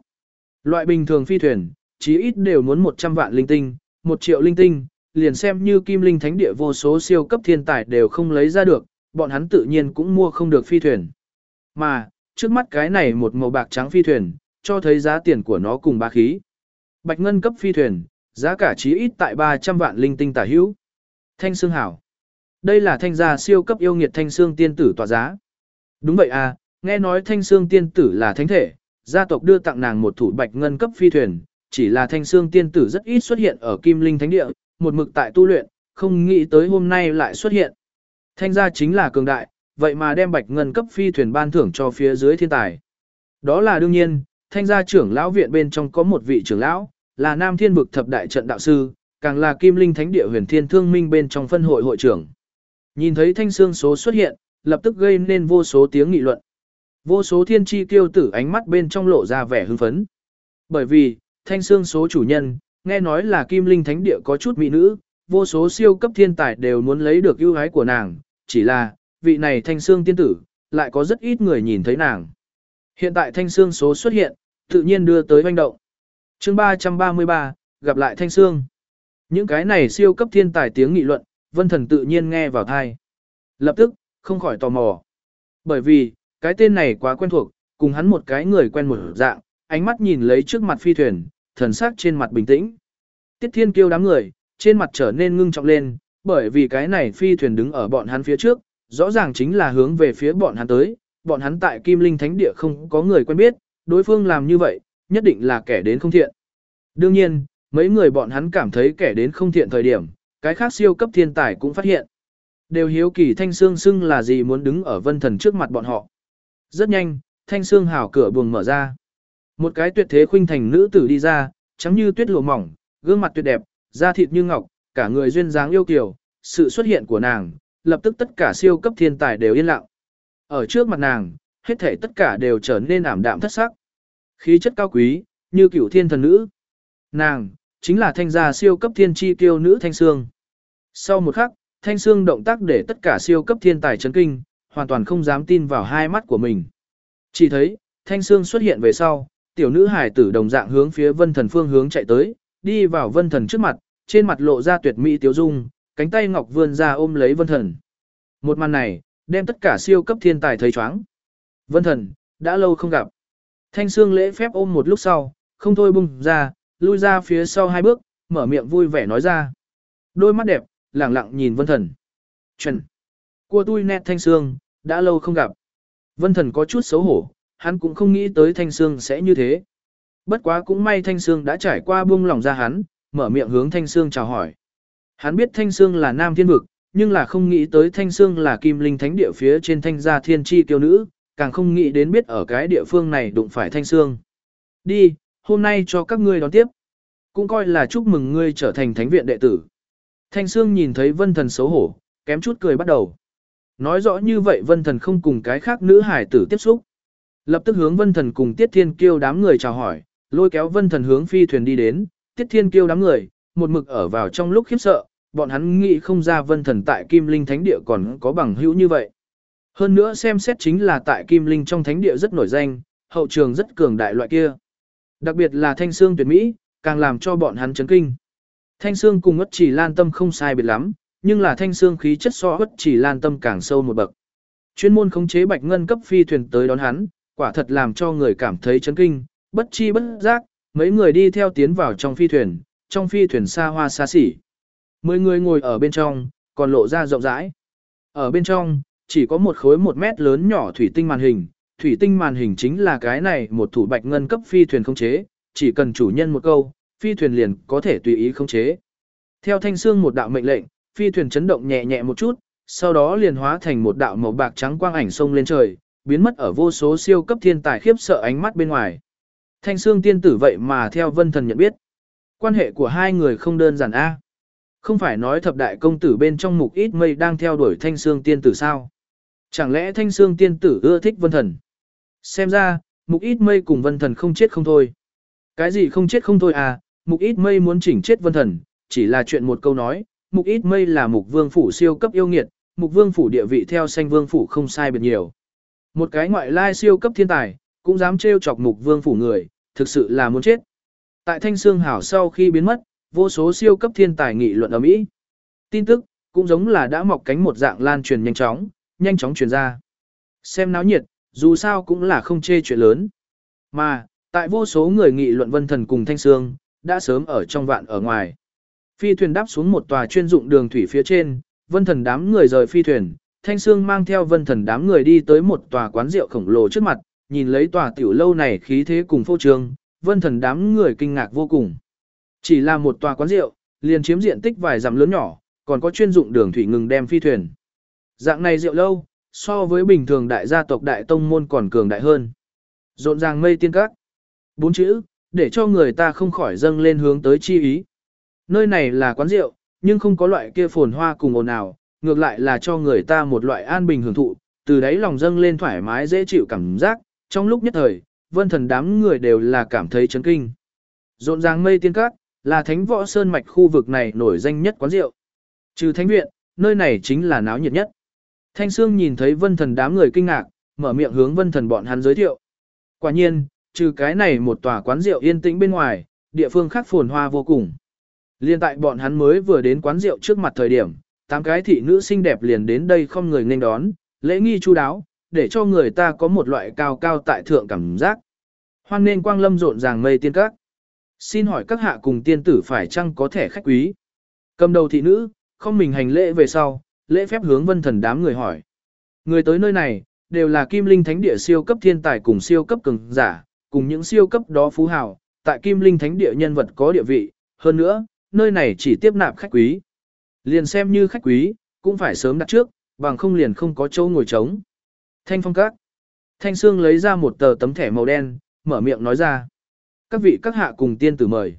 Loại bình thường phi thuyền, chí ít đều muốn 100 vạn linh tinh, 1 triệu linh tinh, liền xem như kim linh thánh địa vô số siêu cấp thiên tài đều không lấy ra được, bọn hắn tự nhiên cũng mua không được phi thuyền. Mà, trước mắt cái này một màu bạc trắng phi thuyền, cho thấy giá tiền của nó cùng bá khí. Bạch ngân cấp phi thuyền, giá cả chí ít tại 300 vạn linh tinh tả hữu. Thanh xương hảo. Đây là thanh gia siêu cấp yêu nghiệt thanh xương tiên tử tỏa giá. Đúng vậy à, nghe nói thanh xương tiên tử là thánh thể, gia tộc đưa tặng nàng một thủ bạch ngân cấp phi thuyền, chỉ là thanh xương tiên tử rất ít xuất hiện ở kim linh thánh địa, một mực tại tu luyện, không nghĩ tới hôm nay lại xuất hiện. Thanh gia chính là cường đại, vậy mà đem bạch ngân cấp phi thuyền ban thưởng cho phía dưới thiên tài. Đó là đương nhiên, thanh gia trưởng lão viện bên trong có một vị trưởng lão, là Nam Thiên vực thập đại trận đạo sư, càng là Kim Linh Thánh địa Huyền Thiên Thương Minh bên trong phân hội hội trưởng. Nhìn thấy thanh xương số xuất hiện, lập tức gây nên vô số tiếng nghị luận. Vô số thiên chi tiêu tử ánh mắt bên trong lộ ra vẻ hưng phấn. Bởi vì, thanh xương số chủ nhân, nghe nói là Kim Linh Thánh địa có chút mỹ nữ, vô số siêu cấp thiên tài đều muốn lấy được ưu ái của nàng, chỉ là, vị này thanh xương tiên tử, lại có rất ít người nhìn thấy nàng. Hiện tại thanh xương số xuất hiện, tự nhiên đưa tới hoành động. chương 333, gặp lại thanh xương. Những cái này siêu cấp thiên tài tiếng nghị luận, vân thần tự nhiên nghe vào tai. Lập tức, không khỏi tò mò. Bởi vì, cái tên này quá quen thuộc, cùng hắn một cái người quen một dạng, ánh mắt nhìn lấy trước mặt phi thuyền, thần sắc trên mặt bình tĩnh. Tiết thiên kêu đám người, trên mặt trở nên ngưng trọng lên, bởi vì cái này phi thuyền đứng ở bọn hắn phía trước, rõ ràng chính là hướng về phía bọn hắn tới, bọn hắn tại Kim Linh Thánh Địa không có người quen biết, đối phương làm như vậy, nhất định là kẻ đến không thiện. Đương nhiên, mấy người bọn hắn cảm thấy kẻ đến không thiện thời điểm, cái khác siêu cấp thiên tài cũng phát hiện. Đều hiếu kỳ thanh xương xưng là gì muốn đứng ở vân thần trước mặt bọn họ. Rất nhanh, thanh xương hào cửa buồng mở ra. Một cái tuyệt thế khuynh thành nữ tử đi ra, trắng như tuyết lụa mỏng, gương mặt tuyệt đẹp, da thịt như ngọc, cả người duyên dáng yêu kiều, sự xuất hiện của nàng, lập tức tất cả siêu cấp thiên tài đều yên lặng. Ở trước mặt nàng, hết thảy tất cả đều trở nên ảm đạm thất sắc. Khí chất cao quý, như cửu thiên thần nữ. Nàng, chính là thanh gia siêu cấp thiên chi tiêu nữ Thanh Sương. Sau một khắc, Thanh Sương động tác để tất cả siêu cấp thiên tài chấn kinh, hoàn toàn không dám tin vào hai mắt của mình. Chỉ thấy, Thanh Sương xuất hiện về sau, tiểu nữ hải tử đồng dạng hướng phía vân thần phương hướng chạy tới, đi vào vân thần trước mặt, trên mặt lộ ra tuyệt mỹ tiểu dung, cánh tay ngọc vươn ra ôm lấy vân thần. Một màn này, đem tất cả siêu cấp thiên tài thấy chóng. Vân thần, đã lâu không gặp. Thanh Sương lễ phép ôm một lúc sau, không thôi bung ra, lui ra phía sau hai bước, mở miệng vui vẻ nói ra. Đôi mắt đẹp, lẳng lặng nhìn vân thần. Trần. Cua tui nét Thanh Sương, đã lâu không gặp. Vân thần có chút xấu hổ, hắn cũng không nghĩ tới Thanh Sương sẽ như thế. Bất quá cũng may Thanh Sương đã trải qua buông lòng ra hắn, mở miệng hướng Thanh Sương chào hỏi. Hắn biết Thanh Sương là nam thiên vực, nhưng là không nghĩ tới Thanh Sương là kim linh thánh địa phía trên thanh gia thiên chi kiêu nữ, càng không nghĩ đến biết ở cái địa phương này đụng phải Thanh Sương. Đi, hôm nay cho các ngươi đón tiếp. Cũng coi là chúc mừng ngươi trở thành thánh viện đệ tử. Thanh Sương nhìn thấy vân thần xấu hổ, kém chút cười bắt đầu. Nói rõ như vậy vân thần không cùng cái khác nữ hải tử tiếp xúc. Lập tức hướng vân thần cùng tiết thiên kiêu đám người chào hỏi, lôi kéo vân thần hướng phi thuyền đi đến, tiết thiên kiêu đám người, một mực ở vào trong lúc khiếp sợ, bọn hắn nghĩ không ra vân thần tại Kim Linh Thánh Địa còn có bằng hữu như vậy. Hơn nữa xem xét chính là tại Kim Linh trong Thánh Địa rất nổi danh, hậu trường rất cường đại loại kia. Đặc biệt là Thanh xương tuyệt mỹ, càng làm cho bọn hắn chấn kinh. Thanh xương cùng ất chỉ lan tâm không sai biệt lắm, nhưng là Thanh xương khí chất so ất chỉ lan tâm càng sâu một bậc. Chuyên môn khống chế bạch ngân cấp phi thuyền tới đón hắn, quả thật làm cho người cảm thấy chấn kinh, bất chi bất giác, mấy người đi theo tiến vào trong phi thuyền, trong phi thuyền xa hoa xa xỉ. Mười người ngồi ở bên trong, còn lộ ra rộng rãi. Ở bên trong, chỉ có một khối một mét lớn nhỏ thủy tinh màn hình, thủy tinh màn hình chính là cái này một thủ bạch ngân cấp phi thuyền không chế, chỉ cần chủ nhân một câu, phi thuyền liền có thể tùy ý không chế. Theo thanh xương một đạo mệnh lệnh, phi thuyền chấn động nhẹ nhẹ một chút, sau đó liền hóa thành một đạo màu bạc trắng quang ảnh sông lên trời, biến mất ở vô số siêu cấp thiên tài khiếp sợ ánh mắt bên ngoài. Thanh xương tiên tử vậy mà theo vân thần nhận biết. Quan hệ của hai người không đơn giản a. Không phải nói thập đại công tử bên trong mục ít mây đang theo đuổi thanh xương tiên tử sao? Chẳng lẽ thanh xương tiên tử ưa thích vân thần? Xem ra, mục ít mây cùng vân thần không chết không thôi. Cái gì không chết không thôi à, mục ít mây muốn chỉnh chết vân thần, chỉ là chuyện một câu nói, mục ít mây là mục vương phủ siêu cấp yêu nghiệt, mục vương phủ địa vị theo xanh vương phủ không sai biệt nhiều. Một cái ngoại lai siêu cấp thiên tài, cũng dám trêu chọc mục vương phủ người, thực sự là muốn chết. Tại thanh xương hảo sau khi biến mất, vô số siêu cấp thiên tài nghị luận ở Mỹ. Tin tức, cũng giống là đã mọc cánh một dạng lan truyền nhanh chóng, nhanh chóng truyền ra. Xem náo nhiệt, dù sao cũng là không chê chuyện lớn. Mà, tại vô số người nghị luận vân thần cùng thanh sương đã sớm ở trong vạn ở ngoài. Phi thuyền đáp xuống một tòa chuyên dụng đường thủy phía trên, vân thần đám người rời phi thuyền, thanh sương mang theo vân thần đám người đi tới một tòa quán rượu khổng lồ trước mặt, nhìn lấy tòa tiểu lâu này khí thế cùng phô trương, vân thần đám người kinh ngạc vô cùng. Chỉ là một tòa quán rượu, liền chiếm diện tích vài dặm lớn nhỏ, còn có chuyên dụng đường thủy ngừng đem phi thuyền. Dạng này rượu lâu, so với bình thường đại gia tộc đại tông môn còn cường đại hơn. Rộn ràng mây tiên các. Bốn chữ, để cho người ta không khỏi dâng lên hướng tới chi ý. Nơi này là quán rượu, nhưng không có loại kia phồn hoa cùng ồn ào, ngược lại là cho người ta một loại an bình hưởng thụ, từ đấy lòng dâng lên thoải mái dễ chịu cảm giác, trong lúc nhất thời, vân thần đám người đều là cảm thấy chấn kinh. Rộn ràng mây tiên các, là thánh võ sơn mạch khu vực này nổi danh nhất quán rượu. Trừ thánh viện, nơi này chính là náo nhiệt nhất. Thanh Sương nhìn thấy vân thần đám người kinh ngạc, mở miệng hướng vân thần bọn hắn giới thiệu. Quả nhiên, trừ cái này một tòa quán rượu yên tĩnh bên ngoài, địa phương khác phồn hoa vô cùng. Liên tại bọn hắn mới vừa đến quán rượu trước mặt thời điểm, tám cái thị nữ xinh đẹp liền đến đây không người nên đón, lễ nghi chu đáo, để cho người ta có một loại cao cao tại thượng cảm giác. Hoan nên quang lâm rộn ràng mây tiên các. Xin hỏi các hạ cùng tiên tử phải chăng có thể khách quý? Cầm đầu thị nữ, không mình hành lễ về sau, lễ phép hướng vân thần đám người hỏi. Người tới nơi này, đều là kim linh thánh địa siêu cấp thiên tài cùng siêu cấp cường giả, cùng những siêu cấp đó phú hào, tại kim linh thánh địa nhân vật có địa vị, hơn nữa, nơi này chỉ tiếp nạp khách quý. Liền xem như khách quý, cũng phải sớm đặt trước, bằng không liền không có chỗ ngồi trống. Thanh phong các. Thanh Sương lấy ra một tờ tấm thẻ màu đen, mở miệng nói ra. Các vị các hạ cùng tiên tử mời.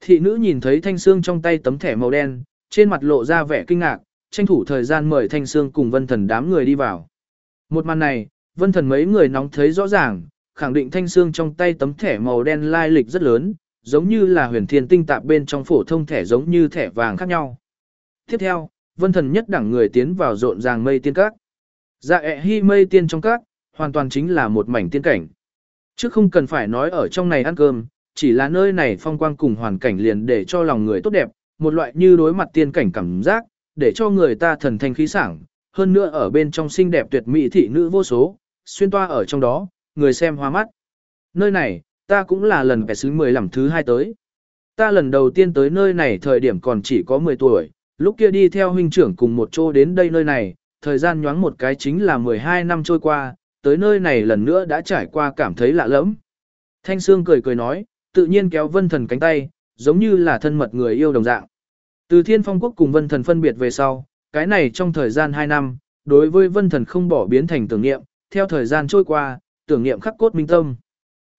Thị nữ nhìn thấy Thanh Sương trong tay tấm thẻ màu đen, trên mặt lộ ra vẻ kinh ngạc, tranh thủ thời gian mời Thanh Sương cùng vân thần đám người đi vào. Một màn này, vân thần mấy người nóng thấy rõ ràng, khẳng định thanh xương trong tay tấm thẻ màu đen lai lịch rất lớn, giống như là huyền thiên tinh tạp bên trong phổ thông thẻ giống như thẻ vàng khác nhau. Tiếp theo, vân thần nhất đẳng người tiến vào rộn ràng mây tiên các. Dạ ẹ hy mây tiên trong các, hoàn toàn chính là một mảnh tiên cảnh. Chứ không cần phải nói ở trong này ăn cơm, chỉ là nơi này phong quang cùng hoàn cảnh liền để cho lòng người tốt đẹp, một loại như đối mặt tiên cảnh cảm giác, để cho người ta thần thanh khí sảng, hơn nữa ở bên trong xinh đẹp tuyệt mỹ thị nữ vô số, xuyên toa ở trong đó, người xem hoa mắt. Nơi này, ta cũng là lần vẻ xứ 10 làm thứ hai tới. Ta lần đầu tiên tới nơi này thời điểm còn chỉ có 10 tuổi, lúc kia đi theo huynh trưởng cùng một chỗ đến đây nơi này, thời gian nhoáng một cái chính là 12 năm trôi qua, tới nơi này lần nữa đã trải qua cảm thấy lạ lẫm. Thanh Sương cười cười nói, tự nhiên kéo vân thần cánh tay, giống như là thân mật người yêu đồng dạng. Từ thiên phong quốc cùng vân thần phân biệt về sau, cái này trong thời gian 2 năm, đối với vân thần không bỏ biến thành tưởng niệm, theo thời gian trôi qua, tưởng niệm khắc cốt minh tâm.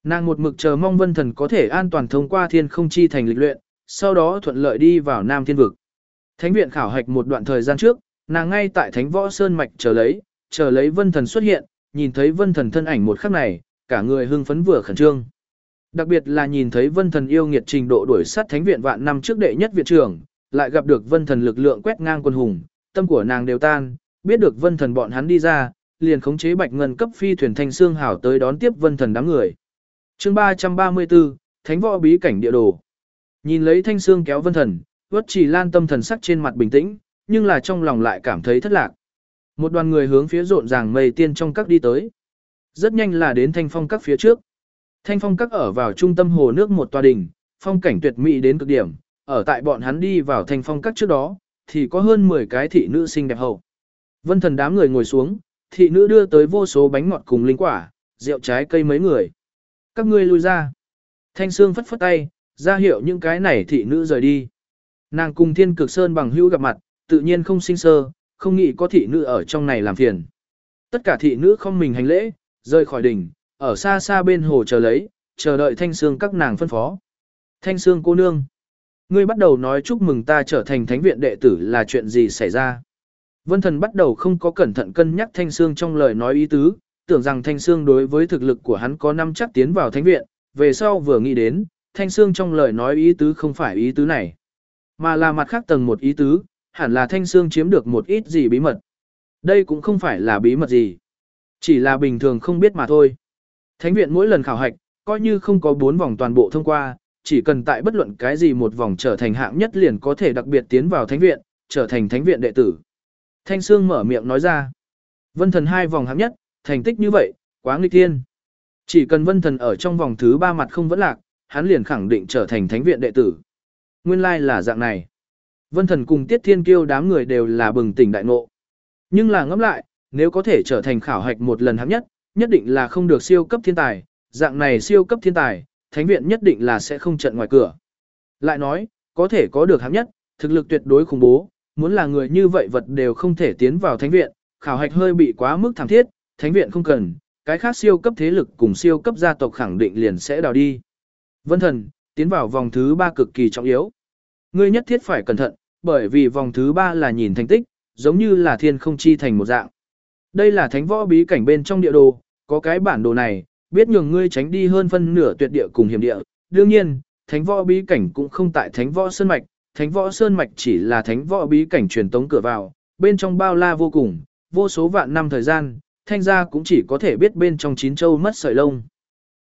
Nàng một mực chờ mong vân thần có thể an toàn thông qua thiên không chi thành lịch luyện, sau đó thuận lợi đi vào Nam Thiên Vực. Thánh viện khảo hạch một đoạn thời gian trước, nàng ngay tại Thánh Võ Sơn Mạch chờ lấy, chờ lấy vân thần xuất hiện, nhìn thấy vân thần thân ảnh một khắc này, cả người hưng phấn vừa khẩn trương. Đặc biệt là nhìn thấy vân thần yêu nghiệt trình độ đuổi sát thánh viện vạn năm trước đệ nhất viện trưởng, lại gặp được vân thần lực lượng quét ngang quân hùng, tâm của nàng đều tan, biết được vân thần bọn hắn đi ra, liền khống chế bạch ngân cấp phi thuyền thanh xương hảo tới đón tiếp vân thần đám người. chương 334, Thánh võ bí cảnh địa đồ. Nhìn lấy thanh xương kéo vân thần, vất chỉ lan tâm thần sắc trên mặt bình tĩnh, nhưng là trong lòng lại cảm thấy thất lạc. Một đoàn người hướng phía rộn ràng mây tiên trong các đi tới. Rất nhanh là đến thanh phong các phía trước. Thanh phong các ở vào trung tâm hồ nước một tòa đỉnh phong cảnh tuyệt mỹ đến cực điểm, ở tại bọn hắn đi vào thành phong các trước đó, thì có hơn 10 cái thị nữ xinh đẹp hậu. Vân thần đám người ngồi xuống, thị nữ đưa tới vô số bánh ngọt cùng linh quả, rượu trái cây mấy người. Các ngươi lui ra. Thanh Sương phất phất tay, ra hiệu những cái này thị nữ rời đi. Nàng cùng thiên cực sơn bằng hữu gặp mặt, tự nhiên không sinh sơ, không nghĩ có thị nữ ở trong này làm phiền. Tất cả thị nữ không mình hành lễ, rời khỏi đỉnh, ở xa xa bên hồ chờ lấy, chờ đợi thanh sương các nàng phân phó. Thanh sương cô nương. Ngươi bắt đầu nói chúc mừng ta trở thành thánh viện đệ tử là chuyện gì xảy ra. Vân thần bắt đầu không có cẩn thận cân nhắc thanh sương trong lời nói ý tứ, tưởng rằng thanh sương đối với thực lực của hắn có năm chắc tiến vào thánh viện, về sau vừa nghĩ đến, thanh sương trong lời nói ý tứ không phải ý tứ này, mà là mặt khác tầng một ý tứ, hẳn là thanh sương chiếm được một ít gì bí mật. Đây cũng không phải là bí mật gì, chỉ là bình thường không biết mà thôi. Thánh viện mỗi lần khảo hạch, coi như không có bốn vòng toàn bộ thông qua, chỉ cần tại bất luận cái gì một vòng trở thành hạng nhất liền có thể đặc biệt tiến vào thánh viện, trở thành thánh viện đệ tử. Thanh Sương mở miệng nói ra. Vân thần hai vòng hạng nhất, thành tích như vậy, quá nghịch thiên. Chỉ cần vân thần ở trong vòng thứ ba mặt không vẫn lạc, hắn liền khẳng định trở thành thánh viện đệ tử. Nguyên lai like là dạng này. Vân thần cùng tiết thiên kiêu đám người đều là bừng tỉnh đại ngộ. Nhưng là ngẫm lại, nếu có thể trở thành khảo hạch một lần hạng nhất, nhất định là không được siêu cấp thiên tài, dạng này siêu cấp thiên tài, thánh viện nhất định là sẽ không trận ngoài cửa. Lại nói, có thể có được hạng nhất, thực lực tuyệt đối khủng bố, muốn là người như vậy vật đều không thể tiến vào thánh viện, khảo hạch hơi bị quá mức thảm thiết, thánh viện không cần, cái khác siêu cấp thế lực cùng siêu cấp gia tộc khẳng định liền sẽ đào đi. Vân thần, tiến vào vòng thứ ba cực kỳ trọng yếu. Ngươi nhất thiết phải cẩn thận, bởi vì vòng thứ ba là nhìn thành tích, giống như là thiên không chi thành một dạng. Đây là thánh võ bí cảnh bên trong địa đồ, có cái bản đồ này, biết nhường ngươi tránh đi hơn phân nửa tuyệt địa cùng hiểm địa. Đương nhiên, thánh võ bí cảnh cũng không tại thánh võ sơn mạch, thánh võ sơn mạch chỉ là thánh võ bí cảnh truyền tống cửa vào, bên trong bao la vô cùng, vô số vạn năm thời gian, thanh gia cũng chỉ có thể biết bên trong chín châu mất sợi lông.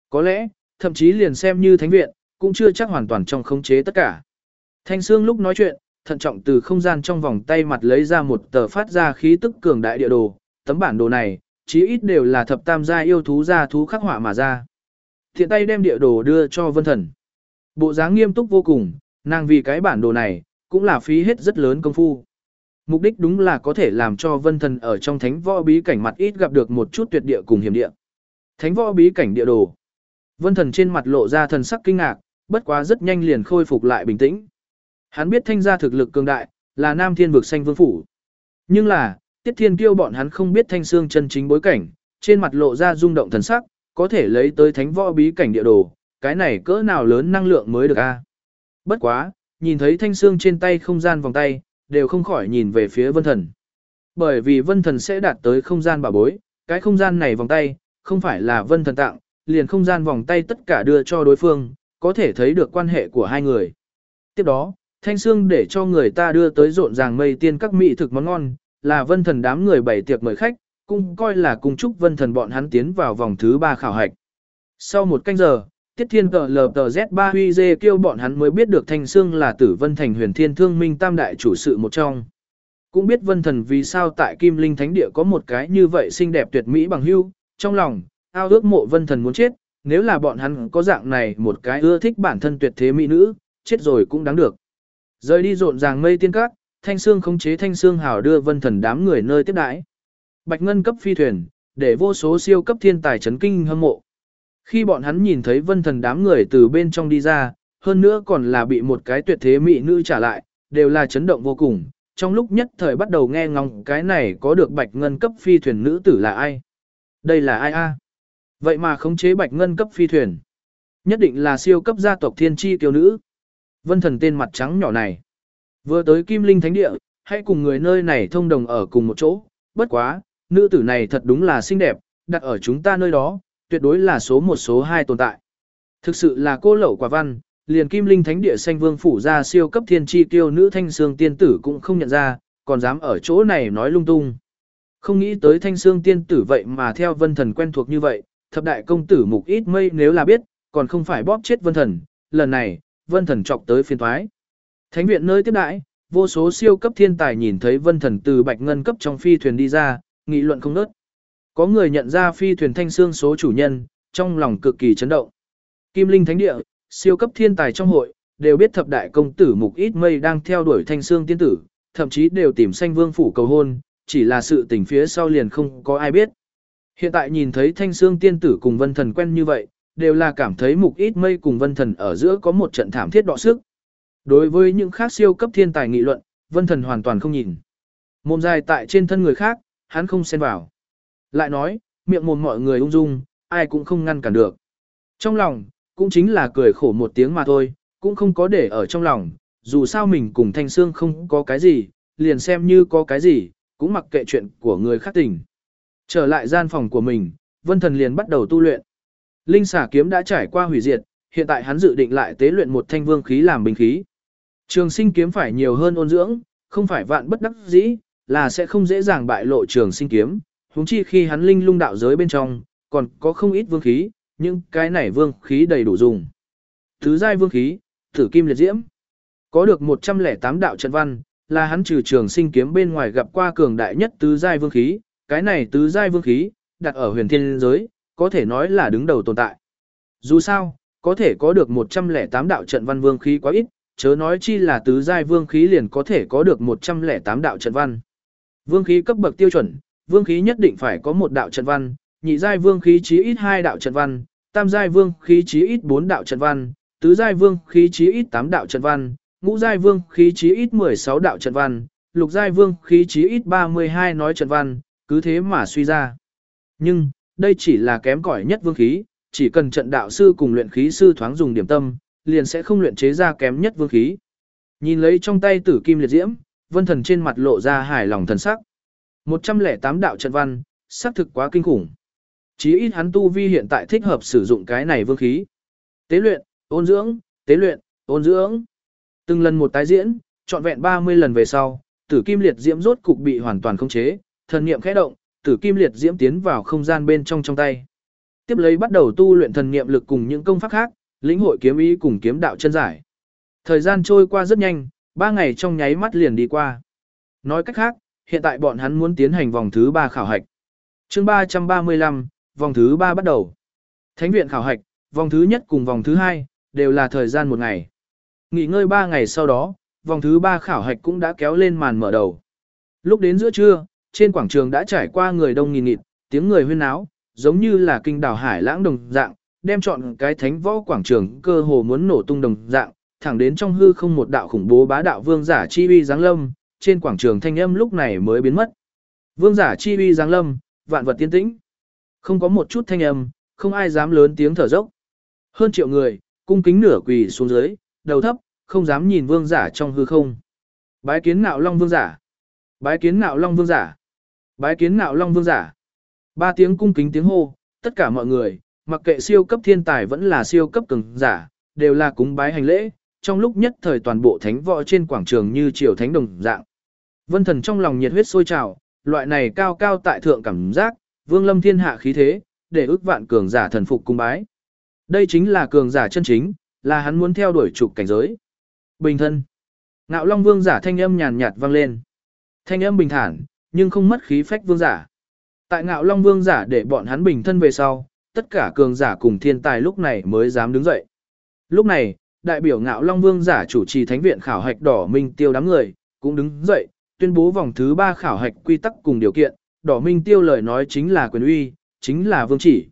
Có lẽ, thậm chí liền xem như thánh viện, cũng chưa chắc hoàn toàn trong khống chế tất cả. Thanh Sương lúc nói chuyện, thận trọng từ không gian trong vòng tay mặt lấy ra một tờ phát ra khí tức cường đại địa đồ, tấm bản đồ này, chí ít đều là thập tam gia yêu thú gia thú khắc họa mà ra. Thiện tay đem địa đồ đưa cho Vân Thần. Bộ dáng nghiêm túc vô cùng, nàng vì cái bản đồ này, cũng là phí hết rất lớn công phu. Mục đích đúng là có thể làm cho Vân Thần ở trong thánh võ bí cảnh mặt ít gặp được một chút tuyệt địa cùng hiểm địa. Thánh võ bí cảnh địa đồ. Vân Thần trên mặt lộ ra thần sắc kinh ngạc, bất quá rất nhanh liền khôi phục lại bình tĩnh. Hắn biết thanh gia thực lực cường đại, là Nam Thiên vực xanh vương phủ. Nhưng là, Tiết Thiên Kiêu bọn hắn không biết thanh xương chân chính bối cảnh, trên mặt lộ ra rung động thần sắc, có thể lấy tới thánh võ bí cảnh địa đồ, cái này cỡ nào lớn năng lượng mới được a. Bất quá, nhìn thấy thanh xương trên tay không gian vòng tay, đều không khỏi nhìn về phía vân thần. Bởi vì vân thần sẽ đạt tới không gian bảo bối, cái không gian này vòng tay, không phải là vân thần tặng, liền không gian vòng tay tất cả đưa cho đối phương, có thể thấy được quan hệ của hai người. Tiếp đó, Thanh Sương để cho người ta đưa tới rộn ràng mây tiên các mỹ thực món ngon, là vân thần đám người bày tiệc mời khách, cũng coi là cùng chúc vân thần bọn hắn tiến vào vòng thứ ba khảo hạch. Sau một canh giờ, Tiết Thiên tờ lờ tờ Z3 Huy Dê kêu bọn hắn mới biết được Thanh Sương là tử vân thành huyền thiên thương minh tam đại chủ sự một trong. Cũng biết vân thần vì sao tại Kim Linh Thánh Địa có một cái như vậy xinh đẹp tuyệt mỹ bằng hưu, trong lòng, ao ước mộ vân thần muốn chết, nếu là bọn hắn có dạng này một cái ưa thích bản thân tuyệt thế mỹ nữ, chết rồi cũng đáng được. Rời đi rộn ràng mây tiên cát, thanh xương khống chế thanh xương hào đưa vân thần đám người nơi tiếp đãi. Bạch ngân cấp phi thuyền, để vô số siêu cấp thiên tài chấn kinh hâm mộ. Khi bọn hắn nhìn thấy vân thần đám người từ bên trong đi ra, hơn nữa còn là bị một cái tuyệt thế mỹ nữ trả lại, đều là chấn động vô cùng. Trong lúc nhất thời bắt đầu nghe ngóng cái này có được bạch ngân cấp phi thuyền nữ tử là ai? Đây là ai a? Vậy mà khống chế bạch ngân cấp phi thuyền. Nhất định là siêu cấp gia tộc thiên chi tiểu nữ. Vân thần tên mặt trắng nhỏ này. Vừa tới Kim Linh Thánh Địa, hãy cùng người nơi này thông đồng ở cùng một chỗ. Bất quá, nữ tử này thật đúng là xinh đẹp, đặt ở chúng ta nơi đó, tuyệt đối là số một số hai tồn tại. Thực sự là cô lẩu quả văn, liền Kim Linh Thánh Địa xanh vương phủ ra siêu cấp thiên chi tiêu nữ thanh xương tiên tử cũng không nhận ra, còn dám ở chỗ này nói lung tung. Không nghĩ tới thanh xương tiên tử vậy mà theo vân thần quen thuộc như vậy, thập đại công tử mục ít mây nếu là biết, còn không phải bóp chết vân thần, lần này, vân thần chọc tới phiên toái. Thánh viện nơi tiếp đãi, vô số siêu cấp thiên tài nhìn thấy vân thần từ bạch ngân cấp trong phi thuyền đi ra, nghị luận không nớt. Có người nhận ra phi thuyền thanh xương số chủ nhân, trong lòng cực kỳ chấn động. Kim Linh Thánh Địa, siêu cấp thiên tài trong hội, đều biết thập đại công tử mục ít mây đang theo đuổi thanh xương tiên tử, thậm chí đều tìm sanh vương phủ cầu hôn, chỉ là sự tình phía sau liền không có ai biết. Hiện tại nhìn thấy thanh xương tiên tử cùng vân thần quen như vậy, đều là cảm thấy mục ít mây cùng vân thần ở giữa có một trận thảm thiết đọ sức. Đối với những khác siêu cấp thiên tài nghị luận, vân thần hoàn toàn không nhìn. Mồm dài tại trên thân người khác, hắn không xen vào. Lại nói, miệng mồm mọi người ung dung, ai cũng không ngăn cản được. Trong lòng, cũng chính là cười khổ một tiếng mà thôi, cũng không có để ở trong lòng, dù sao mình cùng thanh xương không có cái gì, liền xem như có cái gì, cũng mặc kệ chuyện của người khác tình. Trở lại gian phòng của mình, vân thần liền bắt đầu tu luyện. Linh xả kiếm đã trải qua hủy diệt, hiện tại hắn dự định lại tế luyện một thanh vương khí làm bình khí. Trường sinh kiếm phải nhiều hơn ôn dưỡng, không phải vạn bất đắc dĩ, là sẽ không dễ dàng bại lộ trường sinh kiếm, huống chi khi hắn linh lung đạo giới bên trong, còn có không ít vương khí, nhưng cái này vương khí đầy đủ dùng. Thứ giai vương khí, thử kim liệt diễm. Có được 108 đạo trận văn, là hắn trừ trường sinh kiếm bên ngoài gặp qua cường đại nhất tứ giai vương khí, cái này tứ giai vương khí, đặt ở huyền thiên giới, có thể nói là đứng đầu tồn tại. Dù sao, có thể có được 108 đạo trận văn vương khí quá ít, chớ nói chi là tứ giai vương khí liền có thể có được 108 đạo trận văn. Vương khí cấp bậc tiêu chuẩn, vương khí nhất định phải có một đạo trận văn, nhị giai vương khí chí ít hai đạo trận văn, tam giai vương khí chí ít bốn đạo trận văn, tứ giai vương khí chí ít tám đạo trận văn, ngũ giai vương khí chí ít 16 đạo trận văn, lục giai vương khí chí ít 32 nói trận văn, cứ thế mà suy ra. Nhưng, đây chỉ là kém cỏi nhất vương khí, chỉ cần trận đạo sư cùng luyện khí sư thoáng dùng điểm tâm, liền sẽ không luyện chế ra kém nhất vương khí. Nhìn lấy trong tay tử kim liệt diễm, vân thần trên mặt lộ ra hài lòng thần sắc. 108 đạo trận văn, xác thực quá kinh khủng. Chí ít hắn tu vi hiện tại thích hợp sử dụng cái này vương khí. Tế luyện, ôn dưỡng, tế luyện, ôn dưỡng. Từng lần một tái diễn, trọn vẹn 30 lần về sau, tử kim liệt diễm rốt cục bị hoàn toàn khống chế, thần niệm khẽ động, tử kim liệt diễm tiến vào không gian bên trong trong tay. Tiếp lấy bắt đầu tu luyện thần niệm lực cùng những công pháp khác, lĩnh hội kiếm ý cùng kiếm đạo chân giải. Thời gian trôi qua rất nhanh, ba ngày trong nháy mắt liền đi qua. Nói cách khác, hiện tại bọn hắn muốn tiến hành vòng thứ ba khảo hạch. chương 335, vòng thứ ba bắt đầu. Thánh viện khảo hạch, vòng thứ nhất cùng vòng thứ hai, đều là thời gian một ngày. Nghỉ ngơi ba ngày sau đó, vòng thứ ba khảo hạch cũng đã kéo lên màn mở đầu. Lúc đến giữa trưa, trên quảng trường đã trải qua người đông nghìn nghịt, tiếng người huyên náo, giống như là kinh đảo hải lãng đồng dạng, đem chọn cái thánh võ quảng trường cơ hồ muốn nổ tung đồng dạng, thẳng đến trong hư không một đạo khủng bố bá đạo vương giả chi uy giáng lâm, trên quảng trường thanh âm lúc này mới biến mất. Vương giả chi uy giáng lâm, vạn vật tiến tĩnh. Không có một chút thanh âm, không ai dám lớn tiếng thở dốc. Hơn triệu người, cung kính nửa quỳ xuống dưới, đầu thấp, không dám nhìn vương giả trong hư không. Bái kiến nạo long vương giả. Bái kiến nạo long vương giả. Bái kiến nạo long vương giả. Ba tiếng cung kính tiếng hô, tất cả mọi người, mặc kệ siêu cấp thiên tài vẫn là siêu cấp cường giả, đều là cúng bái hành lễ, trong lúc nhất thời toàn bộ thánh võ trên quảng trường như triều thánh đồng dạng. Vân thần trong lòng nhiệt huyết sôi trào, loại này cao cao tại thượng cảm giác, vương lâm thiên hạ khí thế, để ước vạn cường giả thần phục cung bái. Đây chính là cường giả chân chính, là hắn muốn theo đuổi trục cảnh giới. Bình thân. Ngạo Long Vương giả thanh âm nhàn nhạt vang lên. Thanh âm bình thản, nhưng không mất khí phách vương giả. Tại Ngạo Long Vương giả để bọn hắn bình thân về sau, tất cả cường giả cùng thiên tài lúc này mới dám đứng dậy. Lúc này, đại biểu Ngạo Long Vương giả chủ trì thánh viện khảo hạch đỏ minh tiêu đám người, cũng đứng dậy, tuyên bố vòng thứ ba khảo hạch quy tắc cùng điều kiện, đỏ minh tiêu lời nói chính là quyền uy, chính là vương chỉ.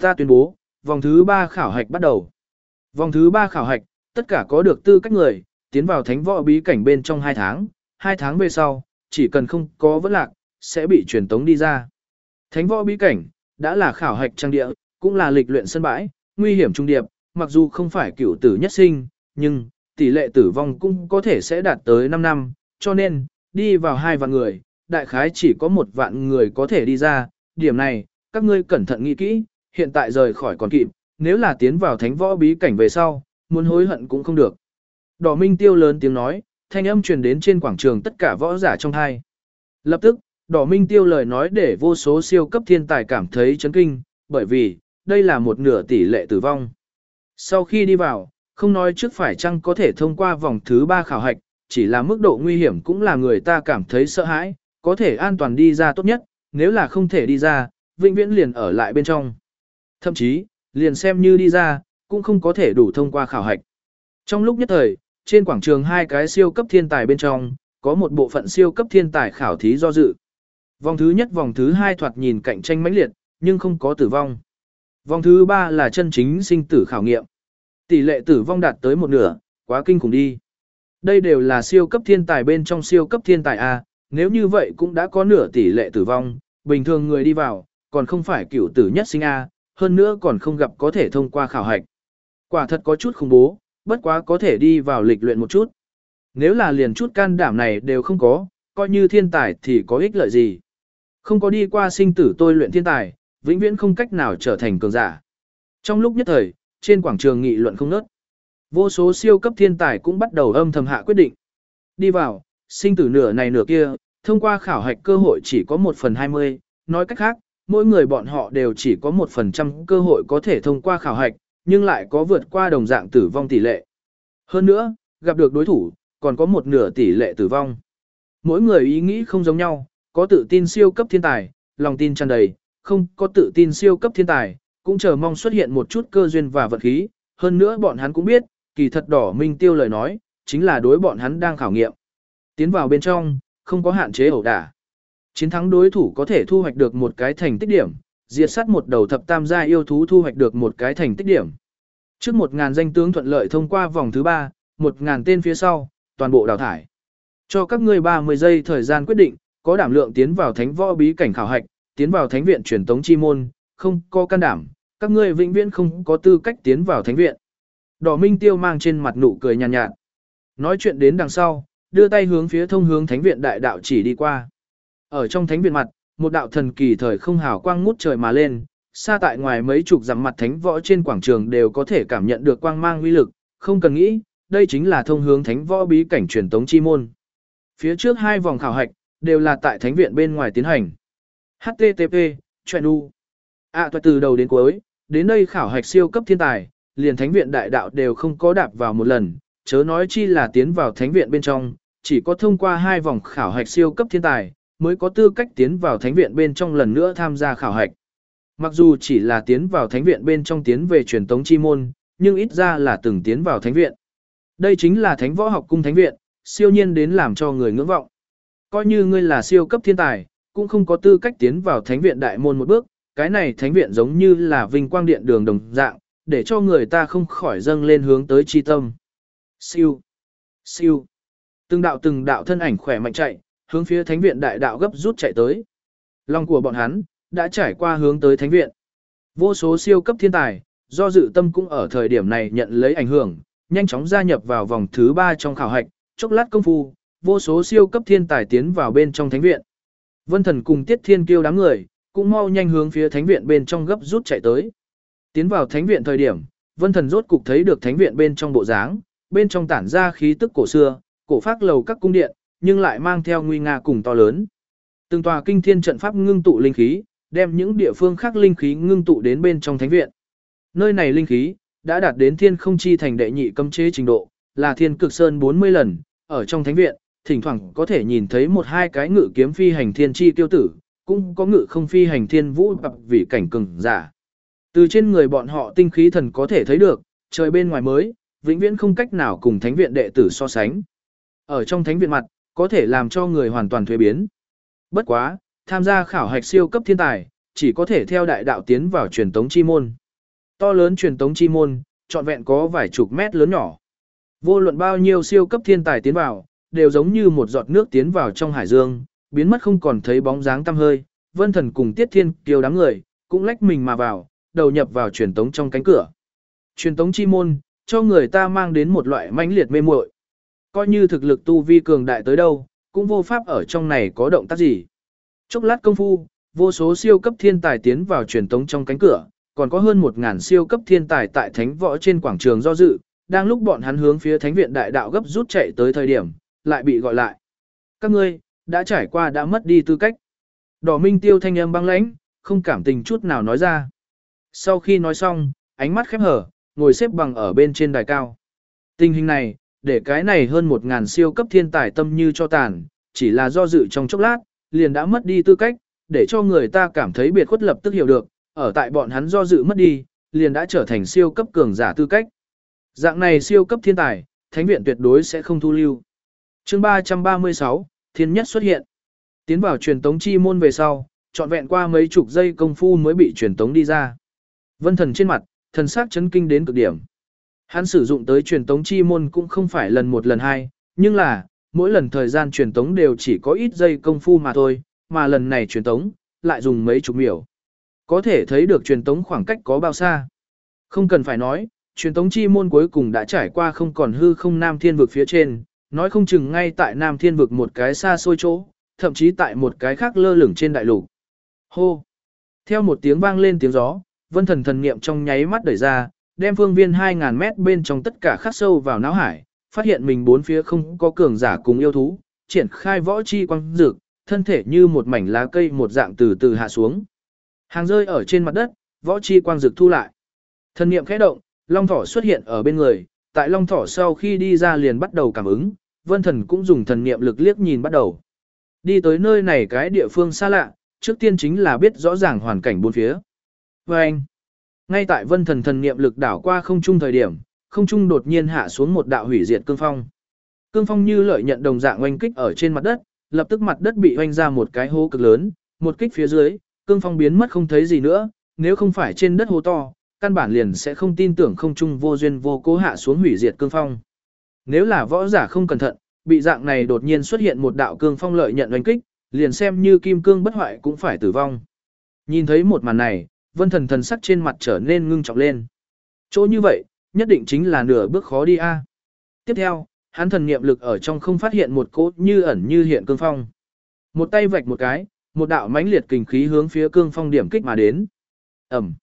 Ta tuyên bố, vòng thứ ba khảo hạch bắt đầu. Vòng thứ ba khảo hạch, tất cả có được tư cách người, tiến vào thánh võ bí cảnh bên trong 2 tháng, 2 tháng về sau, chỉ cần không có vấn lạc, sẽ bị truyền tống đi ra. Thánh võ bí cảnh, đã là khảo hạch trang địa, cũng là lịch luyện sân bãi, nguy hiểm trung điệp, mặc dù không phải cửu tử nhất sinh, nhưng tỷ lệ tử vong cũng có thể sẽ đạt tới 5 năm, cho nên, đi vào hai vạn người, đại khái chỉ có một vạn người có thể đi ra, điểm này, các ngươi cẩn thận nghĩ kỹ, hiện tại rời khỏi còn kịp, nếu là tiến vào thánh võ bí cảnh về sau, muốn hối hận cũng không được. Đỏ Minh Tiêu lớn tiếng nói, thanh âm truyền đến trên quảng trường tất cả võ giả trong hai. Lập tức, Đỏ Minh Tiêu lời nói để vô số siêu cấp thiên tài cảm thấy chấn kinh, bởi vì, đây là một nửa tỷ lệ tử vong. Sau khi đi vào, không nói trước phải chăng có thể thông qua vòng thứ ba khảo hạch, chỉ là mức độ nguy hiểm cũng là người ta cảm thấy sợ hãi, có thể an toàn đi ra tốt nhất, nếu là không thể đi ra, vĩnh viễn liền ở lại bên trong. Thậm chí, liền xem như đi ra, cũng không có thể đủ thông qua khảo hạch. Trong lúc nhất thời, trên quảng trường hai cái siêu cấp thiên tài bên trong, có một bộ phận siêu cấp thiên tài khảo thí do dự. Vòng thứ nhất vòng thứ hai thoạt nhìn cạnh tranh mãnh liệt, nhưng không có tử vong. Vòng thứ ba là chân chính sinh tử khảo nghiệm. Tỷ lệ tử vong đạt tới một nửa, quá kinh khủng đi. Đây đều là siêu cấp thiên tài bên trong siêu cấp thiên tài A, nếu như vậy cũng đã có nửa tỷ lệ tử vong, bình thường người đi vào, còn không phải cựu tử nhất sinh A, hơn nữa còn không gặp có thể thông qua khảo hạch. Quả thật có chút khủng bố, bất quá có thể đi vào lịch luyện một chút. Nếu là liền chút can đảm này đều không có, coi như thiên tài thì có ích lợi gì. Không có đi qua sinh tử tôi luyện thiên tài, vĩnh viễn không cách nào trở thành cường giả. Trong lúc nhất thời, trên quảng trường nghị luận không nớt. Vô số siêu cấp thiên tài cũng bắt đầu âm thầm hạ quyết định. Đi vào, sinh tử nửa này nửa kia, thông qua khảo hạch cơ hội chỉ có 1 phần 20, nói cách khác, mỗi người bọn họ đều chỉ có 1 phần trăm cơ hội có thể thông qua khảo hạch, nhưng lại có vượt qua đồng dạng tử vong tỷ lệ. Hơn nữa, gặp được đối thủ, còn có một nửa tỷ lệ tử vong. Mỗi người ý nghĩ không giống nhau, có tự tin siêu cấp thiên tài, lòng tin tràn đầy, không có tự tin siêu cấp thiên tài, cũng chờ mong xuất hiện một chút cơ duyên và vật khí, hơn nữa bọn hắn cũng biết, kỳ thật đỏ minh tiêu lời nói, chính là đối bọn hắn đang khảo nghiệm. Tiến vào bên trong, không có hạn chế ẩu đả. Chiến thắng đối thủ có thể thu hoạch được một cái thành tích điểm, diệt sát một đầu thập tam gia yêu thú thu hoạch được một cái thành tích điểm. Trước một ngàn danh tướng thuận lợi thông qua vòng thứ ba, một ngàn tên phía sau, toàn bộ đào thải. Cho các ngươi 30 giây thời gian quyết định, có đảm lượng tiến vào thánh võ bí cảnh khảo hạch, tiến vào thánh viện truyền tống chi môn, không có can đảm, các ngươi vĩnh viễn không có tư cách tiến vào thánh viện. Đỏ Minh Tiêu mang trên mặt nụ cười nhàn nhạt, nhạt. Nói chuyện đến đằng sau, đưa tay hướng phía thông hướng thánh viện đại đạo chỉ đi qua. Ở trong thánh viện mặt, một đạo thần kỳ thời không hào quang ngút trời mà lên, xa tại ngoài mấy chục dặm mặt thánh võ trên quảng trường đều có thể cảm nhận được quang mang uy lực, không cần nghĩ, đây chính là thông hướng thánh võ bí cảnh truyền tống chi môn. Phía trước hai vòng khảo hạch đều là tại thánh viện bên ngoài tiến hành. HTTP, chuyện u. À từ đầu đến cuối, đến đây khảo hạch siêu cấp thiên tài, liền thánh viện đại đạo đều không có đạp vào một lần, chớ nói chi là tiến vào thánh viện bên trong, chỉ có thông qua hai vòng khảo hạch siêu cấp thiên tài, mới có tư cách tiến vào thánh viện bên trong lần nữa tham gia khảo hạch. Mặc dù chỉ là tiến vào thánh viện bên trong tiến về truyền tống chi môn, nhưng ít ra là từng tiến vào thánh viện. Đây chính là thánh võ học cung thánh viện, siêu nhiên đến làm cho người ngưỡng vọng. Coi như ngươi là siêu cấp thiên tài, cũng không có tư cách tiến vào thánh viện đại môn một bước, cái này thánh viện giống như là vinh quang điện đường đồng dạng, để cho người ta không khỏi dâng lên hướng tới chi tâm. Siêu, siêu, từng đạo từng đạo thân ảnh khỏe mạnh chạy, hướng phía thánh viện đại đạo gấp rút chạy tới. Lòng của bọn hắn đã trải qua hướng tới thánh viện. Vô số siêu cấp thiên tài, do dự tâm cũng ở thời điểm này nhận lấy ảnh hưởng, nhanh chóng gia nhập vào vòng thứ 3 trong khảo hạch, chốc lát công phu, vô số siêu cấp thiên tài tiến vào bên trong thánh viện. Vân Thần cùng Tiết Thiên Kiêu đám người, cũng mau nhanh hướng phía thánh viện bên trong gấp rút chạy tới. Tiến vào thánh viện thời điểm, Vân Thần rốt cục thấy được thánh viện bên trong bộ dáng, bên trong tản ra khí tức cổ xưa, cổ phác lầu các cung điện, nhưng lại mang theo nguy nga cùng to lớn. Từng tòa kinh thiên trận pháp ngưng tụ linh khí, đem những địa phương khác linh khí ngưng tụ đến bên trong thánh viện. Nơi này linh khí đã đạt đến thiên không chi thành đệ nhị cấm chế trình độ, là thiên cực sơn 40 lần, ở trong thánh viện, thỉnh thoảng có thể nhìn thấy một hai cái ngự kiếm phi hành thiên chi tiêu tử, cũng có ngự không phi hành thiên vũ bập vì cảnh cường giả. Từ trên người bọn họ tinh khí thần có thể thấy được, trời bên ngoài mới, vĩnh viễn không cách nào cùng thánh viện đệ tử so sánh. Ở trong thánh viện mặt, có thể làm cho người hoàn toàn thuế biến. Bất quá, tham gia khảo hạch siêu cấp thiên tài, chỉ có thể theo đại đạo tiến vào truyền tống chi môn. To lớn truyền tống chi môn, trọn vẹn có vài chục mét lớn nhỏ. Vô luận bao nhiêu siêu cấp thiên tài tiến vào, đều giống như một giọt nước tiến vào trong hải dương, biến mất không còn thấy bóng dáng tăm hơi. Vân Thần cùng Tiết Thiên kiều đám người, cũng lách mình mà vào, đầu nhập vào truyền tống trong cánh cửa. Truyền tống chi môn, cho người ta mang đến một loại mãnh liệt mê muội. Coi như thực lực tu vi cường đại tới đâu, cũng vô pháp ở trong này có động tác gì. Chốc lát công phu, vô số siêu cấp thiên tài tiến vào truyền tống trong cánh cửa, còn có hơn 1000 siêu cấp thiên tài tại thánh võ trên quảng trường do dự, đang lúc bọn hắn hướng phía thánh viện đại đạo gấp rút chạy tới thời điểm, lại bị gọi lại. Các ngươi, đã trải qua đã mất đi tư cách. Đỏ minh tiêu thanh âm băng lãnh, không cảm tình chút nào nói ra. Sau khi nói xong, ánh mắt khép hở, ngồi xếp bằng ở bên trên đài cao. Tình hình này, để cái này hơn một ngàn siêu cấp thiên tài tâm như cho tàn, chỉ là do dự trong chốc lát, liền đã mất đi tư cách, để cho người ta cảm thấy biệt khuất lập tức hiểu được, ở tại bọn hắn do dự mất đi, liền đã trở thành siêu cấp cường giả tư cách. Dạng này siêu cấp thiên tài, thánh viện tuyệt đối sẽ không thu lưu. Chương 336, Thiên Nhất xuất hiện. Tiến vào truyền tống chi môn về sau, trọn vẹn qua mấy chục giây công phu mới bị truyền tống đi ra. Vân thần trên mặt, thần sắc chấn kinh đến cực điểm. Hắn sử dụng tới truyền tống chi môn cũng không phải lần một lần hai, nhưng là, mỗi lần thời gian truyền tống đều chỉ có ít giây công phu mà thôi, mà lần này truyền tống, lại dùng mấy chục miểu. Có thể thấy được truyền tống khoảng cách có bao xa. Không cần phải nói, truyền tống chi môn cuối cùng đã trải qua không còn hư không nam thiên vực phía trên, nói không chừng ngay tại nam thiên vực một cái xa xôi chỗ, thậm chí tại một cái khác lơ lửng trên đại lục. Hô! Theo một tiếng vang lên tiếng gió, vân thần thần niệm trong nháy mắt đẩy ra, đem phương viên 2.000 mét bên trong tất cả khắc sâu vào não hải, phát hiện mình bốn phía không có cường giả cùng yêu thú, triển khai võ chi quang dược, thân thể như một mảnh lá cây một dạng từ từ hạ xuống. Hàng rơi ở trên mặt đất, võ chi quang dược thu lại. Thần niệm khẽ động, long thỏ xuất hiện ở bên người, tại long thỏ sau khi đi ra liền bắt đầu cảm ứng, vân thần cũng dùng thần niệm lực liếc nhìn bắt đầu. Đi tới nơi này cái địa phương xa lạ, trước tiên chính là biết rõ ràng hoàn cảnh bốn phía. Và anh, ngay tại vân thần thần niệm lực đảo qua không trung thời điểm, không trung đột nhiên hạ xuống một đạo hủy diệt cương phong. Cương phong như lợi nhận đồng dạng oanh kích ở trên mặt đất, lập tức mặt đất bị oanh ra một cái hố cực lớn, một kích phía dưới, cương phong biến mất không thấy gì nữa, nếu không phải trên đất hố to, căn bản liền sẽ không tin tưởng không trung vô duyên vô cố hạ xuống hủy diệt cương phong. Nếu là võ giả không cẩn thận, bị dạng này đột nhiên xuất hiện một đạo cương phong lợi nhận oanh kích, liền xem như kim cương bất hoại cũng phải tử vong. Nhìn thấy một màn này, vân thần thần sắc trên mặt trở nên ngưng trọng lên. Chỗ như vậy, nhất định chính là nửa bước khó đi a. Tiếp theo, hắn thần niệm lực ở trong không phát hiện một cỗ như ẩn như hiện cương phong. Một tay vạch một cái, một đạo mãnh liệt kình khí hướng phía cương phong điểm kích mà đến. Ẩm.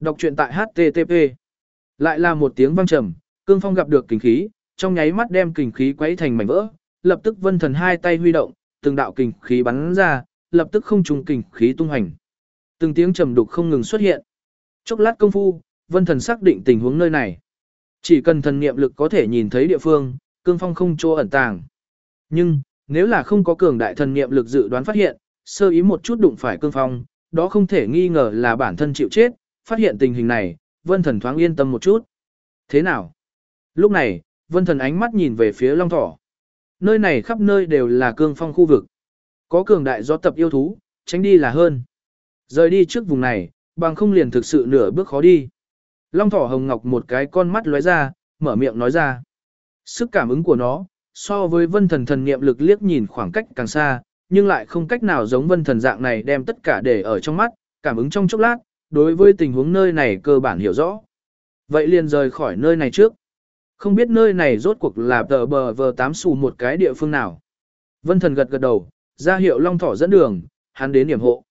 Đọc truyện tại http. Lại là một tiếng vang trầm, cương phong gặp được kình khí, trong nháy mắt đem kình khí quấy thành mảnh vỡ, lập tức vân thần hai tay huy động, từng đạo kình khí bắn ra, lập tức không trùng kình khí tung hành. Từng tiếng trầm đục không ngừng xuất hiện. Chốc lát công phu, vân thần xác định tình huống nơi này. Chỉ cần thần niệm lực có thể nhìn thấy địa phương, cương phong không chỗ ẩn tàng. Nhưng, nếu là không có cường đại thần niệm lực dự đoán phát hiện, sơ ý một chút đụng phải cương phong, đó không thể nghi ngờ là bản thân chịu chết, phát hiện tình hình này, vân thần thoáng yên tâm một chút. Thế nào? Lúc này, vân thần ánh mắt nhìn về phía long thỏ. Nơi này khắp nơi đều là cương phong khu vực. Có cường đại do tập yêu thú, tránh đi là hơn. Rời đi trước vùng này, bằng không liền thực sự nửa bước khó đi. Long thỏ hồng ngọc một cái con mắt lóe ra, mở miệng nói ra. Sức cảm ứng của nó, so với vân thần thần niệm lực liếc nhìn khoảng cách càng xa, nhưng lại không cách nào giống vân thần dạng này đem tất cả để ở trong mắt, cảm ứng trong chốc lát, đối với tình huống nơi này cơ bản hiểu rõ. Vậy liền rời khỏi nơi này trước. Không biết nơi này rốt cuộc là tờ bờ vờ tám xù một cái địa phương nào. Vân thần gật gật đầu, ra hiệu long thỏ dẫn đường, hắn đến điểm hộ.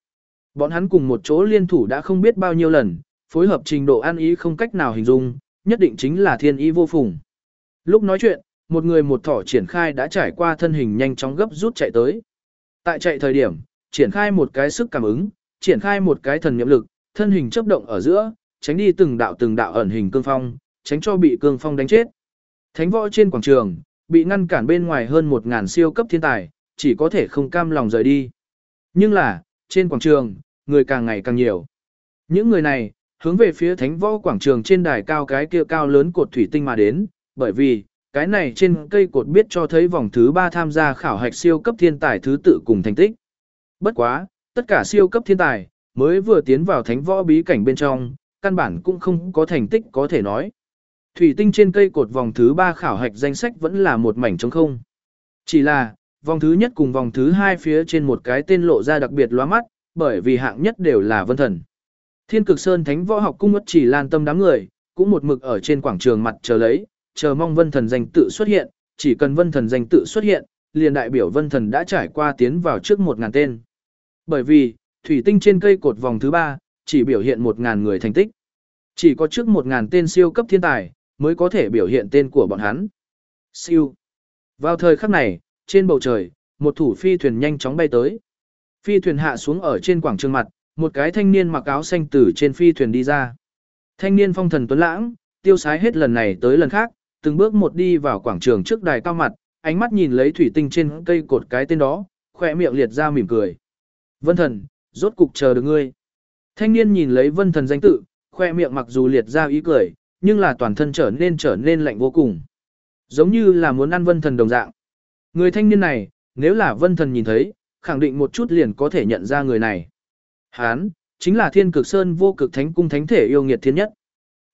Bọn hắn cùng một chỗ liên thủ đã không biết bao nhiêu lần, phối hợp trình độ ăn ý không cách nào hình dung, nhất định chính là thiên ý vô phùng. Lúc nói chuyện, một người một thỏ triển khai đã trải qua thân hình nhanh chóng gấp rút chạy tới. Tại chạy thời điểm, triển khai một cái sức cảm ứng, triển khai một cái thần niệm lực, thân hình chấp động ở giữa, tránh đi từng đạo từng đạo ẩn hình cương phong, tránh cho bị cương phong đánh chết. Thánh võ trên quảng trường, bị ngăn cản bên ngoài hơn 1000 siêu cấp thiên tài, chỉ có thể không cam lòng rời đi. Nhưng là, trên quảng trường, người càng ngày càng nhiều. Những người này, hướng về phía thánh võ quảng trường trên đài cao cái kia cao lớn cột thủy tinh mà đến, bởi vì, cái này trên cây cột biết cho thấy vòng thứ 3 tham gia khảo hạch siêu cấp thiên tài thứ tự cùng thành tích. Bất quá, tất cả siêu cấp thiên tài, mới vừa tiến vào thánh võ bí cảnh bên trong, căn bản cũng không có thành tích có thể nói. Thủy tinh trên cây cột vòng thứ 3 khảo hạch danh sách vẫn là một mảnh trống không. Chỉ là, vòng thứ nhất cùng vòng thứ hai phía trên một cái tên lộ ra đặc biệt loa mắt, bởi vì hạng nhất đều là vân thần. Thiên cực sơn thánh võ học cung ất chỉ lan tâm đám người, cũng một mực ở trên quảng trường mặt chờ lấy, chờ mong vân thần danh tự xuất hiện, chỉ cần vân thần danh tự xuất hiện, liền đại biểu vân thần đã trải qua tiến vào trước một ngàn tên. Bởi vì, thủy tinh trên cây cột vòng thứ ba chỉ biểu hiện một ngàn người thành tích. Chỉ có trước một ngàn tên siêu cấp thiên tài, mới có thể biểu hiện tên của bọn hắn. Siêu. Vào thời khắc này, trên bầu trời, một thủ phi thuyền nhanh chóng bay tới. Phi thuyền hạ xuống ở trên quảng trường mặt, một cái thanh niên mặc áo xanh từ trên phi thuyền đi ra. Thanh niên phong thần tuấn lãng, tiêu sái hết lần này tới lần khác, từng bước một đi vào quảng trường trước đài cao mặt, ánh mắt nhìn lấy thủy tinh trên cây cột cái tên đó, khỏe miệng liệt ra mỉm cười. Vân thần, rốt cục chờ được ngươi. Thanh niên nhìn lấy vân thần danh tự, khoe miệng mặc dù liệt ra ý cười, nhưng là toàn thân trở nên trở nên lạnh vô cùng. Giống như là muốn ăn vân thần đồng dạng. Người thanh niên này, nếu là vân thần nhìn thấy, khẳng định một chút liền có thể nhận ra người này. Hán, chính là thiên cực sơn vô cực thánh cung thánh thể yêu nghiệt thiên nhất.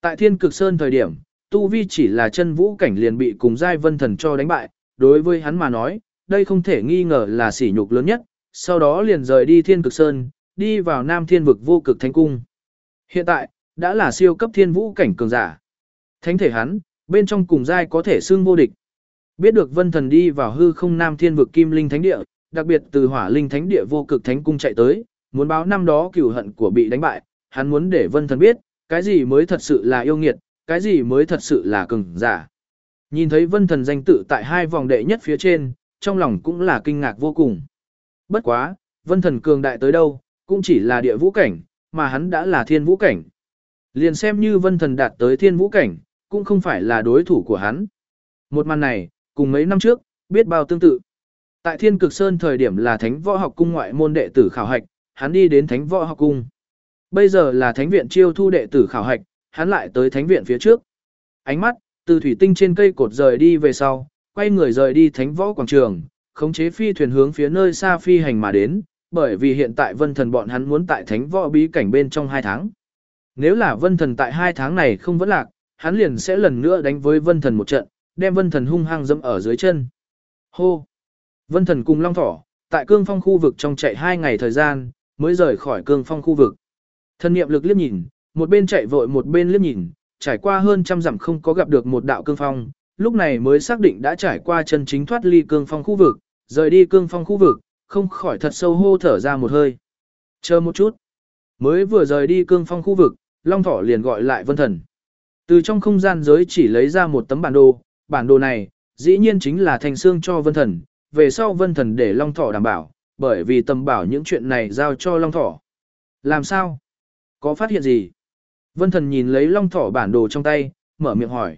Tại thiên cực sơn thời điểm, Tu Vi chỉ là chân vũ cảnh liền bị cùng giai vân thần cho đánh bại, đối với hắn mà nói, đây không thể nghi ngờ là sỉ nhục lớn nhất, sau đó liền rời đi thiên cực sơn, đi vào nam thiên vực vô cực thánh cung. Hiện tại, đã là siêu cấp thiên vũ cảnh cường giả. Thánh thể hắn, bên trong cùng giai có thể xương vô địch. Biết được vân thần đi vào hư không nam thiên vực kim linh thánh địa, đặc biệt từ hỏa linh thánh địa vô cực thánh cung chạy tới, muốn báo năm đó cừu hận của bị đánh bại, hắn muốn để vân thần biết, cái gì mới thật sự là yêu nghiệt, cái gì mới thật sự là cường giả. Nhìn thấy vân thần danh tự tại hai vòng đệ nhất phía trên, trong lòng cũng là kinh ngạc vô cùng. Bất quá, vân thần cường đại tới đâu, cũng chỉ là địa vũ cảnh, mà hắn đã là thiên vũ cảnh. Liền xem như vân thần đạt tới thiên vũ cảnh, cũng không phải là đối thủ của hắn. Một màn này, cùng mấy năm trước, biết bao tương tự. Tại thiên cực sơn thời điểm là thánh võ học cung ngoại môn đệ tử khảo hạch, hắn đi đến thánh võ học cung. Bây giờ là thánh viện chiêu thu đệ tử khảo hạch, hắn lại tới thánh viện phía trước. Ánh mắt, từ thủy tinh trên cây cột rời đi về sau, quay người rời đi thánh võ quảng trường, khống chế phi thuyền hướng phía nơi xa phi hành mà đến, bởi vì hiện tại vân thần bọn hắn muốn tại thánh võ bí cảnh bên trong 2 tháng. Nếu là vân thần tại hai tháng này không vẫn lạc, hắn liền sẽ lần nữa đánh với vân thần một trận, đem vân thần hung hăng dẫm ở dưới chân. Hô! Vân thần cùng long thỏ, tại cương phong khu vực trong chạy hai ngày thời gian, mới rời khỏi cương phong khu vực. Thần niệm lực liếc nhìn, một bên chạy vội một bên liếc nhìn, trải qua hơn trăm dặm không có gặp được một đạo cương phong, lúc này mới xác định đã trải qua chân chính thoát ly cương phong khu vực, rời đi cương phong khu vực, không khỏi thật sâu hô thở ra một hơi. Chờ một chút. Mới vừa rời đi cương phong khu vực, Long Thỏ liền gọi lại Vân Thần. Từ trong không gian giới chỉ lấy ra một tấm bản đồ, bản đồ này, dĩ nhiên chính là thành xương cho Vân Thần, về sau Vân Thần để Long Thỏ đảm bảo, bởi vì tầm bảo những chuyện này giao cho Long Thỏ. Làm sao? Có phát hiện gì? Vân Thần nhìn lấy Long Thỏ bản đồ trong tay, mở miệng hỏi.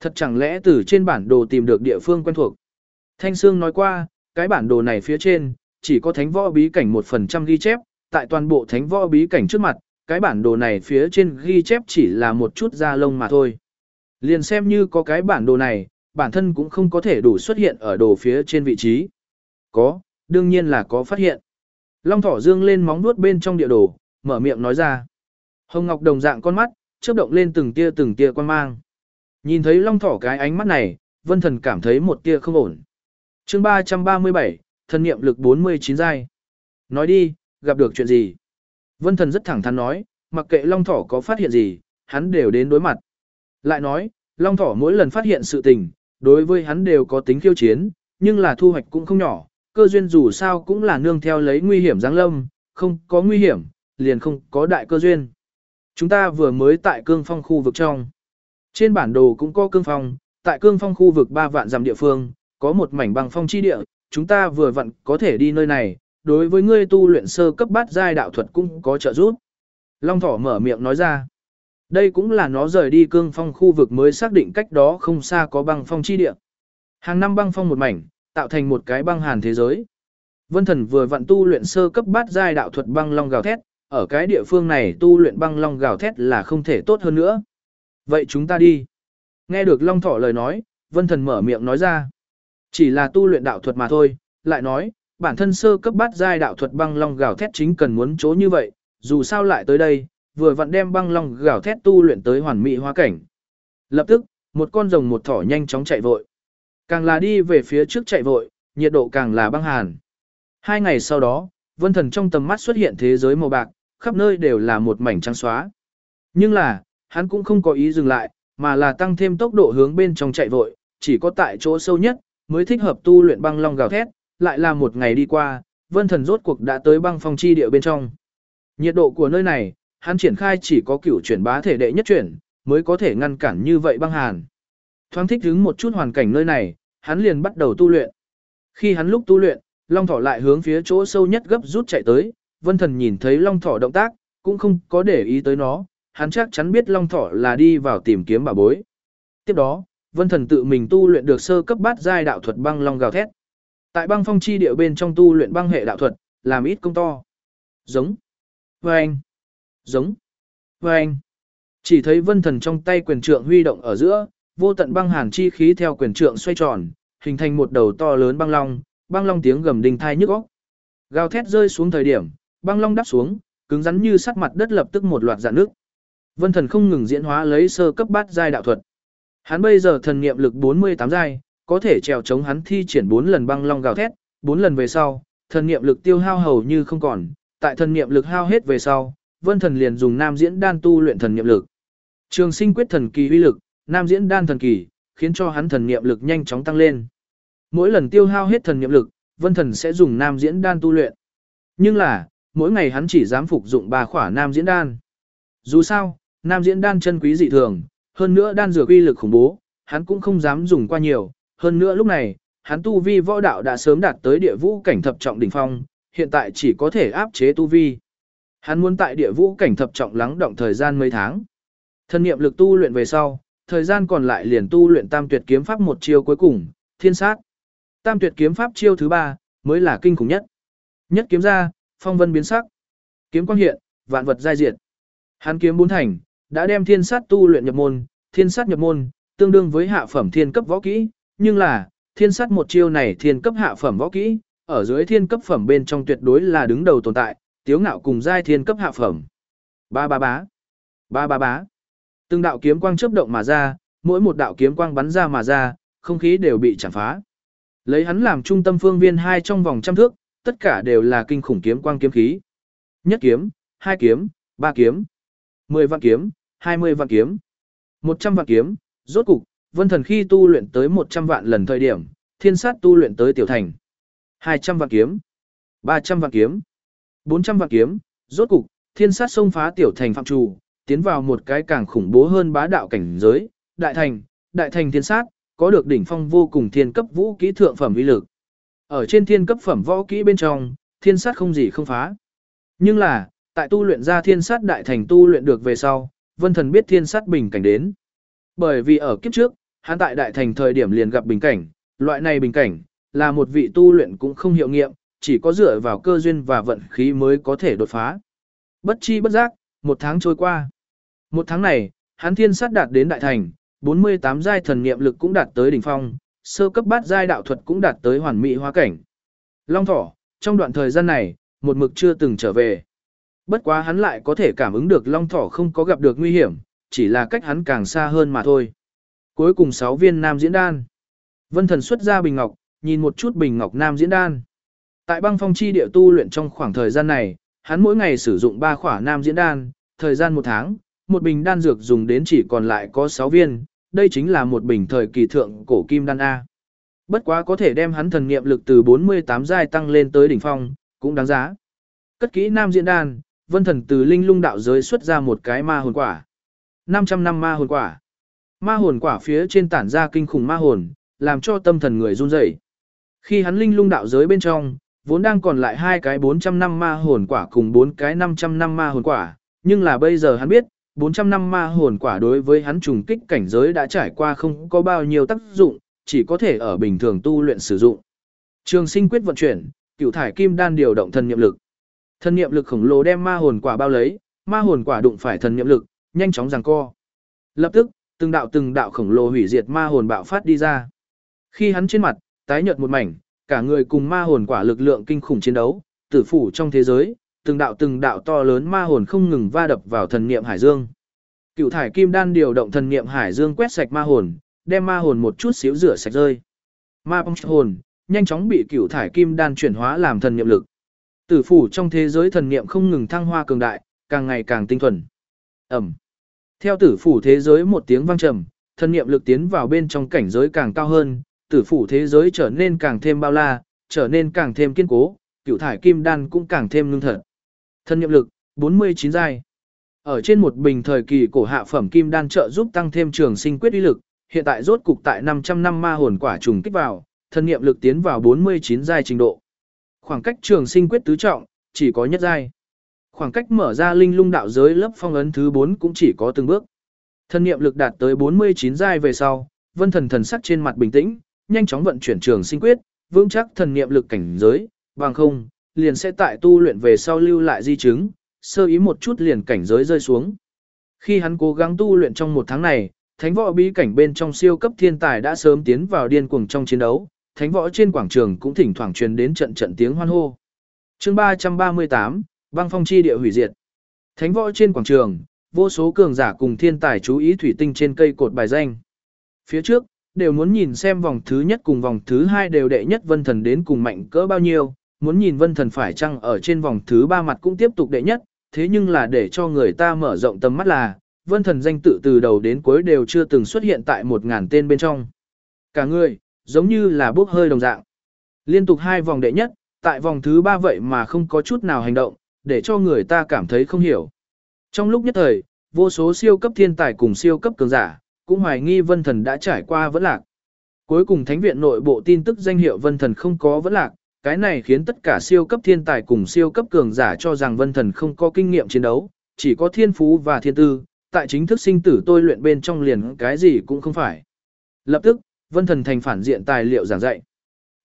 Thật chẳng lẽ từ trên bản đồ tìm được địa phương quen thuộc? Thanh Sương nói qua, cái bản đồ này phía trên, chỉ có thánh võ bí cảnh 1% ghi chép, tại toàn bộ thánh võ bí cảnh trước mặt, cái bản đồ này phía trên ghi chép chỉ là một chút da lông mà thôi. Liền xem như có cái bản đồ này, bản thân cũng không có thể đủ xuất hiện ở đồ phía trên vị trí. Có, đương nhiên là có phát hiện. Long thỏ dương lên móng nuốt bên trong địa đồ, mở miệng nói ra. Hồng Ngọc đồng dạng con mắt, chớp động lên từng tia từng tia quan mang. Nhìn thấy long thỏ cái ánh mắt này, vân thần cảm thấy một tia không ổn. chương 337, thần niệm lực 49 giai. Nói đi, gặp được chuyện gì? Vân thần rất thẳng thắn nói, mặc kệ long thỏ có phát hiện gì, hắn đều đến đối mặt. Lại nói, long thỏ mỗi lần phát hiện sự tình, đối với hắn đều có tính khiêu chiến, nhưng là thu hoạch cũng không nhỏ, cơ duyên dù sao cũng là nương theo lấy nguy hiểm giáng lâm, không có nguy hiểm, liền không có đại cơ duyên. Chúng ta vừa mới tại cương phong khu vực trong. Trên bản đồ cũng có cương phong, tại cương phong khu vực 3 vạn dặm địa phương, có một mảnh băng phong chi địa, chúng ta vừa vặn có thể đi nơi này, đối với ngươi tu luyện sơ cấp bát giai đạo thuật cũng có trợ giúp. Long thỏ mở miệng nói ra. Đây cũng là nó rời đi cương phong khu vực mới xác định cách đó không xa có băng phong chi địa. Hàng năm băng phong một mảnh, tạo thành một cái băng hàn thế giới. Vân Thần vừa vặn tu luyện sơ cấp bát giai đạo thuật băng long gào thét, ở cái địa phương này tu luyện băng long gào thét là không thể tốt hơn nữa. Vậy chúng ta đi. Nghe được Long Thỏ lời nói, Vân Thần mở miệng nói ra. Chỉ là tu luyện đạo thuật mà thôi, lại nói, bản thân sơ cấp bát giai đạo thuật băng long gào thét chính cần muốn chỗ như vậy, dù sao lại tới đây, vừa vặn đem băng long gào thét tu luyện tới hoàn mỹ hóa cảnh. Lập tức, một con rồng một thỏ nhanh chóng chạy vội. Càng là đi về phía trước chạy vội, nhiệt độ càng là băng hàn. Hai ngày sau đó, vân thần trong tầm mắt xuất hiện thế giới màu bạc, khắp nơi đều là một mảnh trắng xóa. Nhưng là, hắn cũng không có ý dừng lại, mà là tăng thêm tốc độ hướng bên trong chạy vội, chỉ có tại chỗ sâu nhất, mới thích hợp tu luyện băng long gào thét, lại là một ngày đi qua, vân thần rốt cuộc đã tới băng phong chi địa bên trong. Nhiệt độ của nơi này, hắn triển khai chỉ có cửu chuyển bá thể đệ nhất chuyển, mới có thể ngăn cản như vậy băng hàn. Thoáng thích ứng một chút hoàn cảnh nơi này, hắn liền bắt đầu tu luyện. Khi hắn lúc tu luyện, Long Thỏ lại hướng phía chỗ sâu nhất gấp rút chạy tới, Vân Thần nhìn thấy Long Thỏ động tác, cũng không có để ý tới nó, hắn chắc chắn biết Long Thỏ là đi vào tìm kiếm bảo bối. Tiếp đó, Vân Thần tự mình tu luyện được sơ cấp bát giai đạo thuật băng long gào thét. Tại băng phong chi địa bên trong tu luyện băng hệ đạo thuật, làm ít công to. Giống. Vâng. Giống. Vâng. Chỉ thấy Vân Thần trong tay quyền trượng huy động ở giữa, vô tận băng hàn chi khí theo quyền trượng xoay tròn, hình thành một đầu to lớn băng long, băng long tiếng gầm đinh thai nhức óc. Gào thét rơi xuống thời điểm, băng long đáp xuống, cứng rắn như sắt mặt đất lập tức một loạt dạn nước. Vân Thần không ngừng diễn hóa lấy sơ cấp bát giai đạo thuật. Hắn bây giờ thần niệm lực 48 giai, có thể trèo chống hắn thi triển 4 lần băng long gào thét, 4 lần về sau, thần niệm lực tiêu hao hầu như không còn, tại thần niệm lực hao hết về sau, Vân Thần liền dùng nam diễn đan tu luyện thần niệm lực. Trường Sinh quyết thần kỳ uy lực, nam diễn đan thần kỳ, khiến cho hắn thần niệm lực nhanh chóng tăng lên. Mỗi lần tiêu hao hết thần niệm lực, Vân Thần sẽ dùng nam diễn đan tu luyện. Nhưng là, mỗi ngày hắn chỉ dám phục dụng ba khỏa nam diễn đan. Dù sao, nam diễn đan chân quý dị thường, hơn nữa đan dược uy lực khủng bố, hắn cũng không dám dùng qua nhiều, hơn nữa lúc này, hắn tu vi võ đạo đã sớm đạt tới địa vũ cảnh thập trọng đỉnh phong, hiện tại chỉ có thể áp chế tu vi. Hắn muốn tại địa vũ cảnh thập trọng lắng động thời gian mấy tháng. Thân niệm lực tu luyện về sau, thời gian còn lại liền tu luyện tam tuyệt kiếm pháp một chiêu cuối cùng, thiên sát. Tam tuyệt kiếm pháp chiêu thứ ba, mới là kinh khủng nhất. Nhất kiếm ra, phong vân biến sắc. Kiếm quang hiện, vạn vật giai diệt. Hắn kiếm bốn thành, đã đem thiên sát tu luyện nhập môn, thiên sát nhập môn, tương đương với hạ phẩm thiên cấp võ kỹ, nhưng là, thiên sát một chiêu này thiên cấp hạ phẩm võ kỹ, ở dưới thiên cấp phẩm bên trong tuyệt đối là đứng đầu tồn tại, tiếu ngạo cùng giai thiên cấp hạ phẩm. Ba ba bá, ba ba bá. Từng đạo kiếm quang chớp động mà ra, mỗi một đạo kiếm quang bắn ra mà ra, không khí đều bị chạm phá. Lấy hắn làm trung tâm phương viên hai trong vòng trăm thước, tất cả đều là kinh khủng kiếm quang kiếm khí. Nhất kiếm, hai kiếm, ba kiếm, mười vạn kiếm, hai mươi vạn kiếm, một trăm vạn kiếm, rốt cục, vân thần khi tu luyện tới một trăm vạn lần thời điểm, thiên sát tu luyện tới tiểu thành. hai trăm vạn kiếm, ba trăm vạn kiếm, bốn trăm vạn kiếm, rốt cục, thiên sát xông phá tiểu thành phạm trù, tiến vào một cái càng khủng bố hơn bá đạo cảnh giới, đại thành, đại thành thiên sát, có được đỉnh phong vô cùng thiên cấp vũ kỹ thượng phẩm uy lực. Ở trên thiên cấp phẩm võ kỹ bên trong, thiên sát không gì không phá. Nhưng là, tại tu luyện ra thiên sát đại thành tu luyện được về sau, vân thần biết thiên sát bình cảnh đến. Bởi vì ở kiếp trước, hắn tại đại thành thời điểm liền gặp bình cảnh, loại này bình cảnh, là một vị tu luyện cũng không hiệu nghiệm, chỉ có dựa vào cơ duyên và vận khí mới có thể đột phá. Bất chi bất giác, một tháng trôi qua. Một tháng này, hắn thiên sát đạt đến đại thành, 48 giai thần niệm lực cũng đạt tới đỉnh phong, sơ cấp bát giai đạo thuật cũng đạt tới hoàn mỹ hóa cảnh. Long thỏ, trong đoạn thời gian này, một mực chưa từng trở về. Bất quá hắn lại có thể cảm ứng được long thỏ không có gặp được nguy hiểm, chỉ là cách hắn càng xa hơn mà thôi. Cuối cùng 6 viên nam diễn đan. Vân thần xuất ra bình ngọc, nhìn một chút bình ngọc nam diễn đan. Tại băng phong chi địa tu luyện trong khoảng thời gian này, hắn mỗi ngày sử dụng 3 khỏa nam diễn đan, thời gian một tháng, một bình đan dược dùng đến chỉ còn lại có 6 viên, đây chính là một bình thời kỳ thượng cổ kim đan A. Bất quá có thể đem hắn thần niệm lực từ 48 giai tăng lên tới đỉnh phong, cũng đáng giá. Cất kỹ nam diễn đan, vân thần từ linh lung đạo giới xuất ra một cái ma hồn quả. 500 năm ma hồn quả. Ma hồn quả phía trên tản ra kinh khủng ma hồn, làm cho tâm thần người run rẩy. Khi hắn linh lung đạo giới bên trong, vốn đang còn lại hai cái 400 năm ma hồn quả cùng bốn cái 500 năm ma hồn quả, nhưng là bây giờ hắn biết, 400 năm ma hồn quả đối với hắn trùng kích cảnh giới đã trải qua không có bao nhiêu tác dụng, chỉ có thể ở bình thường tu luyện sử dụng. Trường sinh quyết vận chuyển, cửu thải kim đan điều động thần niệm lực. Thần niệm lực khổng lồ đem ma hồn quả bao lấy, ma hồn quả đụng phải thần niệm lực, nhanh chóng giằng co. Lập tức, từng đạo từng đạo khổng lồ hủy diệt ma hồn bạo phát đi ra. Khi hắn trên mặt, tái nhợt một mảnh, cả người cùng ma hồn quả lực lượng kinh khủng chiến đấu, tử phủ trong thế giới, từng đạo từng đạo to lớn ma hồn không ngừng va đập vào thần niệm hải dương. Cựu thải kim đan điều động thần niệm hải dương quét sạch ma hồn, đem ma hồn một chút xíu rửa sạch rơi. Ma bóng hồn, nhanh chóng bị cựu thải kim đan chuyển hóa làm thần niệm lực. Tử phủ trong thế giới thần niệm không ngừng thăng hoa cường đại, càng ngày càng tinh thuần. Ẩm. Theo tử phủ thế giới một tiếng vang trầm, thân niệm lực tiến vào bên trong cảnh giới càng cao hơn, tử phủ thế giới trở nên càng thêm bao la, trở nên càng thêm kiên cố, cựu thải kim đan cũng càng thêm ngưng thật. Thân niệm lực 49 giai. Ở trên một bình thời kỳ cổ hạ phẩm kim đan trợ giúp tăng thêm trường sinh quyết uy lực, hiện tại rốt cục tại 500 năm ma hồn quả trùng kích vào, thân niệm lực tiến vào 49 giai trình độ. Khoảng cách trường sinh quyết tứ trọng, chỉ có nhất giai. Khoảng cách mở ra linh lung đạo giới lớp phong ấn thứ 4 cũng chỉ có từng bước. Thần niệm lực đạt tới 49 giai về sau, vân thần thần sắc trên mặt bình tĩnh, nhanh chóng vận chuyển trường sinh quyết, vững chắc thần niệm lực cảnh giới, bằng không, liền sẽ tại tu luyện về sau lưu lại di chứng, sơ ý một chút liền cảnh giới rơi xuống. Khi hắn cố gắng tu luyện trong một tháng này, thánh võ bí cảnh bên trong siêu cấp thiên tài đã sớm tiến vào điên cuồng trong chiến đấu, thánh võ trên quảng trường cũng thỉnh thoảng truyền đến trận trận tiếng hoan hô. Chương 338, băng phong chi địa hủy diệt. Thánh võ trên quảng trường, vô số cường giả cùng thiên tài chú ý thủy tinh trên cây cột bài danh. Phía trước, đều muốn nhìn xem vòng thứ nhất cùng vòng thứ hai đều đệ nhất vân thần đến cùng mạnh cỡ bao nhiêu, muốn nhìn vân thần phải chăng ở trên vòng thứ ba mặt cũng tiếp tục đệ nhất, thế nhưng là để cho người ta mở rộng tầm mắt là, vân thần danh tự từ đầu đến cuối đều chưa từng xuất hiện tại một ngàn tên bên trong. Cả người, giống như là bốc hơi đồng dạng. Liên tục hai vòng đệ nhất, tại vòng thứ ba vậy mà không có chút nào hành động, để cho người ta cảm thấy không hiểu. Trong lúc nhất thời, vô số siêu cấp thiên tài cùng siêu cấp cường giả, cũng hoài nghi vân thần đã trải qua vẫn lạc. Cuối cùng thánh viện nội bộ tin tức danh hiệu vân thần không có vẫn lạc, cái này khiến tất cả siêu cấp thiên tài cùng siêu cấp cường giả cho rằng vân thần không có kinh nghiệm chiến đấu, chỉ có thiên phú và thiên tư, tại chính thức sinh tử tôi luyện bên trong liền cái gì cũng không phải. Lập tức, vân thần thành phản diện tài liệu giảng dạy.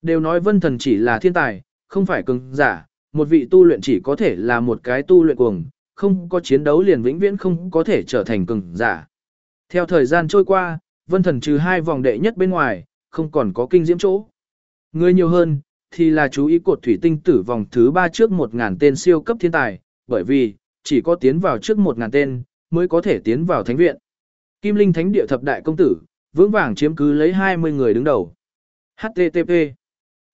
Đều nói vân thần chỉ là thiên tài, không phải cường giả, một vị tu luyện chỉ có thể là một cái tu luyện cuồng, không có chiến đấu liền vĩnh viễn không có thể trở thành cường giả. Theo thời gian trôi qua, vân thần trừ hai vòng đệ nhất bên ngoài, không còn có kinh diễm chỗ. Người nhiều hơn, thì là chú ý cột thủy tinh tử vòng thứ ba trước 1.000 tên siêu cấp thiên tài, bởi vì, chỉ có tiến vào trước 1.000 tên, mới có thể tiến vào thánh viện. Kim Linh Thánh Địa Thập Đại Công Tử, vững vàng chiếm cứ lấy 20 người đứng đầu. HTTP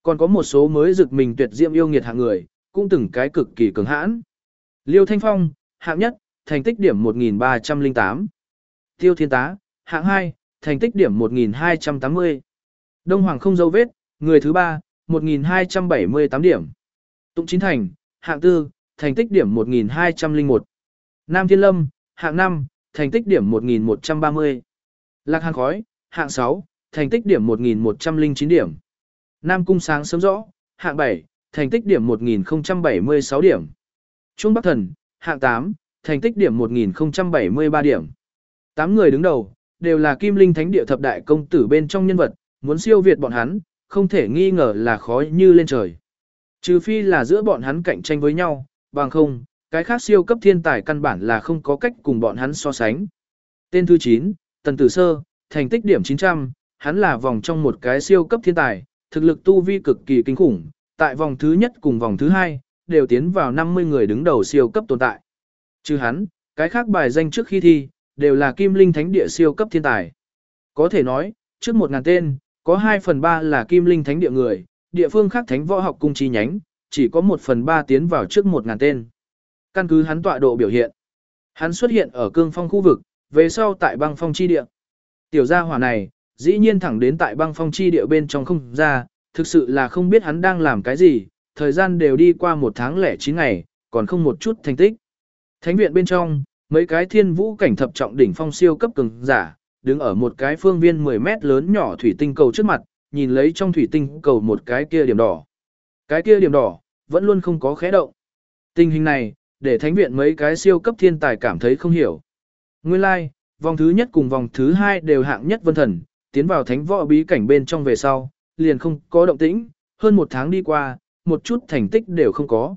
Còn có một số mới rực mình tuyệt diệm yêu nghiệt hạng người, cũng từng cái cực kỳ cường hãn. Liêu Thanh Phong, hạng nhất, thành tích điểm 1308. Tiêu Thiên Tá, hạng 2, thành tích điểm 1280. Đông Hoàng không dấu vết, người thứ 3, 1278 điểm. Tụng Chín Thành, hạng 4, thành tích điểm 1201. Nam Thiên Lâm, hạng 5, thành tích điểm 1130. Lạc Hàng Khói, hạng 6, thành tích điểm 1109 điểm. Nam Cung Sáng sớm rõ, hạng 7, thành tích điểm 1076 điểm. Trung Bắc Thần, hạng 8, thành tích điểm 1073 điểm. 8 người đứng đầu, đều là Kim Linh Thánh Địa thập đại công tử bên trong nhân vật, muốn siêu việt bọn hắn, không thể nghi ngờ là khó như lên trời. Trừ phi là giữa bọn hắn cạnh tranh với nhau, bằng không, cái khác siêu cấp thiên tài căn bản là không có cách cùng bọn hắn so sánh. Tên thứ 9, Tần Tử Sơ, thành tích điểm 900, hắn là vòng trong một cái siêu cấp thiên tài, thực lực tu vi cực kỳ kinh khủng, tại vòng thứ nhất cùng vòng thứ hai, đều tiến vào 50 người đứng đầu siêu cấp tồn tại. Trừ hắn, cái khác bài danh trước khi thi, đều là kim linh thánh địa siêu cấp thiên tài. Có thể nói, trước 1.000 tên, có 2 phần 3 là kim linh thánh địa người, địa phương khác thánh võ học cung chi nhánh, chỉ có 1 phần 3 tiến vào trước 1.000 tên. Căn cứ hắn tọa độ biểu hiện, hắn xuất hiện ở cương phong khu vực, về sau tại băng phong chi địa. Tiểu gia hỏa này, dĩ nhiên thẳng đến tại băng phong chi địa bên trong không ra, thực sự là không biết hắn đang làm cái gì, thời gian đều đi qua một tháng lẻ chín ngày, còn không một chút thành tích. Thánh viện bên trong, mấy cái thiên vũ cảnh thập trọng đỉnh phong siêu cấp cường giả, đứng ở một cái phương viên 10 mét lớn nhỏ thủy tinh cầu trước mặt, nhìn lấy trong thủy tinh cầu một cái kia điểm đỏ. Cái kia điểm đỏ, vẫn luôn không có khẽ động. Tình hình này, để thánh viện mấy cái siêu cấp thiên tài cảm thấy không hiểu. Nguyên lai, like, vòng thứ nhất cùng vòng thứ hai đều hạng nhất vân thần, tiến vào thánh võ bí cảnh bên trong về sau, liền không có động tĩnh, hơn một tháng đi qua, một chút thành tích đều không có.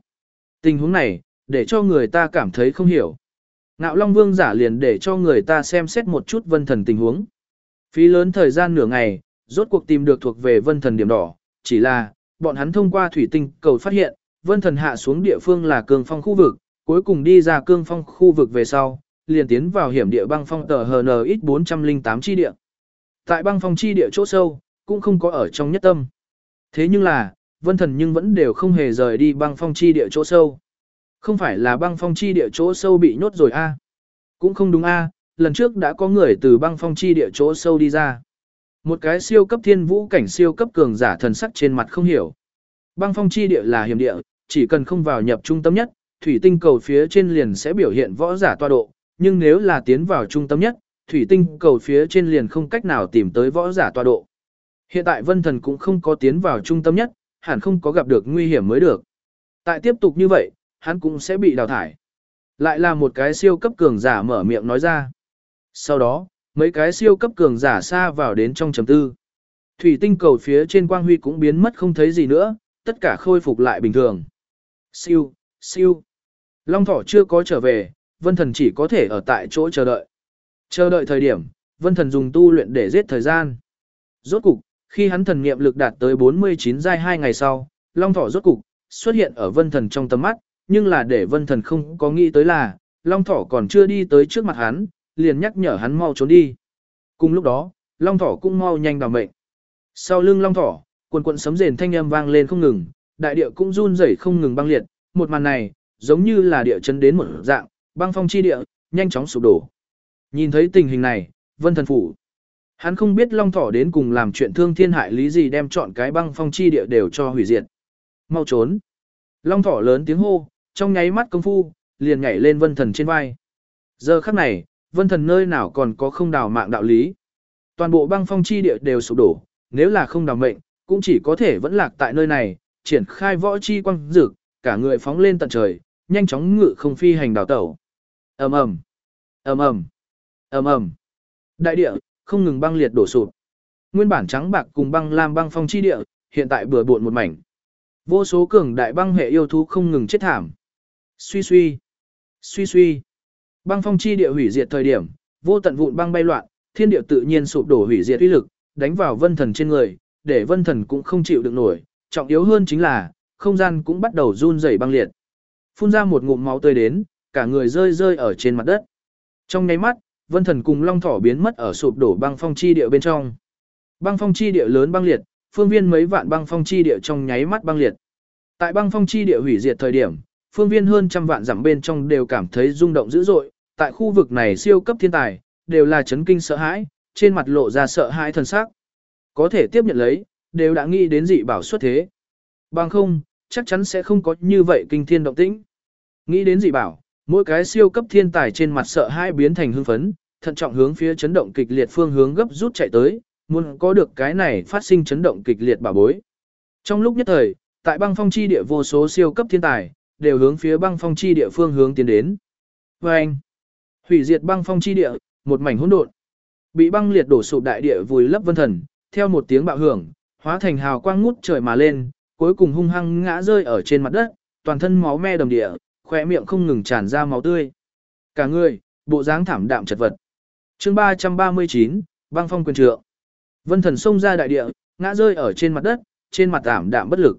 Tình huống này, để cho người ta cảm thấy không hiểu. Ngạo Long Vương giả liền để cho người ta xem xét một chút vân thần tình huống. Phí lớn thời gian nửa ngày, rốt cuộc tìm được thuộc về vân thần điểm đỏ, chỉ là, bọn hắn thông qua thủy tinh cầu phát hiện, vân thần hạ xuống địa phương là cương phong khu vực, cuối cùng đi ra cương phong khu vực về sau, liền tiến vào hiểm địa băng phong tờ HNX 408 chi địa. Tại băng phong chi địa chỗ sâu, cũng không có ở trong nhất tâm. Thế nhưng là, vân thần nhưng vẫn đều không hề rời đi băng phong chi địa chỗ sâu. Không phải là băng phong chi địa chỗ sâu bị nhốt rồi a Cũng không đúng a lần trước đã có người từ băng phong chi địa chỗ sâu đi ra. Một cái siêu cấp thiên vũ cảnh siêu cấp cường giả thần sắc trên mặt không hiểu. Băng phong chi địa là hiểm địa, chỉ cần không vào nhập trung tâm nhất, thủy tinh cầu phía trên liền sẽ biểu hiện võ giả toa độ, nhưng nếu là tiến vào trung tâm nhất, thủy tinh cầu phía trên liền không cách nào tìm tới võ giả toa độ. Hiện tại vân thần cũng không có tiến vào trung tâm nhất, hẳn không có gặp được nguy hiểm mới được. Tại tiếp tục như vậy, hắn cũng sẽ bị đào thải. Lại là một cái siêu cấp cường giả mở miệng nói ra. Sau đó, mấy cái siêu cấp cường giả xa vào đến trong trầm tư. Thủy tinh cầu phía trên quang huy cũng biến mất không thấy gì nữa, tất cả khôi phục lại bình thường. Siêu, siêu. Long thỏ chưa có trở về, vân thần chỉ có thể ở tại chỗ chờ đợi. Chờ đợi thời điểm, vân thần dùng tu luyện để giết thời gian. Rốt cục, khi hắn thần nghiệm lực đạt tới 49 giai 2 ngày sau, long thỏ rốt cục xuất hiện ở vân thần trong tầm mắt, nhưng là để vân thần không có nghĩ tới là, long thỏ còn chưa đi tới trước mặt hắn, liền nhắc nhở hắn mau trốn đi. Cùng lúc đó, long thỏ cũng mau nhanh đào mệnh. Sau lưng long thỏ, quần quần sấm rền thanh âm vang lên không ngừng, đại địa cũng run rẩy không ngừng băng liệt, một màn này, giống như là địa chấn đến một dạng, băng phong chi địa, nhanh chóng sụp đổ. Nhìn thấy tình hình này, vân thần phủ. Hắn không biết long thỏ đến cùng làm chuyện thương thiên hại lý gì đem chọn cái băng phong chi địa đều cho hủy diệt. Mau trốn. Long thỏ lớn tiếng hô, trong nháy mắt công phu, liền nhảy lên vân thần trên vai. Giờ khắc này, vân thần nơi nào còn có không đào mạng đạo lý. Toàn bộ băng phong chi địa đều sụp đổ, nếu là không đào mệnh, cũng chỉ có thể vẫn lạc tại nơi này, triển khai võ chi quang dực, cả người phóng lên tận trời, nhanh chóng ngự không phi hành đào tẩu. Ầm ầm, ầm ầm, ầm ầm. Đại địa không ngừng băng liệt đổ sụp. Nguyên bản trắng bạc cùng băng lam băng phong chi địa, hiện tại bừa bộn một mảnh. Vô số cường đại băng hệ yêu thú không ngừng chết thảm. Suy suy, suy suy. Băng phong chi địa hủy diệt thời điểm, vô tận vụn băng bay loạn, thiên địa tự nhiên sụp đổ hủy diệt uy lực, đánh vào vân thần trên người, để vân thần cũng không chịu được nổi, trọng yếu hơn chính là, không gian cũng bắt đầu run rẩy băng liệt. Phun ra một ngụm máu tươi đến, cả người rơi rơi ở trên mặt đất. Trong nháy mắt, vân thần cùng long thỏ biến mất ở sụp đổ băng phong chi địa bên trong. Băng phong chi địa lớn băng liệt, phương viên mấy vạn băng phong chi địa trong nháy mắt băng liệt. Tại băng phong chi địa hủy diệt thời điểm, phương viên hơn trăm vạn dặm bên trong đều cảm thấy rung động dữ dội, tại khu vực này siêu cấp thiên tài, đều là chấn kinh sợ hãi, trên mặt lộ ra sợ hãi thần sắc. Có thể tiếp nhận lấy, đều đã nghĩ đến dị bảo xuất thế. Bằng không, chắc chắn sẽ không có như vậy kinh thiên động tĩnh. Nghĩ đến dị bảo, mỗi cái siêu cấp thiên tài trên mặt sợ hãi biến thành hưng phấn, thận trọng hướng phía chấn động kịch liệt phương hướng gấp rút chạy tới, muốn có được cái này phát sinh chấn động kịch liệt bảo bối. Trong lúc nhất thời, tại băng phong chi địa vô số siêu cấp thiên tài, đều hướng phía băng phong chi địa phương hướng tiến đến. Và anh, hủy diệt băng phong chi địa, một mảnh hỗn độn. Bị băng liệt đổ sụp đại địa vùi lấp vân thần, theo một tiếng bạo hưởng, hóa thành hào quang ngút trời mà lên, cuối cùng hung hăng ngã rơi ở trên mặt đất, toàn thân máu me đầm địa, khỏe miệng không ngừng tràn ra máu tươi. Cả người, bộ dáng thảm đạm chật vật. Chương 339, băng phong quyền trượng. Vân thần xông ra đại địa, ngã rơi ở trên mặt đất, trên mặt ảm đạm bất lực.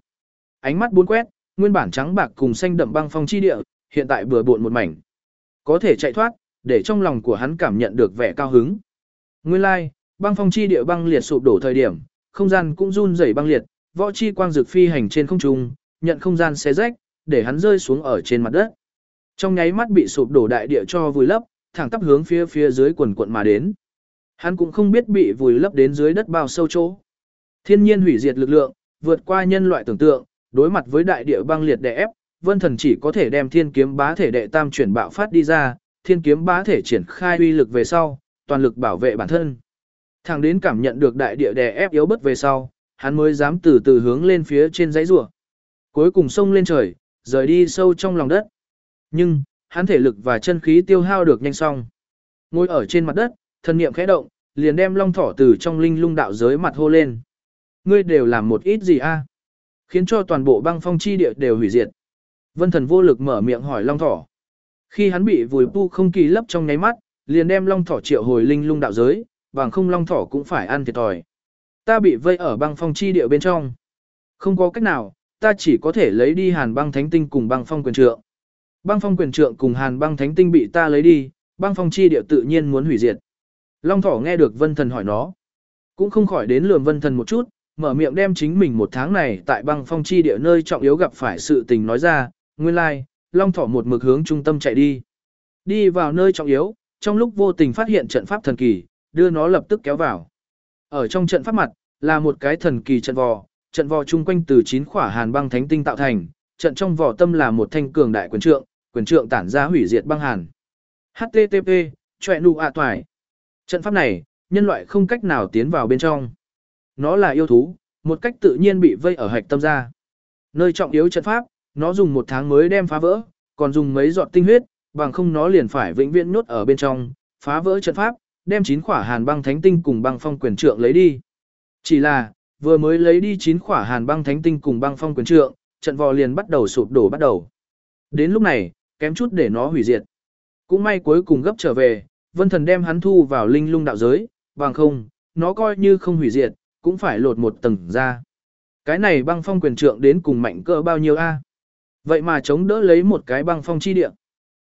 Ánh mắt bốn quét, nguyên bản trắng bạc cùng xanh đậm băng phong chi địa, hiện tại bừa bộn một mảnh. Có thể chạy thoát, để trong lòng của hắn cảm nhận được vẻ cao hứng. Nguyên lai, like, băng phong chi địa băng liệt sụp đổ thời điểm, không gian cũng run rẩy băng liệt, võ chi quang dược phi hành trên không trung, nhận không gian xé rách, để hắn rơi xuống ở trên mặt đất. Trong nháy mắt bị sụp đổ đại địa cho vùi lấp, thẳng tắp hướng phía phía dưới quần quận mà đến. Hắn cũng không biết bị vùi lấp đến dưới đất bao sâu chỗ. Thiên nhiên hủy diệt lực lượng, vượt qua nhân loại tưởng tượng, đối mặt với đại địa băng liệt đè ép, vân thần chỉ có thể đem thiên kiếm bá thể đệ tam chuyển bạo phát đi ra, thiên kiếm bá thể triển khai uy lực về sau, toàn lực bảo vệ bản thân. Thẳng đến cảm nhận được đại địa đè ép yếu bất về sau, hắn mới dám từ từ hướng lên phía trên dãy rùa. Cuối cùng sông lên trời, rời đi sâu trong lòng đất. Nhưng, hắn thể lực và chân khí tiêu hao được nhanh xong. Ngồi ở trên mặt đất, thần niệm khẽ động, liền đem long thỏ từ trong linh lung đạo giới mặt hô lên. Ngươi đều làm một ít gì a? Khiến cho toàn bộ băng phong chi địa đều hủy diệt. Vân thần vô lực mở miệng hỏi long thỏ. Khi hắn bị vùi pu không kỳ lấp trong nháy mắt, liền đem long thỏ triệu hồi linh lung đạo giới, bằng không long thỏ cũng phải ăn thiệt thòi. Ta bị vây ở băng phong chi địa bên trong. Không có cách nào, ta chỉ có thể lấy đi hàn băng thánh tinh cùng băng phong quyền trượng. Băng phong quyền trượng cùng hàn băng thánh tinh bị ta lấy đi, băng phong chi địa tự nhiên muốn hủy diệt. Long thỏ nghe được vân thần hỏi nó. Cũng không khỏi đến lườm vân thần một chút, mở miệng đem chính mình một tháng này tại băng phong chi địa nơi trọng yếu gặp phải sự tình nói ra, nguyên lai, like, long thỏ một mực hướng trung tâm chạy đi. Đi vào nơi trọng yếu, trong lúc vô tình phát hiện trận pháp thần kỳ, đưa nó lập tức kéo vào. Ở trong trận pháp mặt, là một cái thần kỳ trận vò, trận vò chung quanh từ chín khỏa hàn băng thánh tinh tạo thành, trận trong vò tâm là một thanh cường đại quyền trượng, quyền trượng tản ra hủy diệt băng hàn. HTTP, chọe nụ ạ toài. Trận pháp này, nhân loại không cách nào tiến vào bên trong. Nó là yêu thú, một cách tự nhiên bị vây ở hạch tâm ra. Nơi trọng yếu trận pháp, nó dùng một tháng mới đem phá vỡ, còn dùng mấy giọt tinh huyết, bằng không nó liền phải vĩnh viễn nhốt ở bên trong, phá vỡ trận pháp, đem chín khỏa hàn băng thánh tinh cùng băng phong quyền trượng lấy đi. Chỉ là, vừa mới lấy đi chín khỏa hàn băng thánh tinh cùng băng phong quyền trượng, trận vò liền bắt đầu sụp đổ bắt đầu. Đến lúc này, kém chút để nó hủy diệt. Cũng may cuối cùng gấp trở về, vân thần đem hắn thu vào linh lung đạo giới, bằng không, nó coi như không hủy diệt, cũng phải lột một tầng ra. Cái này băng phong quyền trượng đến cùng mạnh cỡ bao nhiêu a? Vậy mà chống đỡ lấy một cái băng phong chi địa.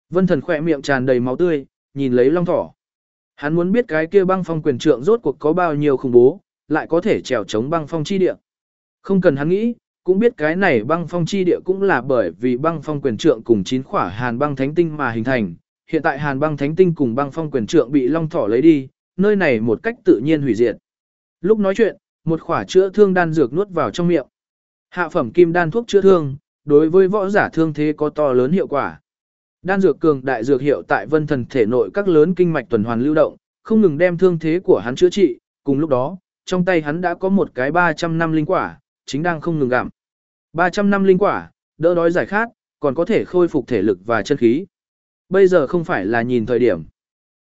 Vân thần khỏe miệng tràn đầy máu tươi, nhìn lấy long thỏ. Hắn muốn biết cái kia băng phong quyền trượng rốt cuộc có bao nhiêu khủng bố, lại có thể trèo chống băng phong chi địa. Không cần hắn nghĩ, cũng biết cái này băng phong chi địa cũng là bởi vì băng phong quyền trượng cùng chín khỏa hàn băng thánh tinh mà hình thành. Hiện tại hàn băng thánh tinh cùng băng phong quyền trượng bị long thỏ lấy đi, nơi này một cách tự nhiên hủy diệt. Lúc nói chuyện, một khỏa chữa thương đan dược nuốt vào trong miệng. Hạ phẩm kim đan thuốc chữa thương, đối với võ giả thương thế có to lớn hiệu quả. Đan dược cường đại dược hiệu tại vân thần thể nội các lớn kinh mạch tuần hoàn lưu động, không ngừng đem thương thế của hắn chữa trị, cùng lúc đó, trong tay hắn đã có một cái 300 năm linh quả, chính đang không ngừng gặm. 300 năm linh quả, đỡ đói giải khát, còn có thể khôi phục thể lực và chân khí. Bây giờ không phải là nhìn thời điểm.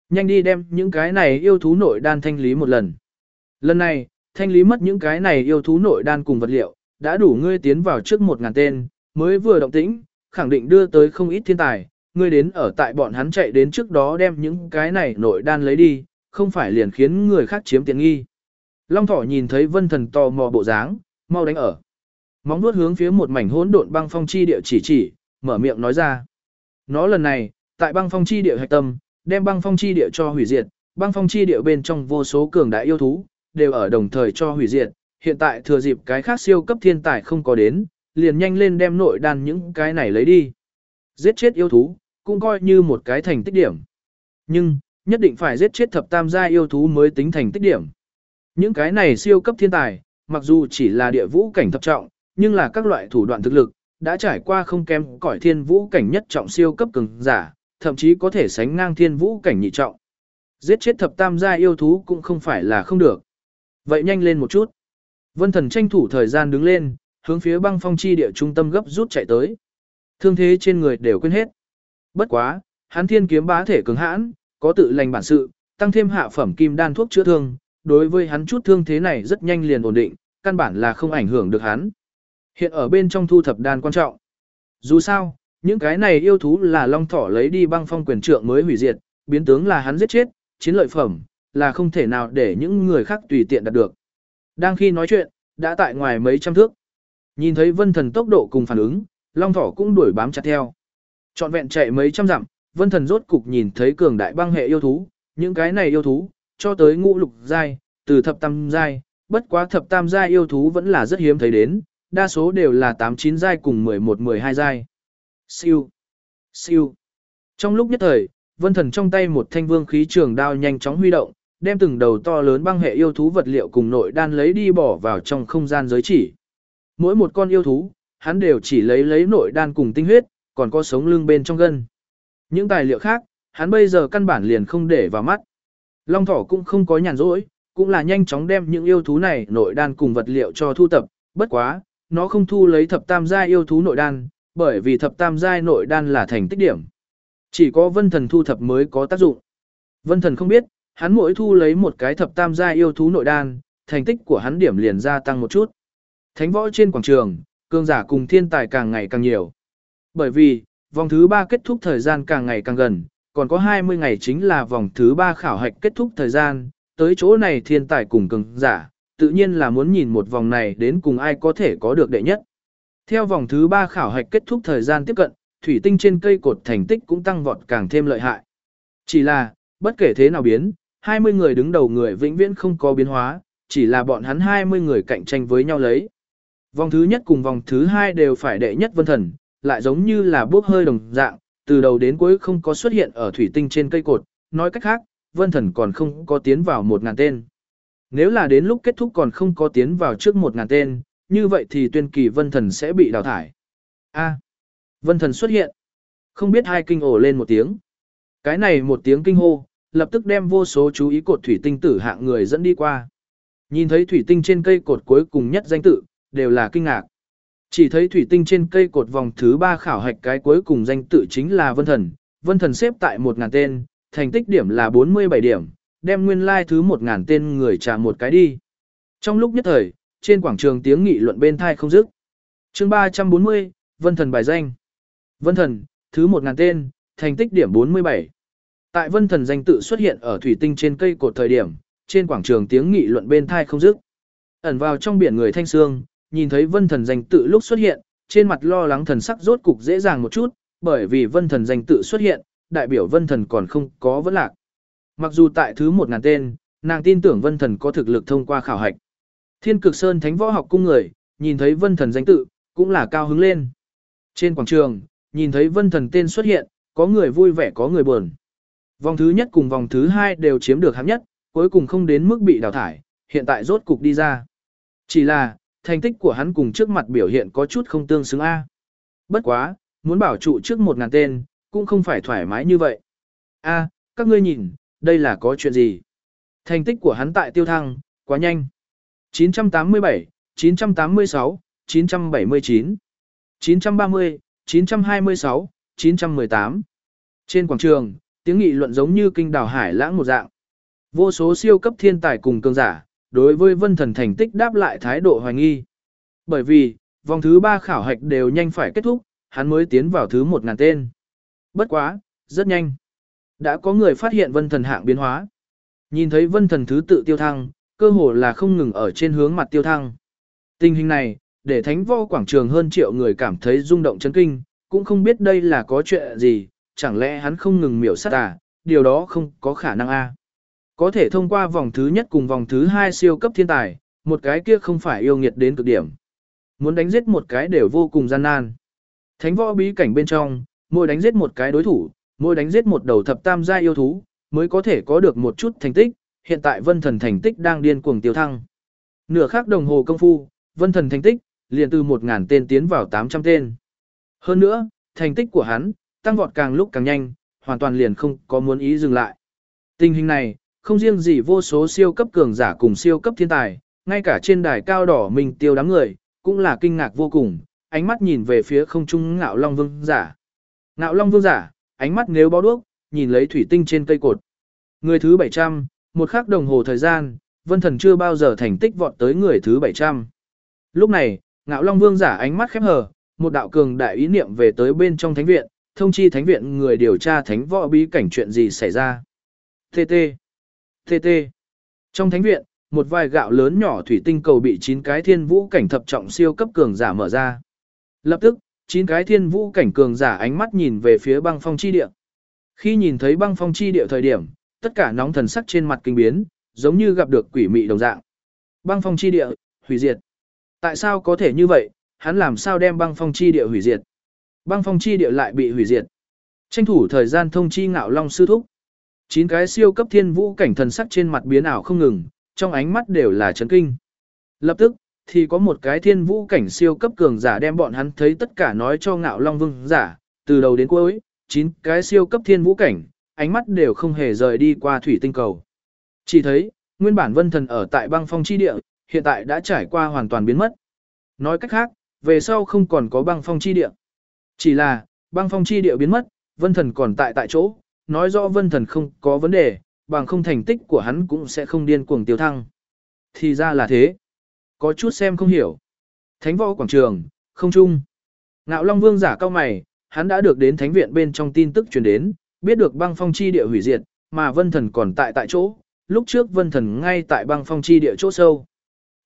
Nhanh đi đem những cái này yêu thú nội đan thanh lý một lần. Lần này, thanh lý mất những cái này yêu thú nội đan cùng vật liệu, đã đủ ngươi tiến vào trước một ngàn tên, mới vừa động tĩnh, khẳng định đưa tới không ít thiên tài, ngươi đến ở tại bọn hắn chạy đến trước đó đem những cái này nội đan lấy đi, không phải liền khiến người khác chiếm tiện nghi. Long thỏ nhìn thấy vân thần tò mò bộ dáng, mau đánh ở. Móng nuốt hướng phía một mảnh hỗn độn băng phong chi địa chỉ chỉ, mở miệng nói ra. Nó lần này, tại băng phong chi địa hạch tâm, đem băng phong chi địa cho hủy diệt, băng phong chi địa bên trong vô số cường đại yêu thú, đều ở đồng thời cho hủy diệt, hiện tại thừa dịp cái khác siêu cấp thiên tài không có đến, liền nhanh lên đem nội đan những cái này lấy đi. Giết chết yêu thú, cũng coi như một cái thành tích điểm. Nhưng, nhất định phải giết chết thập tam gia yêu thú mới tính thành tích điểm. Những cái này siêu cấp thiên tài, mặc dù chỉ là địa vũ cảnh thập trọng, nhưng là các loại thủ đoạn thực lực, đã trải qua không kém cỏi thiên vũ cảnh nhất trọng siêu cấp cường giả, thậm chí có thể sánh ngang thiên vũ cảnh nhị trọng. Giết chết thập tam gia yêu thú cũng không phải là không được. Vậy nhanh lên một chút. Vân thần tranh thủ thời gian đứng lên, hướng phía băng phong chi địa trung tâm gấp rút chạy tới. Thương thế trên người đều quên hết. Bất quá, hắn thiên kiếm bá thể cứng hãn, có tự lành bản sự, tăng thêm hạ phẩm kim đan thuốc chữa thương, đối với hắn chút thương thế này rất nhanh liền ổn định, căn bản là không ảnh hưởng được hắn. Hiện ở bên trong thu thập đan quan trọng. Dù sao, những cái này yêu thú là long thỏ lấy đi băng phong quyền trượng mới hủy diệt, biến tướng là hắn giết chết, chiến lợi phẩm, là không thể nào để những người khác tùy tiện đạt được. Đang khi nói chuyện, đã tại ngoài mấy trăm thước. Nhìn thấy vân thần tốc độ cùng phản ứng, long thỏ cũng đuổi bám chặt theo. Trọn vẹn chạy mấy trăm dặm, vân thần rốt cục nhìn thấy cường đại băng hệ yêu thú, những cái này yêu thú, cho tới ngũ lục giai, từ thập tam giai, bất quá thập tam giai yêu thú vẫn là rất hiếm thấy đến, đa số đều là 8 9 giai cùng 11 12 giai. Siêu, siêu. Trong lúc nhất thời, Vân Thần trong tay một thanh vương khí trường đao nhanh chóng huy động, đem từng đầu to lớn băng hệ yêu thú vật liệu cùng nội đan lấy đi bỏ vào trong không gian giới chỉ. Mỗi một con yêu thú hắn đều chỉ lấy lấy nội đan cùng tinh huyết, còn có sống lưng bên trong gân. Những tài liệu khác, hắn bây giờ căn bản liền không để vào mắt. Long thỏ cũng không có nhàn rỗi, cũng là nhanh chóng đem những yêu thú này nội đan cùng vật liệu cho thu tập, bất quá, nó không thu lấy thập tam giai yêu thú nội đan, bởi vì thập tam giai nội đan là thành tích điểm. Chỉ có vân thần thu thập mới có tác dụng. Vân thần không biết, hắn mỗi thu lấy một cái thập tam giai yêu thú nội đan, thành tích của hắn điểm liền gia tăng một chút. Thánh võ trên quảng trường, cường giả cùng thiên tài càng ngày càng nhiều. Bởi vì, vòng thứ 3 kết thúc thời gian càng ngày càng gần, còn có 20 ngày chính là vòng thứ 3 khảo hạch kết thúc thời gian, tới chỗ này thiên tài cùng cường giả, tự nhiên là muốn nhìn một vòng này đến cùng ai có thể có được đệ nhất. Theo vòng thứ 3 khảo hạch kết thúc thời gian tiếp cận, thủy tinh trên cây cột thành tích cũng tăng vọt càng thêm lợi hại. Chỉ là, bất kể thế nào biến, 20 người đứng đầu người vĩnh viễn không có biến hóa, chỉ là bọn hắn 20 người cạnh tranh với nhau lấy. Vòng thứ nhất cùng vòng thứ hai đều phải đệ nhất vân thần, lại giống như là bốc hơi đồng dạng, từ đầu đến cuối không có xuất hiện ở thủy tinh trên cây cột, nói cách khác, vân thần còn không có tiến vào một ngàn tên. Nếu là đến lúc kết thúc còn không có tiến vào trước một ngàn tên, như vậy thì tuyên kỳ vân thần sẽ bị đào thải. A. vân thần xuất hiện. Không biết hai kinh ổ lên một tiếng. Cái này một tiếng kinh hô, lập tức đem vô số chú ý cột thủy tinh tử hạng người dẫn đi qua. Nhìn thấy thủy tinh trên cây cột cuối cùng nhất danh tự, đều là kinh ngạc. Chỉ thấy thủy tinh trên cây cột vòng thứ ba khảo hạch cái cuối cùng danh tự chính là Vân Thần. Vân Thần xếp tại một ngàn tên, thành tích điểm là 47 điểm, đem nguyên lai like thứ 1.000 tên người trả một cái đi. Trong lúc nhất thời, trên quảng trường tiếng nghị luận bên thai không dứt. chương 340, Vân Thần bài danh. Vân Thần, thứ 1.000 tên, thành tích điểm 47. Tại Vân Thần danh tự xuất hiện ở thủy tinh trên cây cột thời điểm, trên quảng trường tiếng nghị luận bên thai không dứt. Ẩn vào trong biển người thanh xương, nhìn thấy vân thần danh tự lúc xuất hiện, trên mặt lo lắng thần sắc rốt cục dễ dàng một chút, bởi vì vân thần danh tự xuất hiện, đại biểu vân thần còn không có vấn lạc. Mặc dù tại thứ một ngàn tên, nàng tin tưởng vân thần có thực lực thông qua khảo hạch. Thiên cực sơn thánh võ học cung người, nhìn thấy vân thần danh tự, cũng là cao hứng lên. Trên quảng trường, nhìn thấy vân thần tên xuất hiện, có người vui vẻ có người buồn. Vòng thứ nhất cùng vòng thứ hai đều chiếm được hạng nhất, cuối cùng không đến mức bị đào thải, hiện tại rốt cục đi ra. Chỉ là, thành tích của hắn cùng trước mặt biểu hiện có chút không tương xứng A. Bất quá, muốn bảo trụ trước một ngàn tên, cũng không phải thoải mái như vậy. A, các ngươi nhìn, đây là có chuyện gì? Thành tích của hắn tại tiêu thăng, quá nhanh. 987, 986, 979, 930, 926, 918. Trên quảng trường, tiếng nghị luận giống như kinh đảo hải lãng một dạng. Vô số siêu cấp thiên tài cùng cường giả, đối với vân thần thành tích đáp lại thái độ hoài nghi. Bởi vì, vòng thứ 3 khảo hạch đều nhanh phải kết thúc, hắn mới tiến vào thứ 1.000 tên. Bất quá, rất nhanh. Đã có người phát hiện vân thần hạng biến hóa. Nhìn thấy vân thần thứ tự tiêu thăng, cơ hồ là không ngừng ở trên hướng mặt tiêu thăng. Tình hình này, để thánh võ quảng trường hơn triệu người cảm thấy rung động chấn kinh, cũng không biết đây là có chuyện gì, chẳng lẽ hắn không ngừng miểu sát à, điều đó không có khả năng a. Có thể thông qua vòng thứ nhất cùng vòng thứ hai siêu cấp thiên tài, một cái kia không phải yêu nghiệt đến cực điểm. Muốn đánh giết một cái đều vô cùng gian nan. Thánh võ bí cảnh bên trong, mỗi đánh giết một cái đối thủ, mỗi đánh giết một đầu thập tam gia yêu thú, mới có thể có được một chút thành tích, hiện tại vân thần thành tích đang điên cuồng tiêu thăng. Nửa khắc đồng hồ công phu, vân thần thành tích, liền từ 1.000 tên tiến vào 800 tên. Hơn nữa, thành tích của hắn, tăng vọt càng lúc càng nhanh, hoàn toàn liền không có muốn ý dừng lại. Tình hình này, không riêng gì vô số siêu cấp cường giả cùng siêu cấp thiên tài, ngay cả trên đài cao đỏ mình tiêu đám người, cũng là kinh ngạc vô cùng, ánh mắt nhìn về phía không trung ngạo long vương giả. Ngạo long vương giả, ánh mắt nếu bó đuốc, nhìn lấy thủy tinh trên cây cột. Người thứ 700, một khắc đồng hồ thời gian, vân thần chưa bao giờ thành tích vọt tới người thứ 700. Lúc này, ngạo long vương giả ánh mắt khép hờ, một đạo cường đại ý niệm về tới bên trong thánh viện, thông chi thánh viện người điều tra thánh võ bí cảnh chuyện gì xảy ra. TT TT. Trong thánh viện, một vài gạo lớn nhỏ thủy tinh cầu bị chín cái thiên vũ cảnh thập trọng siêu cấp cường giả mở ra. Lập tức, chín cái thiên vũ cảnh cường giả ánh mắt nhìn về phía băng phong chi địa. Khi nhìn thấy băng phong chi địa thời điểm, tất cả nóng thần sắc trên mặt kinh biến, giống như gặp được quỷ mị đồng dạng. Băng phong chi địa, hủy diệt. Tại sao có thể như vậy, hắn làm sao đem băng phong chi địa hủy diệt? Băng phong chi địa lại bị hủy diệt. Tranh thủ thời gian thông chi ngạo long sư thúc. Chín cái siêu cấp thiên vũ cảnh thần sắc trên mặt biến ảo không ngừng, trong ánh mắt đều là chấn kinh. Lập tức, thì có một cái thiên vũ cảnh siêu cấp cường giả đem bọn hắn thấy tất cả nói cho ngạo long vương giả, từ đầu đến cuối, chín cái siêu cấp thiên vũ cảnh, ánh mắt đều không hề rời đi qua thủy tinh cầu. Chỉ thấy, nguyên bản vân thần ở tại băng phong chi địa, hiện tại đã trải qua hoàn toàn biến mất. Nói cách khác, về sau không còn có băng phong chi địa. Chỉ là, băng phong chi địa biến mất, vân thần còn tại tại chỗ, nói rõ vân thần không có vấn đề, bằng không thành tích của hắn cũng sẽ không điên cuồng tiêu thăng. Thì ra là thế. Có chút xem không hiểu. Thánh võ quảng trường, không chung. Ngạo Long Vương giả cao mày, hắn đã được đến thánh viện bên trong tin tức truyền đến, biết được băng phong chi địa hủy diệt, mà vân thần còn tại tại chỗ, lúc trước vân thần ngay tại băng phong chi địa chỗ sâu.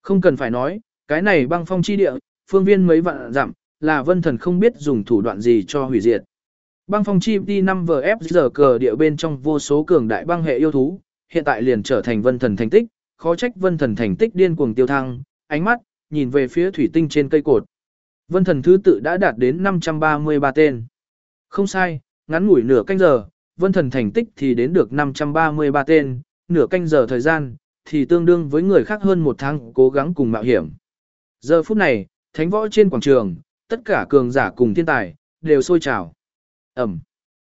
Không cần phải nói, cái này băng phong chi địa, phương viên mấy vạn giảm, là vân thần không biết dùng thủ đoạn gì cho hủy diệt. Băng phong chi đi 5 VF giờ cờ địa bên trong vô số cường đại băng hệ yêu thú, hiện tại liền trở thành vân thần thành tích, khó trách vân thần thành tích điên cuồng tiêu thăng, ánh mắt, nhìn về phía thủy tinh trên cây cột. Vân thần thứ tự đã đạt đến 533 tên. Không sai, ngắn ngủi nửa canh giờ, vân thần thành tích thì đến được 533 tên, nửa canh giờ thời gian, thì tương đương với người khác hơn một tháng cố gắng cùng mạo hiểm. Giờ phút này, thánh võ trên quảng trường, tất cả cường giả cùng thiên tài, đều sôi trào. Ẩm.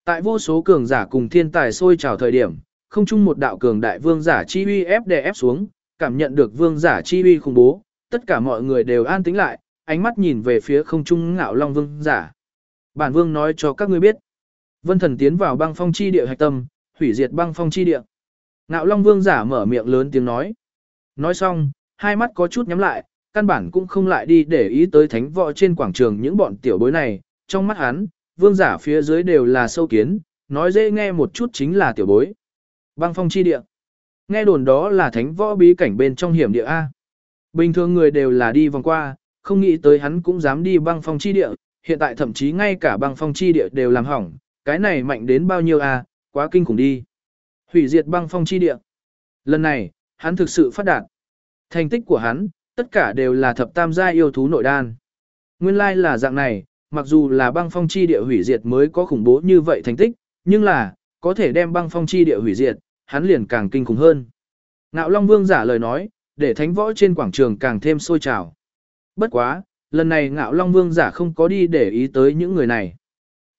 Tại vô số cường giả cùng thiên tài sôi trào thời điểm, không chung một đạo cường đại vương giả chi uy ép đè ép xuống, cảm nhận được vương giả chi uy khủng bố, tất cả mọi người đều an tĩnh lại, ánh mắt nhìn về phía không trung ngạo long vương giả. Bản vương nói cho các ngươi biết. Vân thần tiến vào băng phong chi địa hạch tâm, hủy diệt băng phong chi địa. Ngạo long vương giả mở miệng lớn tiếng nói. Nói xong, hai mắt có chút nhắm lại, căn bản cũng không lại đi để ý tới thánh võ trên quảng trường những bọn tiểu bối này. Trong mắt hắn, vương giả phía dưới đều là sâu kiến, nói dễ nghe một chút chính là tiểu bối. Băng phong chi địa. Nghe đồn đó là thánh võ bí cảnh bên trong hiểm địa A. Bình thường người đều là đi vòng qua, không nghĩ tới hắn cũng dám đi băng phong chi địa, hiện tại thậm chí ngay cả băng phong chi địa đều làm hỏng, cái này mạnh đến bao nhiêu A, quá kinh khủng đi. Hủy diệt băng phong chi địa. Lần này, hắn thực sự phát đạt. Thành tích của hắn, tất cả đều là thập tam gia yêu thú nội đan. Nguyên lai là dạng này, mặc dù là băng phong chi địa hủy diệt mới có khủng bố như vậy thành tích, nhưng là, có thể đem băng phong chi địa hủy diệt, hắn liền càng kinh khủng hơn. Ngạo Long Vương giả lời nói, để thánh võ trên quảng trường càng thêm sôi trào. Bất quá, lần này Ngạo Long Vương giả không có đi để ý tới những người này.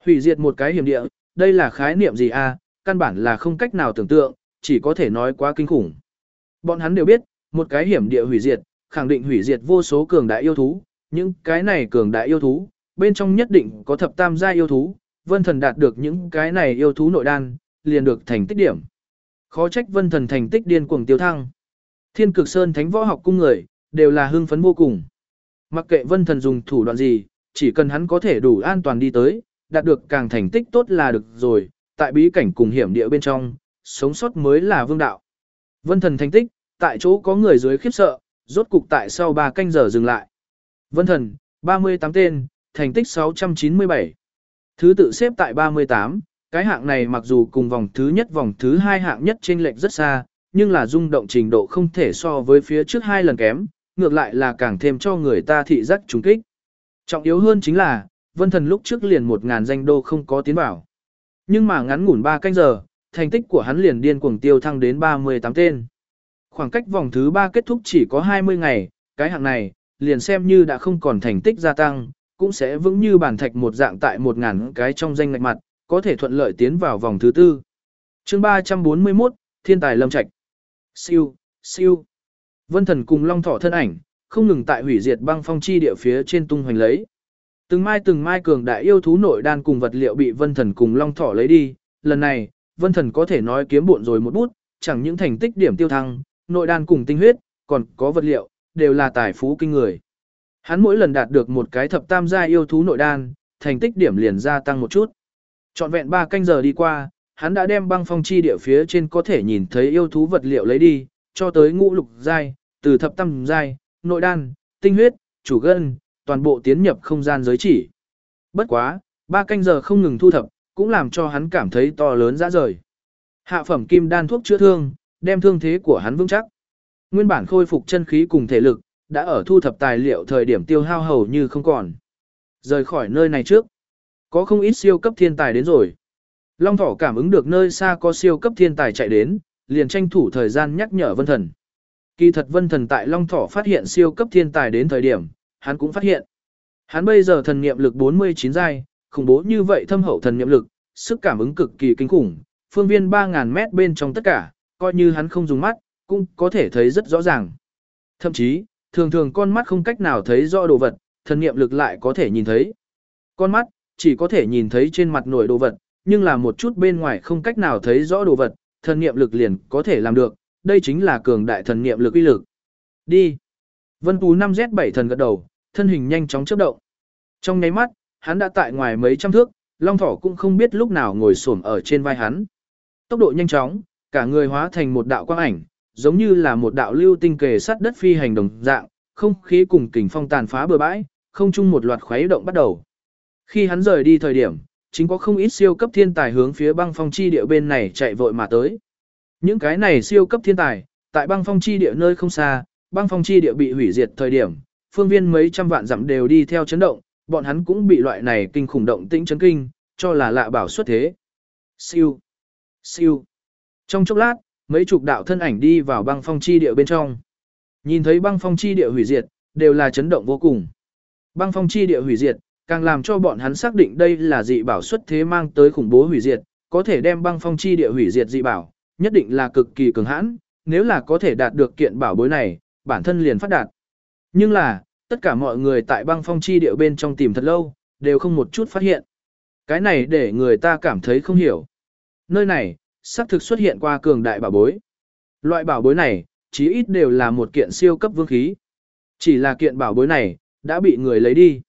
Hủy diệt một cái hiểm địa, đây là khái niệm gì a? căn bản là không cách nào tưởng tượng, chỉ có thể nói quá kinh khủng. Bọn hắn đều biết, một cái hiểm địa hủy diệt, khẳng định hủy diệt vô số cường đại yêu thú, những cái này cường đại yêu thú, bên trong nhất định có thập tam gia yêu thú, vân thần đạt được những cái này yêu thú nội đan, liền được thành tích điểm. Khó trách vân thần thành tích điên cuồng tiêu thăng. Thiên cực sơn thánh võ học cung người, đều là hưng phấn vô cùng. Mặc kệ vân thần dùng thủ đoạn gì, chỉ cần hắn có thể đủ an toàn đi tới, đạt được càng thành tích tốt là được rồi, tại bí cảnh cùng hiểm địa bên trong, sống sót mới là vương đạo. Vân thần thành tích, tại chỗ có người dưới khiếp sợ, rốt cục tại sau 3 canh giờ dừng lại. Vân thần, 38 tên, thành tích 697. Thứ tự xếp tại 38, cái hạng này mặc dù cùng vòng thứ nhất vòng thứ hai hạng nhất trên lệch rất xa, nhưng là rung động trình độ không thể so với phía trước hai lần kém, ngược lại là càng thêm cho người ta thị giác trùng kích. Trọng yếu hơn chính là, vân thần lúc trước liền một ngàn danh đô không có tiến bảo. Nhưng mà ngắn ngủn 3 canh giờ, thành tích của hắn liền điên cuồng tiêu thăng đến 38 tên. Khoảng cách vòng thứ 3 kết thúc chỉ có 20 ngày, cái hạng này, liền xem như đã không còn thành tích gia tăng, cũng sẽ vững như bản thạch một dạng tại 1.000 cái trong danh ngạch mặt, có thể thuận lợi tiến vào vòng thứ tư. chương 341, Thiên tài lâm trạch. Siêu, siêu. Vân thần cùng long thỏ thân ảnh, không ngừng tại hủy diệt băng phong chi địa phía trên tung hoành lấy. Từng mai từng mai cường đại yêu thú nội đan cùng vật liệu bị vân thần cùng long thỏ lấy đi, lần này, vân thần có thể nói kiếm bộn rồi một bút, chẳng những thành tích điểm tiêu thăng, nội đan cùng tinh huyết, còn có vật liệu, đều là tài phú kinh người. Hắn mỗi lần đạt được một cái thập tam gia yêu thú nội đan, thành tích điểm liền gia tăng một chút. Trọn vẹn 3 canh giờ đi qua, hắn đã đem băng phong chi địa phía trên có thể nhìn thấy yêu thú vật liệu lấy đi, cho tới ngũ lục giai, từ thập tam giai, nội đan, tinh huyết, chủ gân, toàn bộ tiến nhập không gian giới chỉ. Bất quá, 3 canh giờ không ngừng thu thập, cũng làm cho hắn cảm thấy to lớn dã rời. Hạ phẩm kim đan thuốc chữa thương, đem thương thế của hắn vững chắc. Nguyên bản khôi phục chân khí cùng thể lực, đã ở thu thập tài liệu thời điểm tiêu hao hầu như không còn. Rời khỏi nơi này trước, có không ít siêu cấp thiên tài đến rồi. Long thỏ cảm ứng được nơi xa có siêu cấp thiên tài chạy đến, liền tranh thủ thời gian nhắc nhở vân thần. Kỳ thật vân thần tại Long Thỏ phát hiện siêu cấp thiên tài đến thời điểm, hắn cũng phát hiện. Hắn bây giờ thần niệm lực 49 giai, khủng bố như vậy thâm hậu thần niệm lực, sức cảm ứng cực kỳ kinh khủng, phương viên 3.000 mét bên trong tất cả, coi như hắn không dùng mắt, cũng có thể thấy rất rõ ràng. Thậm chí, thường thường con mắt không cách nào thấy rõ đồ vật, thần niệm lực lại có thể nhìn thấy. Con mắt, chỉ có thể nhìn thấy trên mặt nổi đồ vật, nhưng là một chút bên ngoài không cách nào thấy rõ đồ vật, thần niệm lực liền có thể làm được, đây chính là cường đại thần niệm lực uy lực. Đi. Vân Tú 5Z7 thần gật đầu, thân hình nhanh chóng chớp động. Trong nháy mắt, hắn đã tại ngoài mấy trăm thước, Long Thỏ cũng không biết lúc nào ngồi xổm ở trên vai hắn. Tốc độ nhanh chóng, cả người hóa thành một đạo quang ảnh, giống như là một đạo lưu tinh kề sát đất phi hành đồng dạng, không khí cùng kình phong tàn phá bừa bãi, không chung một loạt khuấy động bắt đầu. Khi hắn rời đi thời điểm, chính có không ít siêu cấp thiên tài hướng phía băng phong chi địa bên này chạy vội mà tới. Những cái này siêu cấp thiên tài, tại băng phong chi địa nơi không xa, băng phong chi địa bị hủy diệt thời điểm, phương viên mấy trăm vạn dặm đều đi theo chấn động, bọn hắn cũng bị loại này kinh khủng động tĩnh chấn kinh, cho là lạ bảo xuất thế. Siêu, siêu. Trong chốc lát, mấy chục đạo thân ảnh đi vào băng phong chi địa bên trong. Nhìn thấy băng phong chi địa hủy diệt, đều là chấn động vô cùng. Băng phong chi địa hủy diệt, càng làm cho bọn hắn xác định đây là dị bảo xuất thế mang tới khủng bố hủy diệt, có thể đem băng phong chi địa hủy diệt dị bảo, nhất định là cực kỳ cường hãn, nếu là có thể đạt được kiện bảo bối này, bản thân liền phát đạt. Nhưng là, tất cả mọi người tại băng phong chi địa bên trong tìm thật lâu, đều không một chút phát hiện. Cái này để người ta cảm thấy không hiểu. Nơi này, xác thực xuất hiện qua cường đại bảo bối. Loại bảo bối này, chí ít đều là một kiện siêu cấp vương khí. Chỉ là kiện bảo bối này, đã bị người lấy đi.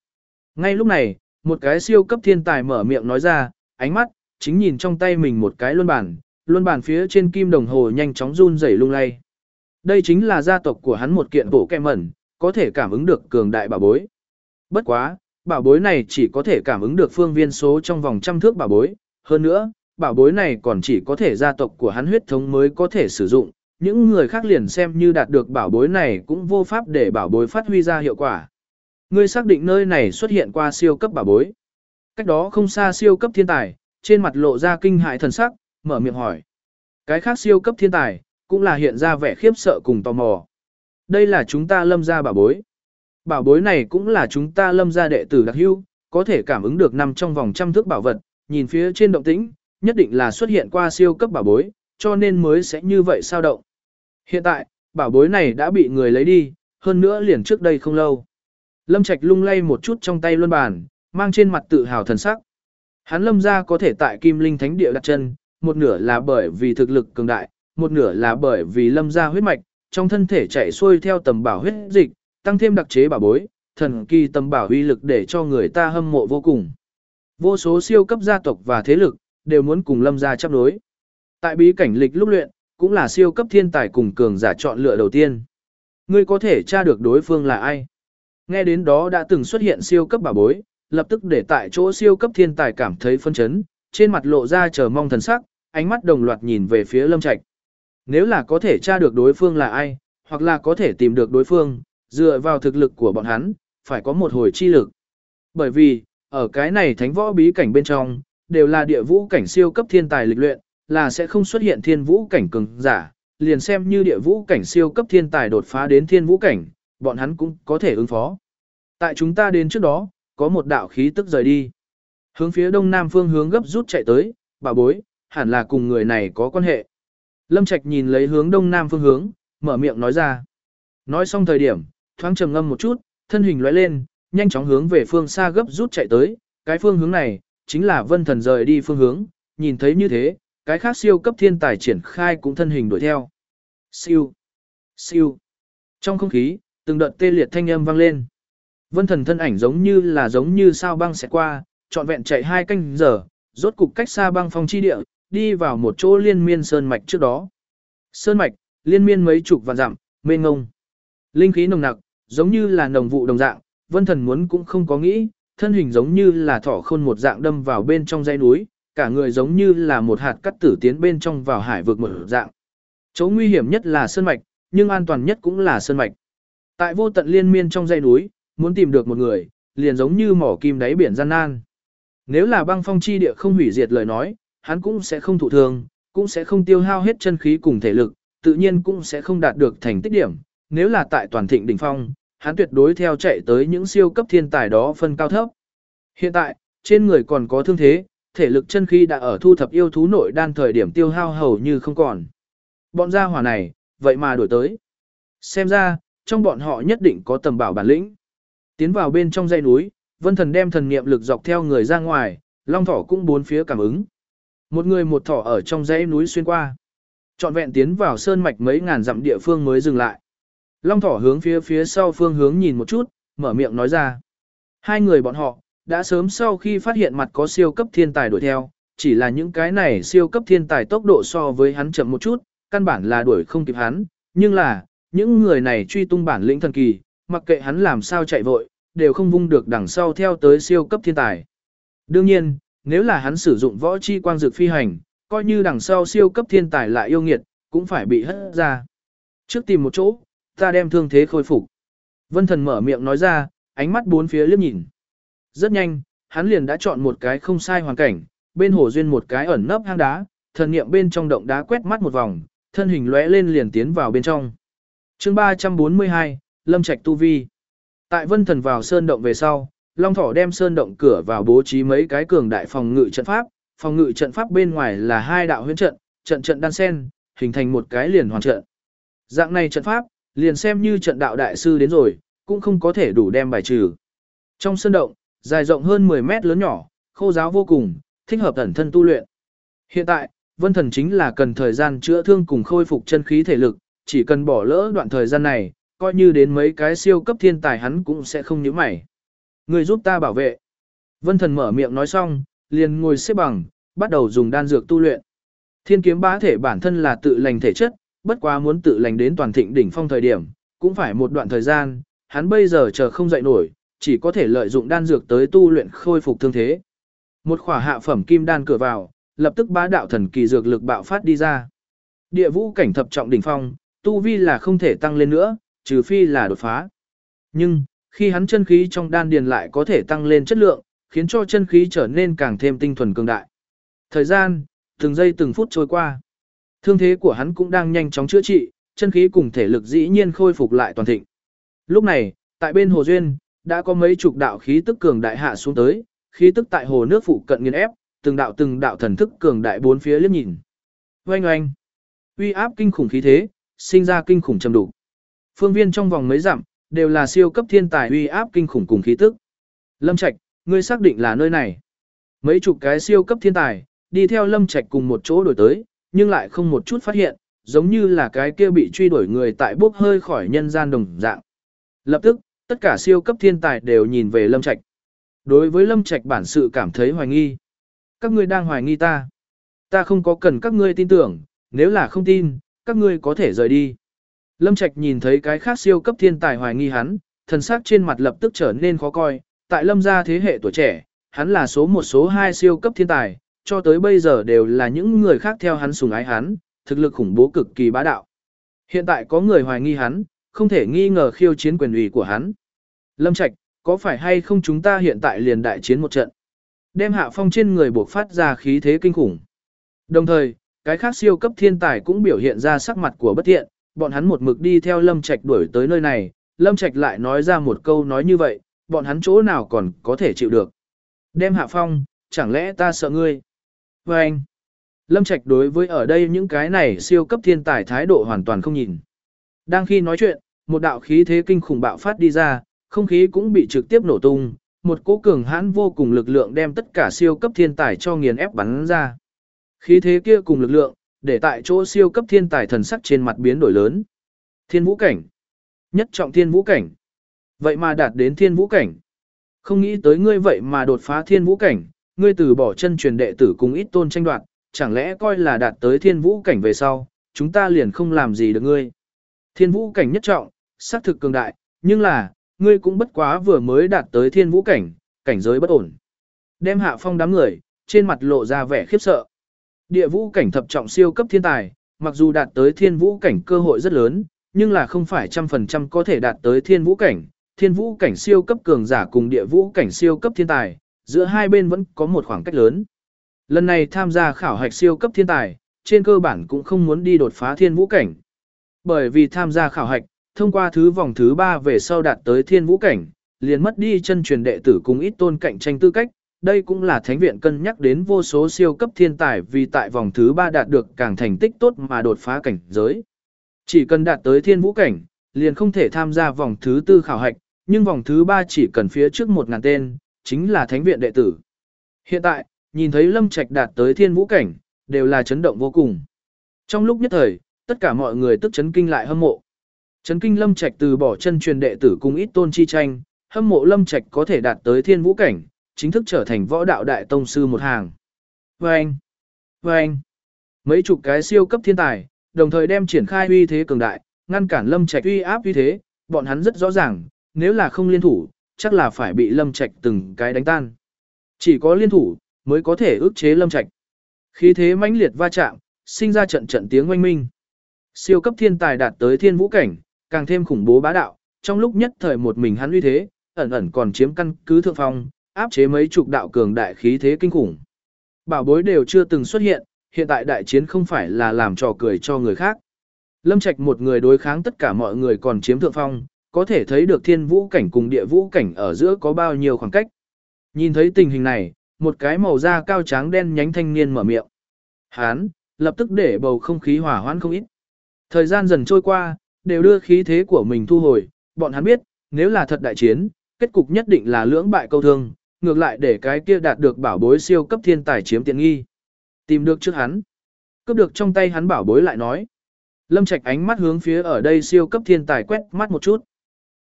Ngay lúc này, một cái siêu cấp thiên tài mở miệng nói ra, ánh mắt, chính nhìn trong tay mình một cái luân bản, luân bản phía trên kim đồng hồ nhanh chóng run rẩy lung lay. Đây chính là gia tộc của hắn một kiện bổ kem mẩn, có thể cảm ứng được cường đại bảo bối. Bất quá, bảo bối này chỉ có thể cảm ứng được phương viên số trong vòng trăm thước bảo bối, hơn nữa, bảo bối này còn chỉ có thể gia tộc của hắn huyết thống mới có thể sử dụng, những người khác liền xem như đạt được bảo bối này cũng vô pháp để bảo bối phát huy ra hiệu quả. Ngươi xác định nơi này xuất hiện qua siêu cấp bảo bối. Cách đó không xa siêu cấp thiên tài, trên mặt lộ ra kinh hại thần sắc, mở miệng hỏi. Cái khác siêu cấp thiên tài, cũng là hiện ra vẻ khiếp sợ cùng tò mò. Đây là chúng ta lâm ra bảo bối. Bảo bối này cũng là chúng ta lâm ra đệ tử đặc hưu, có thể cảm ứng được nằm trong vòng trăm thước bảo vật, nhìn phía trên động tĩnh, nhất định là xuất hiện qua siêu cấp bảo bối, cho nên mới sẽ như vậy sao động. Hiện tại, bảo bối này đã bị người lấy đi, hơn nữa liền trước đây không lâu. Lâm Trạch lung lay một chút trong tay luân bàn, mang trên mặt tự hào thần sắc. Hắn lâm ra có thể tại Kim Linh Thánh Địa đặt chân, một nửa là bởi vì thực lực cường đại, một nửa là bởi vì lâm ra huyết mạch, trong thân thể chạy xuôi theo tầm bảo huyết dịch, tăng thêm đặc chế bảo bối, thần kỳ tầm bảo uy lực để cho người ta hâm mộ vô cùng. Vô số siêu cấp gia tộc và thế lực, đều muốn cùng lâm ra chấp đối. Tại bí cảnh lịch lúc luyện, cũng là siêu cấp thiên tài cùng cường giả chọn lựa đầu tiên. Ngươi có thể tra được đối phương là ai? Nghe đến đó đã từng xuất hiện siêu cấp bảo bối, lập tức để tại chỗ siêu cấp thiên tài cảm thấy phân chấn, trên mặt lộ ra chờ mong thần sắc, ánh mắt đồng loạt nhìn về phía Lâm Trạch. Nếu là có thể tra được đối phương là ai, hoặc là có thể tìm được đối phương, dựa vào thực lực của bọn hắn, phải có một hồi chi lực. Bởi vì, ở cái này thánh võ bí cảnh bên trong, đều là địa vũ cảnh siêu cấp thiên tài lịch luyện, là sẽ không xuất hiện thiên vũ cảnh cường giả, liền xem như địa vũ cảnh siêu cấp thiên tài đột phá đến thiên vũ cảnh, bọn hắn cũng có thể ứng phó. Tại chúng ta đến trước đó, có một đạo khí tức rời đi. Hướng phía đông nam phương hướng gấp rút chạy tới, bà bối, hẳn là cùng người này có quan hệ. Lâm Trạch nhìn lấy hướng đông nam phương hướng, mở miệng nói ra. Nói xong thời điểm, thoáng trầm ngâm một chút, thân hình lóe lên, nhanh chóng hướng về phương xa gấp rút chạy tới, cái phương hướng này, chính là vân thần rời đi phương hướng, nhìn thấy như thế, cái khác siêu cấp thiên tài triển khai cũng thân hình đuổi theo. Siêu, siêu. Trong không khí, từng đợt tê liệt thanh âm vang lên. Vân thần thân ảnh giống như là giống như sao băng sẽ qua, trọn vẹn chạy hai canh giờ, rốt cục cách xa băng phong chi địa, đi vào một chỗ liên miên sơn mạch trước đó. Sơn mạch, liên miên mấy chục vạn dặm, mênh ngông. Linh khí nồng nặc, giống như là nồng vụ đồng dạng, vân thần muốn cũng không có nghĩ, thân hình giống như là thỏ khôn một dạng đâm vào bên trong dãy núi, cả người giống như là một hạt cắt tử tiến bên trong vào hải vực một dạng. Chỗ nguy hiểm nhất là sơn mạch, nhưng an toàn nhất cũng là sơn mạch. Tại vô tận liên miên trong dãy núi, muốn tìm được một người, liền giống như mỏ kim đáy biển gian nan. Nếu là băng phong chi địa không hủy diệt lời nói, hắn cũng sẽ không thụ thương, cũng sẽ không tiêu hao hết chân khí cùng thể lực, tự nhiên cũng sẽ không đạt được thành tích điểm, nếu là tại toàn thịnh đỉnh phong, hắn tuyệt đối theo chạy tới những siêu cấp thiên tài đó phân cao thấp. Hiện tại, trên người còn có thương thế, thể lực chân khí đã ở thu thập yêu thú nội đan thời điểm tiêu hao hầu như không còn. Bọn gia hỏa này, vậy mà đổi tới. Xem ra, trong bọn họ nhất định có tầm bảo bản lĩnh. Tiến vào bên trong dãy núi, Vân Thần đem thần niệm lực dọc theo người ra ngoài, Long Thỏ cũng bốn phía cảm ứng. Một người một thỏ ở trong dãy núi xuyên qua. Trọn vẹn tiến vào sơn mạch mấy ngàn dặm địa phương mới dừng lại. Long Thỏ hướng phía phía sau phương hướng nhìn một chút, mở miệng nói ra. Hai người bọn họ, đã sớm sau khi phát hiện mặt có siêu cấp thiên tài đuổi theo, chỉ là những cái này siêu cấp thiên tài tốc độ so với hắn chậm một chút, căn bản là đuổi không kịp hắn, nhưng là, những người này truy tung bản lĩnh thần kỳ, mặc kệ hắn làm sao chạy vội, đều không vung được đằng sau theo tới siêu cấp thiên tài. Đương nhiên, nếu là hắn sử dụng võ chi quang dược phi hành, coi như đằng sau siêu cấp thiên tài lại yêu nghiệt, cũng phải bị hất ra. Trước tìm một chỗ, ta đem thương thế khôi phục. Vân thần mở miệng nói ra, ánh mắt bốn phía liếc nhìn. Rất nhanh, hắn liền đã chọn một cái không sai hoàn cảnh, bên hồ duyên một cái ẩn nấp hang đá, thần niệm bên trong động đá quét mắt một vòng, thân hình lóe lên liền tiến vào bên trong. Chương 342, Lâm Trạch tu vi. Tại Vân Thần vào sơn động về sau, Long Thỏ đem sơn động cửa vào bố trí mấy cái cường đại phòng ngự trận pháp, phòng ngự trận pháp bên ngoài là hai đạo huyễn trận, trận trận đan sen, hình thành một cái liền hoàn trận. Dạng này trận pháp, liền xem như trận đạo đại sư đến rồi, cũng không có thể đủ đem bài trừ. Trong sơn động, dài rộng hơn 10 mét lớn nhỏ, khô giáo vô cùng, thích hợp ẩn thân tu luyện. Hiện tại, Vân Thần chính là cần thời gian chữa thương cùng khôi phục chân khí thể lực, chỉ cần bỏ lỡ đoạn thời gian này, coi như đến mấy cái siêu cấp thiên tài hắn cũng sẽ không nhíu mày. Người giúp ta bảo vệ. Vân Thần mở miệng nói xong, liền ngồi xếp bằng, bắt đầu dùng đan dược tu luyện. Thiên kiếm bá thể bản thân là tự lành thể chất, bất quá muốn tự lành đến toàn thịnh đỉnh phong thời điểm, cũng phải một đoạn thời gian, hắn bây giờ chờ không dậy nổi, chỉ có thể lợi dụng đan dược tới tu luyện khôi phục thương thế. Một khỏa hạ phẩm kim đan cửa vào, lập tức bá đạo thần kỳ dược lực bạo phát đi ra. Địa vũ cảnh thập trọng đỉnh phong, tu vi là không thể tăng lên nữa, trừ phi là đột phá. Nhưng, khi hắn chân khí trong đan điền lại có thể tăng lên chất lượng, khiến cho chân khí trở nên càng thêm tinh thuần cường đại. Thời gian, từng giây từng phút trôi qua. Thương thế của hắn cũng đang nhanh chóng chữa trị, chân khí cùng thể lực dĩ nhiên khôi phục lại toàn thịnh. Lúc này, tại bên hồ duyên, đã có mấy chục đạo khí tức cường đại hạ xuống tới, khí tức tại hồ nước phụ cận nghiền ép, từng đạo từng đạo thần thức cường đại bốn phía liếc nhìn. Oanh oanh, uy áp kinh khủng khí thế, sinh ra kinh khủng trầm đủ. Phương viên trong vòng mấy dặm, đều là siêu cấp thiên tài uy áp kinh khủng cùng khí tức. Lâm Trạch, ngươi xác định là nơi này. Mấy chục cái siêu cấp thiên tài, đi theo Lâm Trạch cùng một chỗ đổi tới, nhưng lại không một chút phát hiện, giống như là cái kia bị truy đuổi người tại bốc hơi khỏi nhân gian đồng dạng. Lập tức, tất cả siêu cấp thiên tài đều nhìn về Lâm Trạch. Đối với Lâm Trạch bản sự cảm thấy hoài nghi. Các ngươi đang hoài nghi ta. Ta không có cần các ngươi tin tưởng, nếu là không tin, các ngươi có thể rời đi. Lâm Trạch nhìn thấy cái khác siêu cấp thiên tài hoài nghi hắn, thần sắc trên mặt lập tức trở nên khó coi, tại Lâm gia thế hệ tuổi trẻ, hắn là số một số hai siêu cấp thiên tài, cho tới bây giờ đều là những người khác theo hắn sùng ái hắn, thực lực khủng bố cực kỳ bá đạo. Hiện tại có người hoài nghi hắn, không thể nghi ngờ khiêu chiến quyền ủy của hắn. Lâm Trạch, có phải hay không chúng ta hiện tại liền đại chiến một trận? Đem hạ phong trên người buộc phát ra khí thế kinh khủng. Đồng thời, cái khác siêu cấp thiên tài cũng biểu hiện ra sắc mặt của bất thiện, bọn hắn một mực đi theo Lâm Trạch đuổi tới nơi này, Lâm Trạch lại nói ra một câu nói như vậy, bọn hắn chỗ nào còn có thể chịu được. Đem hạ phong, chẳng lẽ ta sợ ngươi? Và anh, Lâm Trạch đối với ở đây những cái này siêu cấp thiên tài thái độ hoàn toàn không nhìn. Đang khi nói chuyện, một đạo khí thế kinh khủng bạo phát đi ra, không khí cũng bị trực tiếp nổ tung, một cỗ cường hãn vô cùng lực lượng đem tất cả siêu cấp thiên tài cho nghiền ép bắn ra. Khí thế kia cùng lực lượng, để tại chỗ siêu cấp thiên tài thần sắc trên mặt biến đổi lớn. Thiên vũ cảnh. Nhất trọng thiên vũ cảnh. Vậy mà đạt đến thiên vũ cảnh. Không nghĩ tới ngươi vậy mà đột phá thiên vũ cảnh, ngươi từ bỏ chân truyền đệ tử cùng ít tôn tranh đoạt, chẳng lẽ coi là đạt tới thiên vũ cảnh về sau, chúng ta liền không làm gì được ngươi. Thiên vũ cảnh nhất trọng, xác thực cường đại, nhưng là, ngươi cũng bất quá vừa mới đạt tới thiên vũ cảnh, cảnh giới bất ổn. Đem hạ phong đám người, trên mặt lộ ra vẻ khiếp sợ. Địa vũ cảnh thập trọng siêu cấp thiên tài, mặc dù đạt tới thiên vũ cảnh cơ hội rất lớn, nhưng là không phải trăm phần trăm có thể đạt tới thiên vũ cảnh. Thiên vũ cảnh siêu cấp cường giả cùng địa vũ cảnh siêu cấp thiên tài, giữa hai bên vẫn có một khoảng cách lớn. Lần này tham gia khảo hạch siêu cấp thiên tài, trên cơ bản cũng không muốn đi đột phá thiên vũ cảnh, Bởi vì tham gia khảo hạch, thông qua thứ vòng thứ 3 về sau đạt tới thiên vũ cảnh, liền mất đi chân truyền đệ tử cùng ít tôn cạnh tranh tư cách, đây cũng là thánh viện cân nhắc đến vô số siêu cấp thiên tài vì tại vòng thứ 3 đạt được càng thành tích tốt mà đột phá cảnh giới. Chỉ cần đạt tới thiên vũ cảnh, liền không thể tham gia vòng thứ 4 khảo hạch, nhưng vòng thứ 3 chỉ cần phía trước 1.000 tên, chính là thánh viện đệ tử. Hiện tại, nhìn thấy Lâm Trạch đạt tới thiên vũ cảnh, đều là chấn động vô cùng. Trong lúc nhất thời, tất cả mọi người tức chấn kinh lại hâm mộ. Chấn kinh Lâm Trạch từ bỏ chân truyền đệ tử cùng ít tôn chi tranh, hâm mộ Lâm Trạch có thể đạt tới thiên vũ cảnh, chính thức trở thành võ đạo đại tông sư một hàng. Vâng! Vâng! Mấy chục cái siêu cấp thiên tài, đồng thời đem triển khai uy thế cường đại, ngăn cản Lâm Trạch uy áp uy thế, bọn hắn rất rõ ràng, nếu là không liên thủ, chắc là phải bị Lâm Trạch từng cái đánh tan. Chỉ có liên thủ mới có thể ức chế Lâm Trạch. Khí thế mãnh liệt va chạm, sinh ra trận trận tiếng oanh minh. Siêu cấp thiên tài đạt tới thiên vũ cảnh, càng thêm khủng bố bá đạo, trong lúc nhất thời một mình hắn uy thế, ẩn ẩn còn chiếm căn cứ thượng phong, áp chế mấy chục đạo cường đại khí thế kinh khủng. Bảo bối đều chưa từng xuất hiện, hiện tại đại chiến không phải là làm trò cười cho người khác. Lâm Trạch một người đối kháng tất cả mọi người còn chiếm thượng phong, có thể thấy được thiên vũ cảnh cùng địa vũ cảnh ở giữa có bao nhiêu khoảng cách. Nhìn thấy tình hình này, một cái màu da cao tráng đen nhánh thanh niên mở miệng. Hán, lập tức để bầu không khí hỏa hoãn không ít. Thời gian dần trôi qua, đều đưa khí thế của mình thu hồi, bọn hắn biết, nếu là thật đại chiến, kết cục nhất định là lưỡng bại câu thương, ngược lại để cái kia đạt được bảo bối siêu cấp thiên tài chiếm tiện nghi. Tìm được trước hắn. Cướp được trong tay hắn bảo bối lại nói. Lâm Trạch ánh mắt hướng phía ở đây siêu cấp thiên tài quét mắt một chút.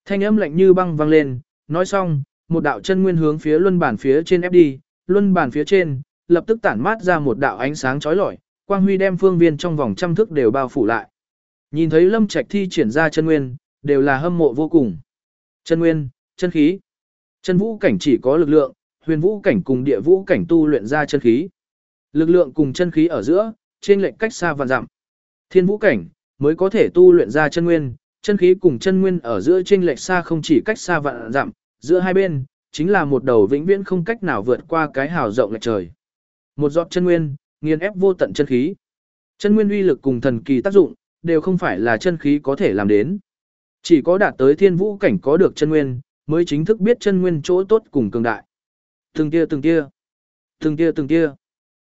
Thanh âm lạnh như băng vang lên, nói xong, một đạo chân nguyên hướng phía luân bản phía trên ép đi, luân bản phía trên, lập tức tản mát ra một đạo ánh sáng chói lọi, quang huy đem phương viên trong vòng trăm thước đều bao phủ lại. Nhìn thấy Lâm Trạch thi triển ra chân nguyên, đều là hâm mộ vô cùng. Chân nguyên, chân khí. Chân vũ cảnh chỉ có lực lượng, huyền vũ cảnh cùng địa vũ cảnh tu luyện ra chân khí. Lực lượng cùng chân khí ở giữa, trên lệnh cách xa vạn dặm. Thiên vũ cảnh mới có thể tu luyện ra chân nguyên, chân khí cùng chân nguyên ở giữa trên lệch xa không chỉ cách xa vạn dặm, giữa hai bên chính là một đầu vĩnh viễn không cách nào vượt qua cái hào rộng lệch trời. Một giọt chân nguyên, nghiền ép vô tận chân khí. Chân nguyên uy lực cùng thần kỳ tác dụng, đều không phải là chân khí có thể làm đến. Chỉ có đạt tới thiên vũ cảnh có được chân nguyên, mới chính thức biết chân nguyên chỗ tốt cùng cường đại. Từng tia từng tia, từng tia từng tia.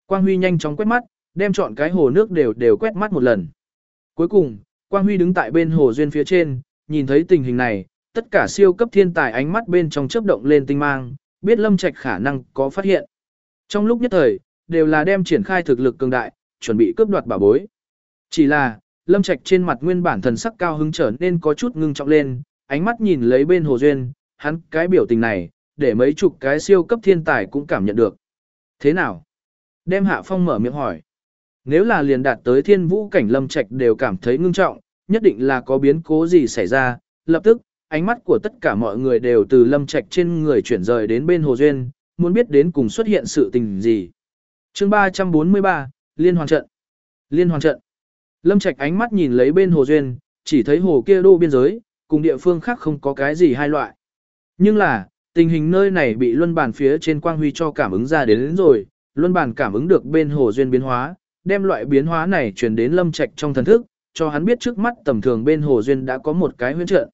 Quang Huy nhanh chóng quét mắt, đem chọn cái hồ nước đều đều quét mắt một lần. Cuối cùng, Quang Huy đứng tại bên hồ duyên phía trên, nhìn thấy tình hình này, tất cả siêu cấp thiên tài ánh mắt bên trong chớp động lên tinh mang, biết Lâm Trạch khả năng có phát hiện. Trong lúc nhất thời, đều là đem triển khai thực lực cường đại, chuẩn bị cướp đoạt bảo bối. Chỉ là, Lâm Trạch trên mặt nguyên bản thần sắc cao hứng trở nên có chút ngưng trọng lên, ánh mắt nhìn lấy bên hồ duyên, hắn cái biểu tình này, để mấy chục cái siêu cấp thiên tài cũng cảm nhận được. Thế nào? Đem Hạ Phong mở miệng hỏi. Nếu là liền đạt tới thiên vũ cảnh Lâm Trạch đều cảm thấy ngưng trọng, nhất định là có biến cố gì xảy ra, lập tức, ánh mắt của tất cả mọi người đều từ Lâm Trạch trên người chuyển rời đến bên hồ duyên, muốn biết đến cùng xuất hiện sự tình gì. Chương 343, Liên Hoàn Trận. Liên Hoàn Trận. Lâm Trạch ánh mắt nhìn lấy bên hồ duyên, chỉ thấy hồ kia đô biên giới, cùng địa phương khác không có cái gì hai loại. Nhưng là, tình hình nơi này bị luân bàn phía trên quang huy cho cảm ứng ra đến, đến rồi, luân bàn cảm ứng được bên hồ duyên biến hóa, đem loại biến hóa này truyền đến Lâm Trạch trong thần thức, cho hắn biết trước mắt tầm thường bên hồ duyên đã có một cái huyễn trận.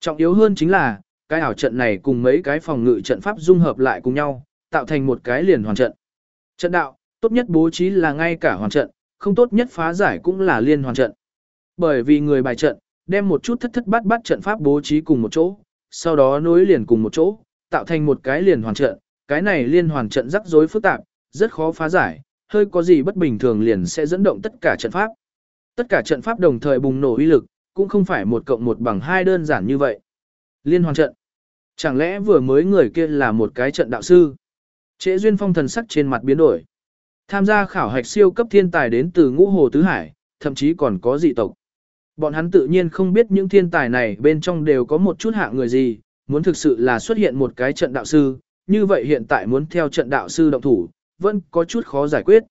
Trọng yếu hơn chính là, cái ảo trận này cùng mấy cái phòng ngự trận pháp dung hợp lại cùng nhau, tạo thành một cái liền hoàn trận. Trận đạo, tốt nhất bố trí là ngay cả hoàn trận, không tốt nhất phá giải cũng là liên hoàn trận. Bởi vì người bài trận, đem một chút thất thất bát bát trận pháp bố trí cùng một chỗ, sau đó nối liền cùng một chỗ, tạo thành một cái liền hoàn trận, cái này liên hoàn trận rắc rối phức tạp, rất khó phá giải, hơi có gì bất bình thường liền sẽ dẫn động tất cả trận pháp. Tất cả trận pháp đồng thời bùng nổ uy lực, cũng không phải một cộng một bằng hai đơn giản như vậy. Liên hoàn trận. Chẳng lẽ vừa mới người kia là một cái trận đạo sư? Trễ duyên phong thần sắc trên mặt biến đổi. Tham gia khảo hạch siêu cấp thiên tài đến từ ngũ hồ tứ hải, thậm chí còn có dị tộc. Bọn hắn tự nhiên không biết những thiên tài này bên trong đều có một chút hạng người gì, muốn thực sự là xuất hiện một cái trận đạo sư, như vậy hiện tại muốn theo trận đạo sư động thủ, vẫn có chút khó giải quyết.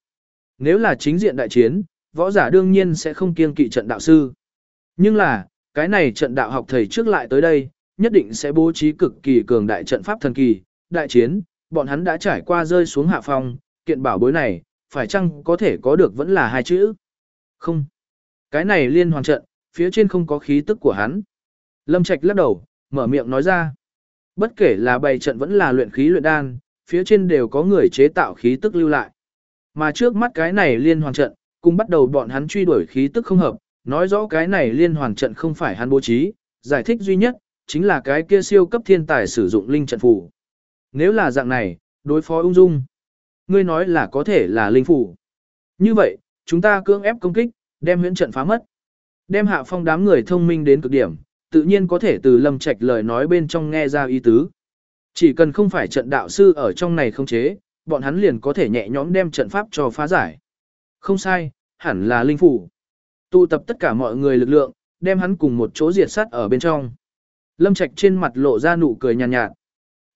Nếu là chính diện đại chiến, võ giả đương nhiên sẽ không kiêng kỵ trận đạo sư. Nhưng là, cái này trận đạo học thầy trước lại tới đây, nhất định sẽ bố trí cực kỳ cường đại trận pháp thần kỳ, đại chiến, bọn hắn đã trải qua rơi xuống hạ phong, kiện bảo bối này, phải chăng có thể có được vẫn là hai chữ? Không. Cái này liên hoàn trận, phía trên không có khí tức của hắn. Lâm Trạch lắc đầu, mở miệng nói ra. Bất kể là bày trận vẫn là luyện khí luyện đan, phía trên đều có người chế tạo khí tức lưu lại. Mà trước mắt cái này liên hoàn trận, cùng bắt đầu bọn hắn truy đuổi khí tức không hợp, nói rõ cái này liên hoàn trận không phải hắn bố trí, giải thích duy nhất, chính là cái kia siêu cấp thiên tài sử dụng linh trận phù. Nếu là dạng này, đối phó ung dung. Ngươi nói là có thể là linh phù. Như vậy, chúng ta cưỡng ép công kích, đem huyễn trận phá mất. Đem hạ phong đám người thông minh đến cực điểm, tự nhiên có thể từ lâm trạch lời nói bên trong nghe ra ý tứ. Chỉ cần không phải trận đạo sư ở trong này không chế, bọn hắn liền có thể nhẹ nhõm đem trận pháp cho phá giải. Không sai, hẳn là linh phủ. Tụ tập tất cả mọi người lực lượng, đem hắn cùng một chỗ diệt sát ở bên trong. Lâm Trạch trên mặt lộ ra nụ cười nhàn nhạt, nhạt.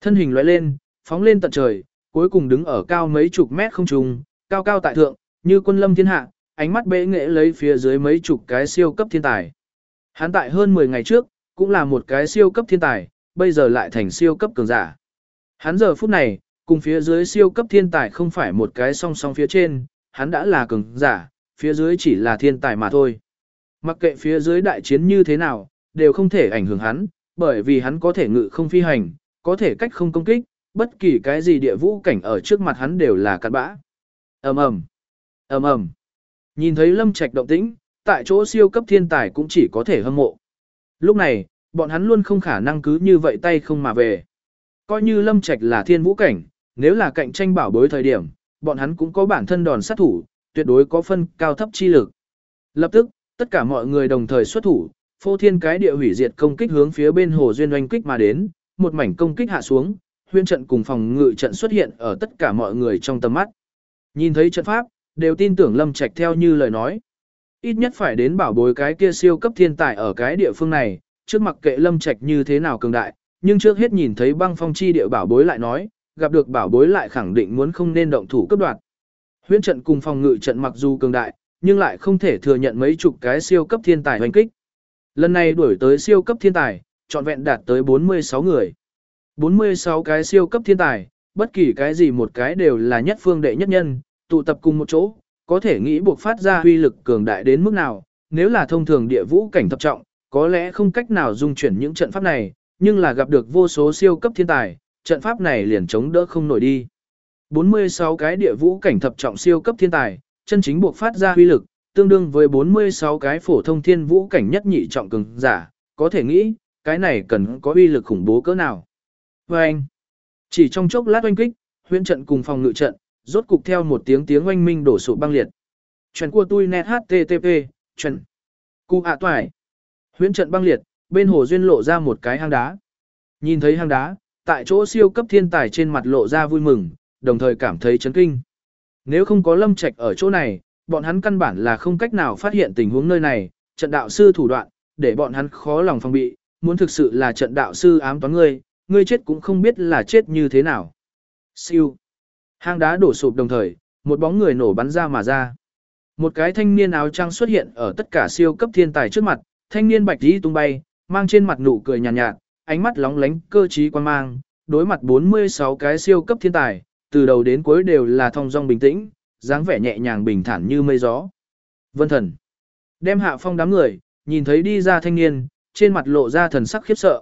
Thân hình lóe lên, phóng lên tận trời, cuối cùng đứng ở cao mấy chục mét không trung, cao cao tại thượng, như quân lâm thiên hạ, ánh mắt bệ nghệ lấy phía dưới mấy chục cái siêu cấp thiên tài. Hắn tại hơn 10 ngày trước, cũng là một cái siêu cấp thiên tài, bây giờ lại thành siêu cấp cường giả. Hắn giờ phút này, cùng phía dưới siêu cấp thiên tài không phải một cái song song phía trên, hắn đã là cường giả, phía dưới chỉ là thiên tài mà thôi. Mặc kệ phía dưới đại chiến như thế nào, đều không thể ảnh hưởng hắn, bởi vì hắn có thể ngự không phi hành, có thể cách không công kích, bất kỳ cái gì địa vũ cảnh ở trước mặt hắn đều là cặn bã. ầm ầm ầm ầm Nhìn thấy lâm trạch động tĩnh, tại chỗ siêu cấp thiên tài cũng chỉ có thể hâm mộ. Lúc này, bọn hắn luôn không khả năng cứ như vậy tay không mà về. Coi như lâm trạch là thiên vũ cảnh, nếu là cạnh tranh bảo bối thời điểm, bọn hắn cũng có bản thân đòn sát thủ, tuyệt đối có phân cao thấp chi lực. Lập tức, tất cả mọi người đồng thời xuất thủ, phô thiên cái địa hủy diệt công kích hướng phía bên hồ duyên oanh kích mà đến, một mảnh công kích hạ xuống, huyên trận cùng phòng ngự trận xuất hiện ở tất cả mọi người trong tầm mắt. Nhìn thấy trận pháp, đều tin tưởng Lâm Trạch theo như lời nói. Ít nhất phải đến bảo bối cái kia siêu cấp thiên tài ở cái địa phương này, trước mặc kệ Lâm Trạch như thế nào cường đại, nhưng trước hết nhìn thấy băng phong chi địa bảo bối lại nói, gặp được bảo bối lại khẳng định muốn không nên động thủ cấp đoạt. Huyễn trận cùng phòng ngự trận mặc dù cường đại, nhưng lại không thể thừa nhận mấy chục cái siêu cấp thiên tài hoành kích. Lần này đuổi tới siêu cấp thiên tài, trọn vẹn đạt tới 46 người. 46 cái siêu cấp thiên tài, bất kỳ cái gì một cái đều là nhất phương đệ nhất nhân, tụ tập cùng một chỗ, có thể nghĩ buộc phát ra huy lực cường đại đến mức nào, nếu là thông thường địa vũ cảnh thập trọng, có lẽ không cách nào dung chuyển những trận pháp này, nhưng là gặp được vô số siêu cấp thiên tài, trận pháp này liền chống đỡ không nổi đi. 46 cái địa vũ cảnh thập trọng siêu cấp thiên tài, chân chính buộc phát ra huy lực, tương đương với 46 cái phổ thông thiên vũ cảnh nhất nhị trọng cường giả, có thể nghĩ, cái này cần có uy lực khủng bố cỡ nào. Và anh, chỉ trong chốc lát oanh kích, huyện trận cùng phòng ngự trận, rốt cục theo một tiếng tiếng oanh minh đổ sụp băng liệt. Chuyện của tôi net http, chuyện. Cụ ạ à toài. Huyễn trận băng liệt, bên hồ duyên lộ ra một cái hang đá. Nhìn thấy hang đá, tại chỗ siêu cấp thiên tài trên mặt lộ ra vui mừng, đồng thời cảm thấy chấn kinh. Nếu không có lâm trạch ở chỗ này, bọn hắn căn bản là không cách nào phát hiện tình huống nơi này, trận đạo sư thủ đoạn, để bọn hắn khó lòng phòng bị, muốn thực sự là trận đạo sư ám toán ngươi, ngươi chết cũng không biết là chết như thế nào. Siêu. Hang đá đổ sụp đồng thời, một bóng người nổ bắn ra mà ra. Một cái thanh niên áo trắng xuất hiện ở tất cả siêu cấp thiên tài trước mặt, thanh niên bạch tí tung bay, mang trên mặt nụ cười nhàn nhạt, nhạt, ánh mắt lóng lánh cơ trí quan mang, đối mặt 46 cái siêu cấp thiên tài, từ đầu đến cuối đều là thong dong bình tĩnh, dáng vẻ nhẹ nhàng bình thản như mây gió. Vân thần. Đem hạ phong đám người, nhìn thấy đi ra thanh niên, trên mặt lộ ra thần sắc khiếp sợ.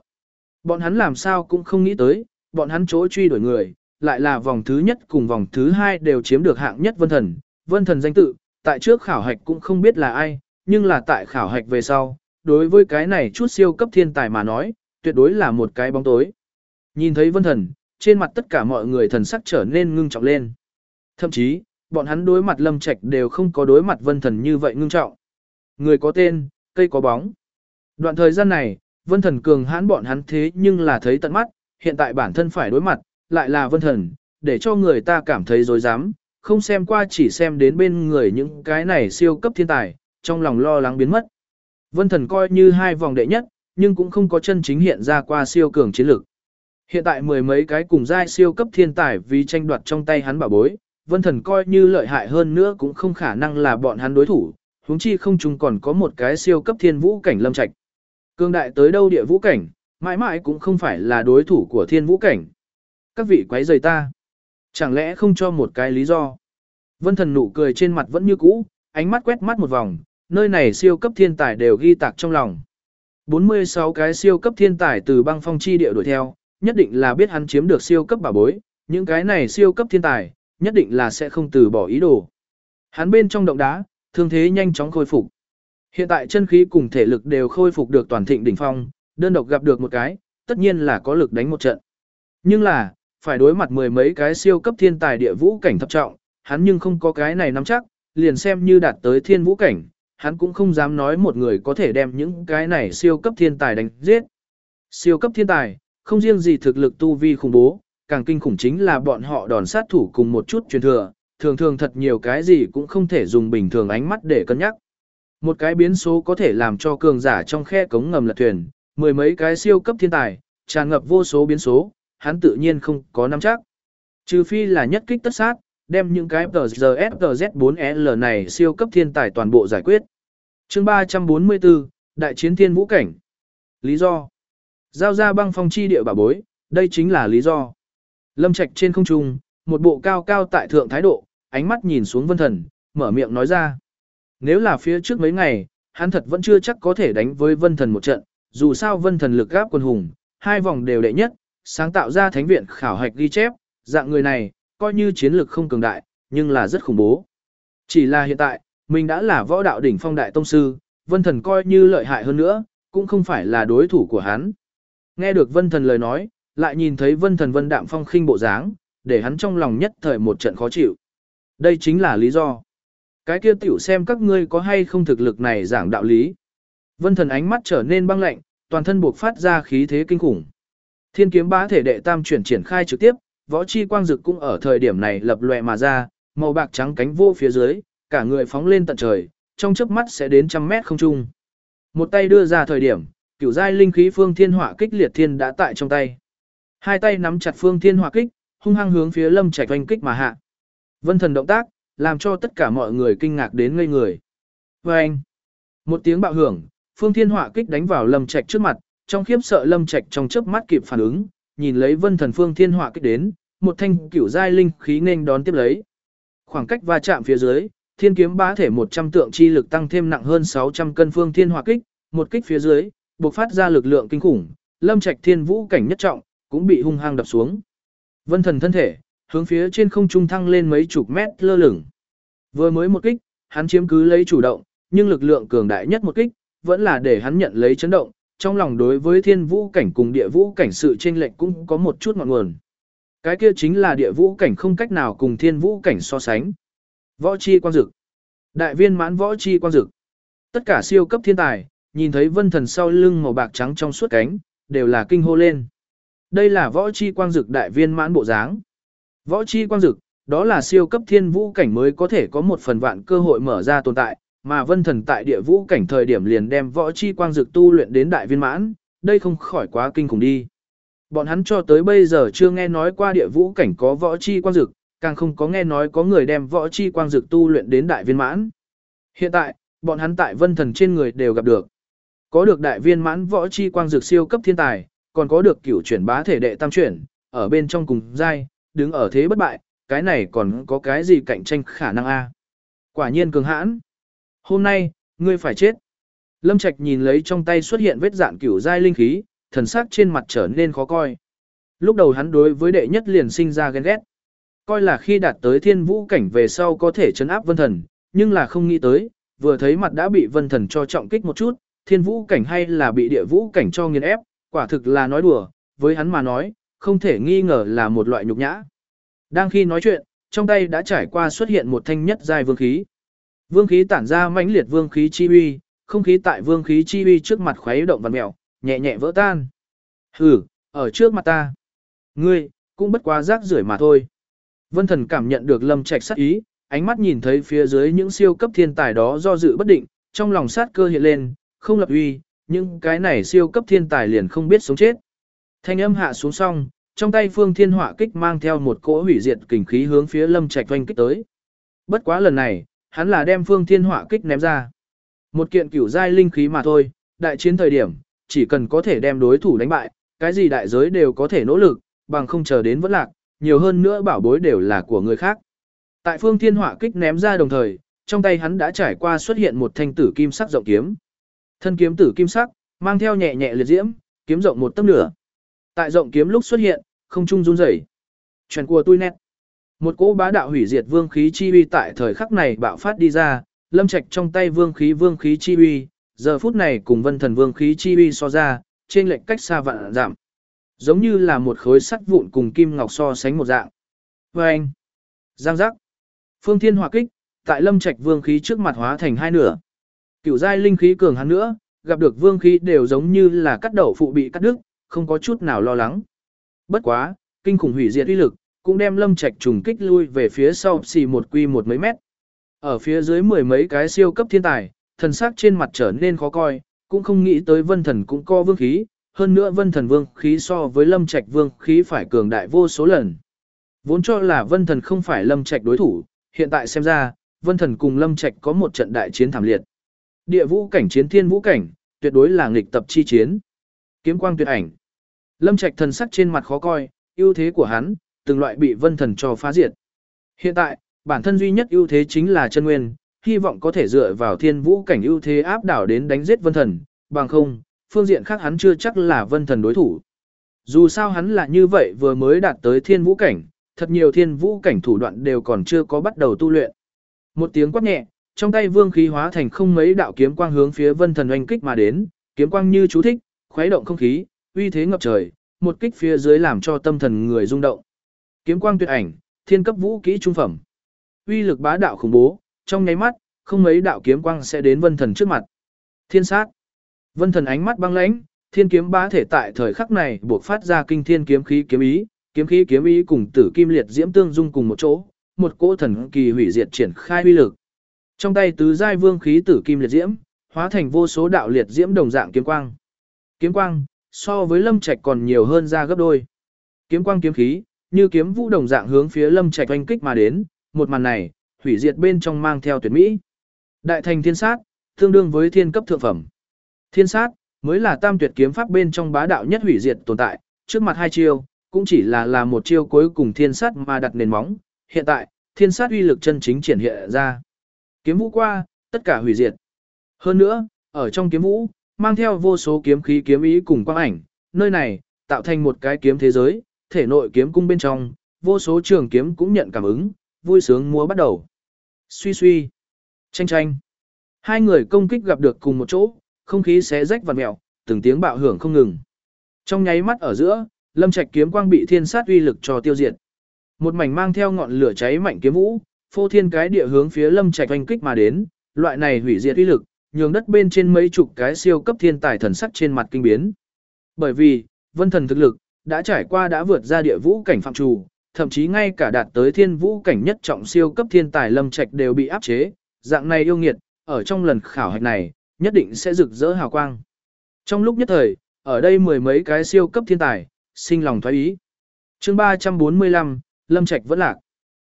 Bọn hắn làm sao cũng không nghĩ tới, bọn hắn chỗ truy đuổi người, lại là vòng thứ nhất cùng vòng thứ hai đều chiếm được hạng nhất vân thần. Vân thần danh tự, tại trước khảo hạch cũng không biết là ai, nhưng là tại khảo hạch về sau, đối với cái này chút siêu cấp thiên tài mà nói, tuyệt đối là một cái bóng tối. Nhìn thấy vân thần, trên mặt tất cả mọi người thần sắc trở nên ngưng trọng lên. Thậm chí, bọn hắn đối mặt lâm trạch đều không có đối mặt vân thần như vậy ngưng trọng. Người có tên, cây có bóng. Đoạn thời gian này, vân thần cường hãn bọn hắn thế nhưng là thấy tận mắt, hiện tại bản thân phải đối mặt, lại là vân thần, để cho người ta cảm thấy dối dám, không xem qua chỉ xem đến bên người những cái này siêu cấp thiên tài, trong lòng lo lắng biến mất. Vân thần coi như hai vòng đệ nhất, nhưng cũng không có chân chính hiện ra qua siêu cường chiến lược. Hiện tại mười mấy cái cùng giai siêu cấp thiên tài vì tranh đoạt trong tay hắn bảo bối, vân thần coi như lợi hại hơn nữa cũng không khả năng là bọn hắn đối thủ, huống chi không chung còn có một cái siêu cấp thiên vũ cảnh lâm trạch. Cương đại tới đâu địa vũ cảnh, mãi mãi cũng không phải là đối thủ của thiên vũ cảnh. Các vị quấy rầy ta. Chẳng lẽ không cho một cái lý do? Vân thần nụ cười trên mặt vẫn như cũ, ánh mắt quét mắt một vòng, nơi này siêu cấp thiên tài đều ghi tạc trong lòng. 46 cái siêu cấp thiên tài từ băng phong chi địa đuổi theo, nhất định là biết hắn chiếm được siêu cấp bảo bối, những cái này siêu cấp thiên tài, nhất định là sẽ không từ bỏ ý đồ. Hắn bên trong động đá, thương thế nhanh chóng khôi phục. Hiện tại chân khí cùng thể lực đều khôi phục được toàn thịnh đỉnh phong, đơn độc gặp được một cái, tất nhiên là có lực đánh một trận. Nhưng là, phải đối mặt mười mấy cái siêu cấp thiên tài địa vũ cảnh thập trọng, hắn nhưng không có cái này nắm chắc, liền xem như đạt tới thiên vũ cảnh, hắn cũng không dám nói một người có thể đem những cái này siêu cấp thiên tài đánh giết. Siêu cấp thiên tài, không riêng gì thực lực tu vi khủng bố, càng kinh khủng chính là bọn họ đòn sát thủ cùng một chút truyền thừa, thường thường thật nhiều cái gì cũng không thể dùng bình thường ánh mắt để cân nhắc. Một cái biến số có thể làm cho cường giả trong khe cống ngầm lật thuyền, mười mấy cái siêu cấp thiên tài, tràn ngập vô số biến số, hắn tự nhiên không có nắm chắc. Trừ phi là nhất kích tất sát, đem những cái TGSTZ4L này siêu cấp thiên tài toàn bộ giải quyết. chương 344, Đại chiến thiên vũ cảnh. Lý do Giao ra băng phong chi địa bà bối, đây chính là lý do. Lâm Trạch trên không trung, một bộ cao cao tại thượng thái độ, ánh mắt nhìn xuống vân thần, mở miệng nói ra. Nếu là phía trước mấy ngày, hắn thật vẫn chưa chắc có thể đánh với vân thần một trận, dù sao vân thần lực gáp quân hùng, hai vòng đều đệ nhất, sáng tạo ra thánh viện khảo hạch ghi chép, dạng người này, coi như chiến lực không cường đại, nhưng là rất khủng bố. Chỉ là hiện tại, mình đã là võ đạo đỉnh phong đại tông sư, vân thần coi như lợi hại hơn nữa, cũng không phải là đối thủ của hắn. Nghe được vân thần lời nói, lại nhìn thấy vân thần vân đạm phong khinh bộ dáng, để hắn trong lòng nhất thời một trận khó chịu. Đây chính là lý do. Cái kia tiểu xem các ngươi có hay không thực lực này giảng đạo lý. Vân thần ánh mắt trở nên băng lạnh, toàn thân buộc phát ra khí thế kinh khủng. Thiên kiếm bá thể đệ tam chuyển triển khai trực tiếp, võ chi quang dực cũng ở thời điểm này lập lòe mà ra, màu bạc trắng cánh vô phía dưới, cả người phóng lên tận trời, trong chớp mắt sẽ đến trăm mét không trung. Một tay đưa ra thời điểm, cửu giai linh khí phương thiên hỏa kích liệt thiên đã tại trong tay. Hai tay nắm chặt phương thiên hỏa kích, hung hăng hướng phía lâm trạch oanh kích mà hạ. Vân thần động tác, làm cho tất cả mọi người kinh ngạc đến ngây người. Và anh, một tiếng bạo hưởng, phương thiên hỏa kích đánh vào lâm trạch trước mặt, trong khiếp sợ lâm trạch trong chớp mắt kịp phản ứng, nhìn lấy vân thần phương thiên hỏa kích đến, một thanh cửu giai linh khí nên đón tiếp lấy. Khoảng cách va chạm phía dưới, thiên kiếm bá thể 100 tượng chi lực tăng thêm nặng hơn 600 cân phương thiên hỏa kích, một kích phía dưới, bộc phát ra lực lượng kinh khủng, lâm trạch thiên vũ cảnh nhất trọng, cũng bị hung hăng đập xuống. Vân thần thân thể, hướng phía trên không trung thăng lên mấy chục mét lơ lửng. Vừa mới một kích, hắn chiếm cứ lấy chủ động, nhưng lực lượng cường đại nhất một kích, vẫn là để hắn nhận lấy chấn động, trong lòng đối với thiên vũ cảnh cùng địa vũ cảnh sự chênh lệch cũng có một chút ngọn nguồn. Cái kia chính là địa vũ cảnh không cách nào cùng thiên vũ cảnh so sánh. Võ chi quang dực. Đại viên mãn võ chi quang dực. Tất cả siêu cấp thiên tài, nhìn thấy vân thần sau lưng màu bạc trắng trong suốt cánh, đều là kinh hô lên. Đây là võ chi quang dực đại viên mãn bộ dáng. Võ chi quang dực, đó là siêu cấp thiên vũ cảnh mới có thể có một phần vạn cơ hội mở ra tồn tại, mà vân thần tại địa vũ cảnh thời điểm liền đem võ chi quang dực tu luyện đến đại viên mãn, đây không khỏi quá kinh khủng đi. Bọn hắn cho tới bây giờ chưa nghe nói qua địa vũ cảnh có võ chi quang dực, càng không có nghe nói có người đem võ chi quang dực tu luyện đến đại viên mãn. Hiện tại, bọn hắn tại vân thần trên người đều gặp được. Có được đại viên mãn võ chi quang dực siêu cấp thiên tài, còn có được cửu chuyển bá thể đệ tam chuyển, ở bên trong cùng giai, đứng ở thế bất bại, cái này còn có cái gì cạnh tranh khả năng a? Quả nhiên cường hãn. Hôm nay, ngươi phải chết. Lâm Trạch nhìn lấy trong tay xuất hiện vết dạn cửu giai linh khí, thần sắc trên mặt trở nên khó coi. Lúc đầu hắn đối với đệ nhất liền sinh ra ghen ghét. Coi là khi đạt tới thiên vũ cảnh về sau có thể chấn áp vân thần, nhưng là không nghĩ tới, vừa thấy mặt đã bị vân thần cho trọng kích một chút, thiên vũ cảnh hay là bị địa vũ cảnh cho nghiền ép, quả thực là nói đùa, với hắn mà nói, không thể nghi ngờ là một loại nhục nhã. Đang khi nói chuyện, trong tay đã trải qua xuất hiện một thanh nhất giai vương khí. Vương khí tản ra mãnh liệt vương khí chi uy, không khí tại vương khí chi uy trước mặt khuấy động vặn mèo, nhẹ nhẹ vỡ tan. Hừ, ở trước mặt ta. Ngươi, cũng bất quá rác rưởi mà thôi. Vân thần cảm nhận được lâm trạch sát ý, ánh mắt nhìn thấy phía dưới những siêu cấp thiên tài đó do dự bất định, trong lòng sát cơ hiện lên, không lập uy, nhưng cái này siêu cấp thiên tài liền không biết sống chết. Thanh âm hạ xuống xong, trong tay phương thiên họa kích mang theo một cỗ hủy diệt kình khí hướng phía lâm trạch doanh kích tới. Bất quá lần này, hắn là đem phương thiên họa kích ném ra. Một kiện cửu giai linh khí mà thôi, đại chiến thời điểm, chỉ cần có thể đem đối thủ đánh bại, cái gì đại giới đều có thể nỗ lực, bằng không chờ đến vẫn lạc, nhiều hơn nữa bảo bối đều là của người khác. Tại phương thiên họa kích ném ra đồng thời, trong tay hắn đã trải qua xuất hiện một thanh tử kim sắc rộng kiếm. Thân kiếm tử kim sắc, mang theo nhẹ nhẹ liệt diễm, kiếm rộng một tấc nửa. Tại rộng kiếm lúc xuất hiện, không trung run rẩy. Truyền của tôi nét. Một cỗ bá đạo hủy diệt vương khí chi uy tại thời khắc này bạo phát đi ra, lâm trạch trong tay vương khí vương khí chi uy, giờ phút này cùng vân thần vương khí chi uy so ra, trên lệnh cách xa vạn giảm. Giống như là một khối sắt vụn cùng kim ngọc so sánh một dạng. Và anh, giang giác, phương thiên hỏa kích, tại lâm trạch vương khí trước mặt hóa thành hai nửa. Cửu giai linh khí cường hắn nữa, gặp được vương khí đều giống như là cắt đầu phụ bị cắt đứt, không có chút nào lo lắng. Bất quá, kinh khủng hủy diệt uy lực, cũng đem lâm trạch trùng kích lui về phía sau xì một quy một mấy mét. Ở phía dưới mười mấy cái siêu cấp thiên tài, thần sắc trên mặt trở nên khó coi, cũng không nghĩ tới vân thần cũng co vương khí, hơn nữa vân thần vương khí so với lâm trạch vương khí phải cường đại vô số lần. Vốn cho là vân thần không phải lâm trạch đối thủ, hiện tại xem ra, vân thần cùng lâm trạch có một trận đại chiến thảm liệt. Địa vũ cảnh chiến thiên vũ cảnh, tuyệt đối là nghịch tập chi chiến. Kiếm quang tuyệt ảnh. Lâm trạch thần sắc trên mặt khó coi, ưu thế của hắn, từng loại bị vân thần cho phá diệt. Hiện tại, bản thân duy nhất ưu thế chính là chân nguyên, hy vọng có thể dựa vào thiên vũ cảnh ưu thế áp đảo đến đánh giết vân thần, bằng không, phương diện khác hắn chưa chắc là vân thần đối thủ. Dù sao hắn là như vậy vừa mới đạt tới thiên vũ cảnh, thật nhiều thiên vũ cảnh thủ đoạn đều còn chưa có bắt đầu tu luyện. Một tiếng quát nhẹ, trong tay vương khí hóa thành không mấy đạo kiếm quang hướng phía vân thần oanh kích mà đến, kiếm quang như chú thích, khuấy động không khí, uy thế ngập trời, một kích phía dưới làm cho tâm thần người rung động. Kiếm quang tuyệt ảnh, thiên cấp vũ kỹ trung phẩm. Uy lực bá đạo khủng bố, trong nháy mắt, không mấy đạo kiếm quang sẽ đến vân thần trước mặt. Thiên sát. Vân thần ánh mắt băng lãnh, thiên kiếm bá thể tại thời khắc này buộc phát ra kinh thiên kiếm khí kiếm ý, kiếm khí kiếm ý cùng tử kim liệt diễm tương dung cùng một chỗ, một cỗ thần kỳ hủy diệt triển khai uy lực. Trong tay tứ giai vương khí tử kim liệt diễm, hóa thành vô số đạo liệt diễm đồng dạng kiếm quang. Kiếm quang, so với lâm trạch còn nhiều hơn ra gấp đôi. Kiếm quang kiếm khí, như kiếm vũ đồng dạng hướng phía lâm trạch oanh kích mà đến, một màn này, hủy diệt bên trong mang theo tuyệt mỹ. Đại thành thiên sát, tương đương với thiên cấp thượng phẩm. Thiên sát, mới là tam tuyệt kiếm pháp bên trong bá đạo nhất hủy diệt tồn tại, trước mặt hai chiêu, cũng chỉ là là một chiêu cuối cùng thiên sát mà đặt nền móng, hiện tại, thiên sát uy lực chân chính triển hiện ra. Kiếm vũ qua, tất cả hủy diệt. Hơn nữa, ở trong kiếm vũ, mang theo vô số kiếm khí kiếm ý cùng quang ảnh, nơi này, tạo thành một cái kiếm thế giới, thể nội kiếm cung bên trong, vô số trường kiếm cũng nhận cảm ứng, vui sướng múa bắt đầu. Suy suy, tranh tranh. Hai người công kích gặp được cùng một chỗ, không khí xé rách vặn mèo, từng tiếng bạo hưởng không ngừng. Trong nháy mắt ở giữa, Lâm Trạch kiếm quang bị thiên sát uy lực cho tiêu diệt. Một mảnh mang theo ngọn lửa cháy mạnh kiếm vũ, phô thiên cái địa hướng phía Lâm Trạch oanh kích mà đến, loại này hủy diệt uy lực, nhường đất bên trên mấy chục cái siêu cấp thiên tài thần sắc trên mặt kinh biến. Bởi vì, vân thần thực lực đã trải qua đã vượt ra địa vũ cảnh phạm trù, thậm chí ngay cả đạt tới thiên vũ cảnh nhất trọng siêu cấp thiên tài Lâm Trạch đều bị áp chế, dạng này yêu nghiệt, ở trong lần khảo hạch này, nhất định sẽ rực rỡ hào quang. Trong lúc nhất thời, ở đây mười mấy cái siêu cấp thiên tài, sinh lòng thoái ý. chương 345, Lâm Trạch vẫn lạc.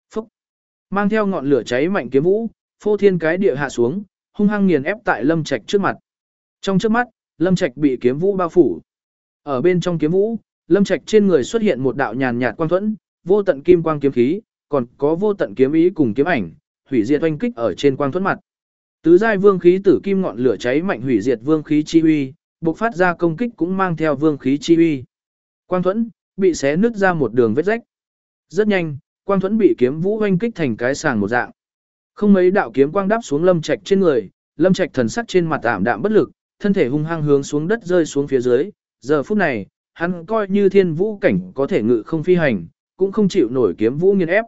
Phúc! Mang theo ngọn lửa cháy mạnh kiếm vũ, phô thiên cái địa hạ xuống, hung hăng nghiền ép tại Lâm Trạch trước mặt. Trong trước mắt, Lâm Trạch bị kiếm vũ bao phủ. Ở bên trong kiếm vũ, Lâm Trạch trên người xuất hiện một đạo nhàn nhạt quang thuẫn, vô tận kim quang kiếm khí, còn có vô tận kiếm ý cùng kiếm ảnh, hủy diệt oanh kích ở trên quang thuẫn mặt. Tứ giai vương khí tử kim ngọn lửa cháy mạnh hủy diệt vương khí chi uy, bộc phát ra công kích cũng mang theo vương khí chi uy. Quang thuẫn bị xé nứt ra một đường vết rách. Rất nhanh, quang thuẫn bị kiếm vũ oanh kích thành cái sàng một dạng. Không mấy đạo kiếm quang đáp xuống Lâm Trạch trên người, Lâm Trạch thần sắc trên mặt ảm đạm bất lực, thân thể hung hăng hướng xuống đất rơi xuống phía dưới. Giờ phút này, hắn coi như thiên vũ cảnh có thể ngự không phi hành, cũng không chịu nổi kiếm vũ nghiền ép.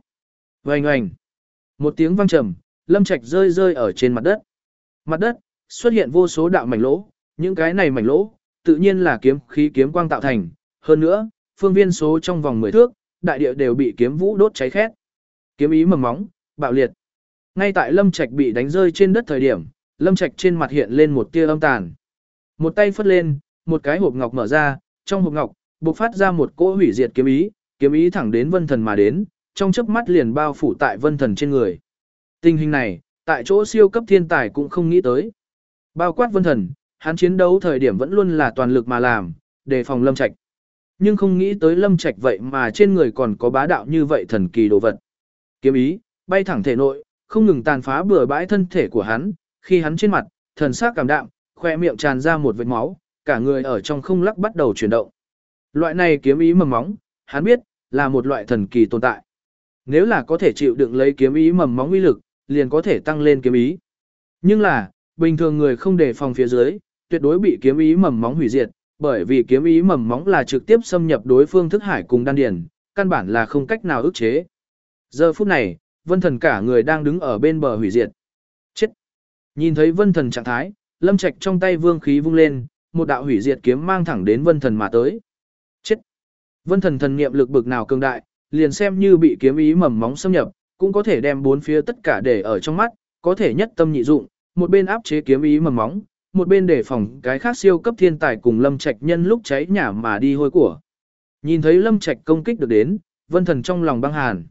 Oanh oanh. Một tiếng vang trầm, Lâm Trạch rơi rơi ở trên mặt đất. Mặt đất xuất hiện vô số đạo mảnh lỗ, những cái này mảnh lỗ, tự nhiên là kiếm khí kiếm quang tạo thành, hơn nữa, phương viên số trong vòng 10 thước, đại địa đều bị kiếm vũ đốt cháy khét. Kiếm ý mầm móng, bạo liệt. Ngay tại Lâm Trạch bị đánh rơi trên đất thời điểm, Lâm Trạch trên mặt hiện lên một tia âm tàn. Một tay phất lên, một cái hộp ngọc mở ra, trong hộp ngọc bộc phát ra một cỗ hủy diệt kiếm ý, kiếm ý thẳng đến Vân Thần mà đến, trong chớp mắt liền bao phủ tại Vân Thần trên người. Tình hình này, tại chỗ siêu cấp thiên tài cũng không nghĩ tới. Bao quát Vân Thần, hắn chiến đấu thời điểm vẫn luôn là toàn lực mà làm, đề phòng Lâm Trạch. Nhưng không nghĩ tới Lâm Trạch vậy mà trên người còn có bá đạo như vậy thần kỳ đồ vật. Kiếm ý, bay thẳng thể nội, không ngừng tàn phá bừa bãi thân thể của hắn, khi hắn trên mặt, thần sắc cảm đạm, khoe miệng tràn ra một vệt máu, cả người ở trong không lắc bắt đầu chuyển động. Loại này kiếm ý mầm móng, hắn biết, là một loại thần kỳ tồn tại. Nếu là có thể chịu đựng lấy kiếm ý mầm móng uy lực, liền có thể tăng lên kiếm ý. Nhưng là, bình thường người không đề phòng phía dưới, tuyệt đối bị kiếm ý mầm móng hủy diệt, bởi vì kiếm ý mầm móng là trực tiếp xâm nhập đối phương thức hải cùng đan điền, căn bản là không cách nào ức chế. Giờ phút này, vân thần cả người đang đứng ở bên bờ hủy diệt. Chết! Nhìn thấy vân thần trạng thái, lâm trạch trong tay vương khí vung lên, một đạo hủy diệt kiếm mang thẳng đến vân thần mà tới. Chết! Vân thần thần niệm lực bực nào cường đại, liền xem như bị kiếm ý mầm móng xâm nhập, cũng có thể đem bốn phía tất cả để ở trong mắt, có thể nhất tâm nhị dụng, một bên áp chế kiếm ý mầm móng, một bên để phòng cái khác siêu cấp thiên tài cùng Lâm Trạch nhân lúc cháy nhà mà đi hôi của. Nhìn thấy Lâm Trạch công kích được đến, Vân Thần trong lòng băng hàn.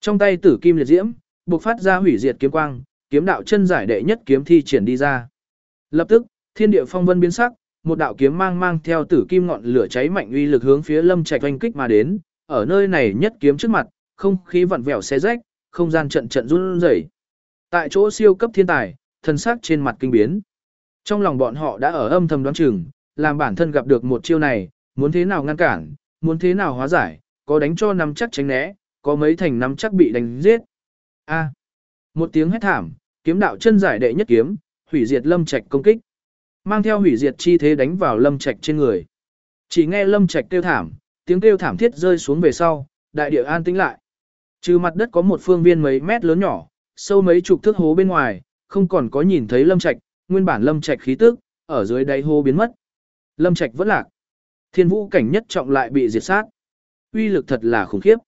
Trong tay Tử Kim liệt diễm, bộc phát ra hủy diệt kiếm quang, kiếm đạo chân giải đệ nhất kiếm thi triển đi ra. Lập tức, thiên địa phong vân biến sắc, một đạo kiếm mang mang theo Tử Kim ngọn lửa cháy mạnh uy lực hướng phía Lâm Trạch oanh kích mà đến, ở nơi này nhất kiếm trước mặt, không khí vặn vẹo xé rách, không gian trận trận run rẩy. Tại chỗ siêu cấp thiên tài, thân xác trên mặt kinh biến. Trong lòng bọn họ đã ở âm thầm đoán chừng, làm bản thân gặp được một chiêu này, muốn thế nào ngăn cản, muốn thế nào hóa giải, có đánh cho nắm chắc tránh né, có mấy thành nắm chắc bị đánh giết. A. một tiếng hét thảm, kiếm đạo chân giải đệ nhất kiếm, hủy diệt lâm trạch công kích. Mang theo hủy diệt chi thế đánh vào lâm trạch trên người. Chỉ nghe lâm trạch kêu thảm, tiếng kêu thảm thiết rơi xuống về sau, đại địa an tĩnh lại. Trừ mặt đất có một phương viên mấy mét lớn nhỏ, sâu mấy chục thước hố bên ngoài, không còn có nhìn thấy lâm trạch, nguyên bản lâm trạch khí tức, ở dưới đáy hố biến mất. Lâm trạch vẫn lạc. Thiên vũ cảnh nhất trọng lại bị diệt sát. Uy lực thật là khủng khiếp.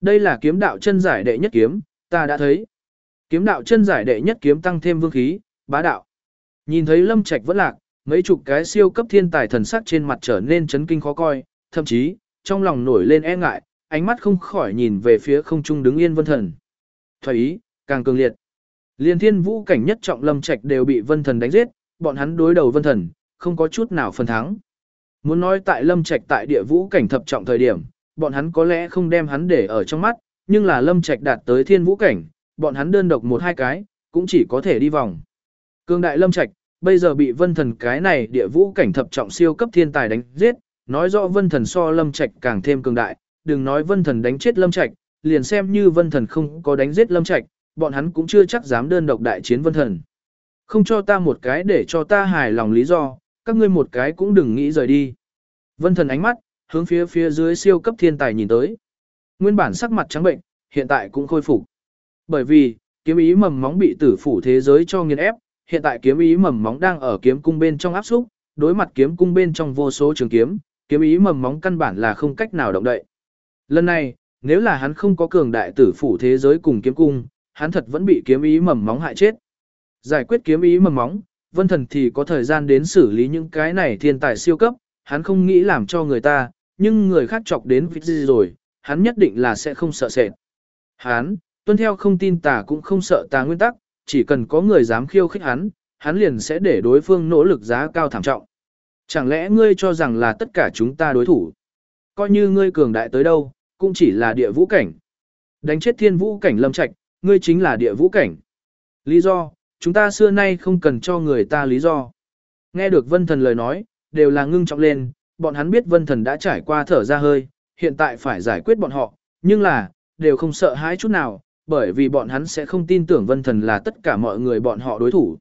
Đây là kiếm đạo chân giải đệ nhất kiếm, ta đã thấy. Kiếm đạo chân giải đệ nhất kiếm tăng thêm vương khí, bá đạo. Nhìn thấy lâm trạch vẫn lạc, mấy chục cái siêu cấp thiên tài thần sắc trên mặt trở nên chấn kinh khó coi, thậm chí, trong lòng nổi lên e ngại, ánh mắt không khỏi nhìn về phía không trung đứng yên vân thần. thoái ý, càng cường liệt. Liên thiên vũ cảnh nhất trọng lâm trạch đều bị vân thần đánh giết, bọn hắn đối đầu vân thần, không có chút nào phần thắng. Muốn nói tại lâm trạch tại địa vũ cảnh thập trọng thời điểm, bọn hắn có lẽ không đem hắn để ở trong mắt, nhưng là lâm trạch đạt tới thiên vũ cảnh, bọn hắn đơn độc một hai cái, cũng chỉ có thể đi vòng. Cương đại lâm trạch, bây giờ bị vân thần cái này địa vũ cảnh thập trọng siêu cấp thiên tài đánh giết, nói rõ vân thần so lâm trạch càng thêm cường đại, đừng nói vân thần đánh chết lâm trạch, liền xem như vân thần không có đánh giết lâm trạch, bọn hắn cũng chưa chắc dám đơn độc đại chiến vân thần. Không cho ta một cái để cho ta hài lòng lý do, các ngươi một cái cũng đừng nghĩ rời đi. Vân thần ánh mắt, hướng phía phía dưới siêu cấp thiên tài nhìn tới. Nguyên bản sắc mặt trắng bệnh, hiện tại cũng khôi phục. Bởi vì, kiếm ý mầm móng bị tử phủ thế giới cho nghiền ép, hiện tại kiếm ý mầm móng đang ở kiếm cung bên trong áp xúc, đối mặt kiếm cung bên trong vô số trường kiếm, kiếm ý mầm móng căn bản là không cách nào động đậy. Lần này, nếu là hắn không có cường đại tử phủ thế giới cùng kiếm cung, hắn thật vẫn bị kiếm ý mầm móng hại chết. Giải quyết kiếm ý mầm móng, vân thần thì có thời gian đến xử lý những cái này thiên tài siêu cấp, hắn không nghĩ làm cho người ta, nhưng người khác chọc đến vịt gì rồi, hắn nhất định là sẽ không sợ sệt. Hắn, tuân theo không tin tà cũng không sợ tà nguyên tắc, chỉ cần có người dám khiêu khích hắn, hắn liền sẽ để đối phương nỗ lực giá cao thảm trọng. Chẳng lẽ ngươi cho rằng là tất cả chúng ta đối thủ? Coi như ngươi cường đại tới đâu, cũng chỉ là địa vũ cảnh. Đánh chết thiên vũ cảnh lâm trạch, ngươi chính là địa vũ cảnh. Lý do, chúng ta xưa nay không cần cho người ta lý do. Nghe được vân thần lời nói, đều là ngưng trọng lên, bọn hắn biết vân thần đã trải qua thở ra hơi, hiện tại phải giải quyết bọn họ, nhưng là, đều không sợ hãi chút nào, bởi vì bọn hắn sẽ không tin tưởng vân thần là tất cả mọi người bọn họ đối thủ.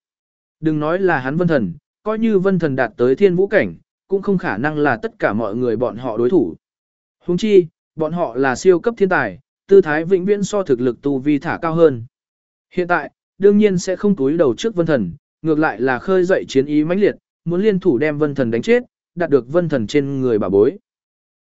Đừng nói là hắn vân thần, coi như vân thần đạt tới thiên vũ cảnh, cũng không khả năng là tất cả mọi người bọn họ đối thủ. Huống chi, bọn họ là siêu cấp thiên tài, tư thái vĩnh viễn so thực lực tu vi thả cao hơn. Hiện tại, đương nhiên sẽ không túi đầu trước vân thần, ngược lại là khơi dậy chiến ý mãnh liệt, muốn liên thủ đem vân thần đánh chết, đạt được vân thần trên người bà bối.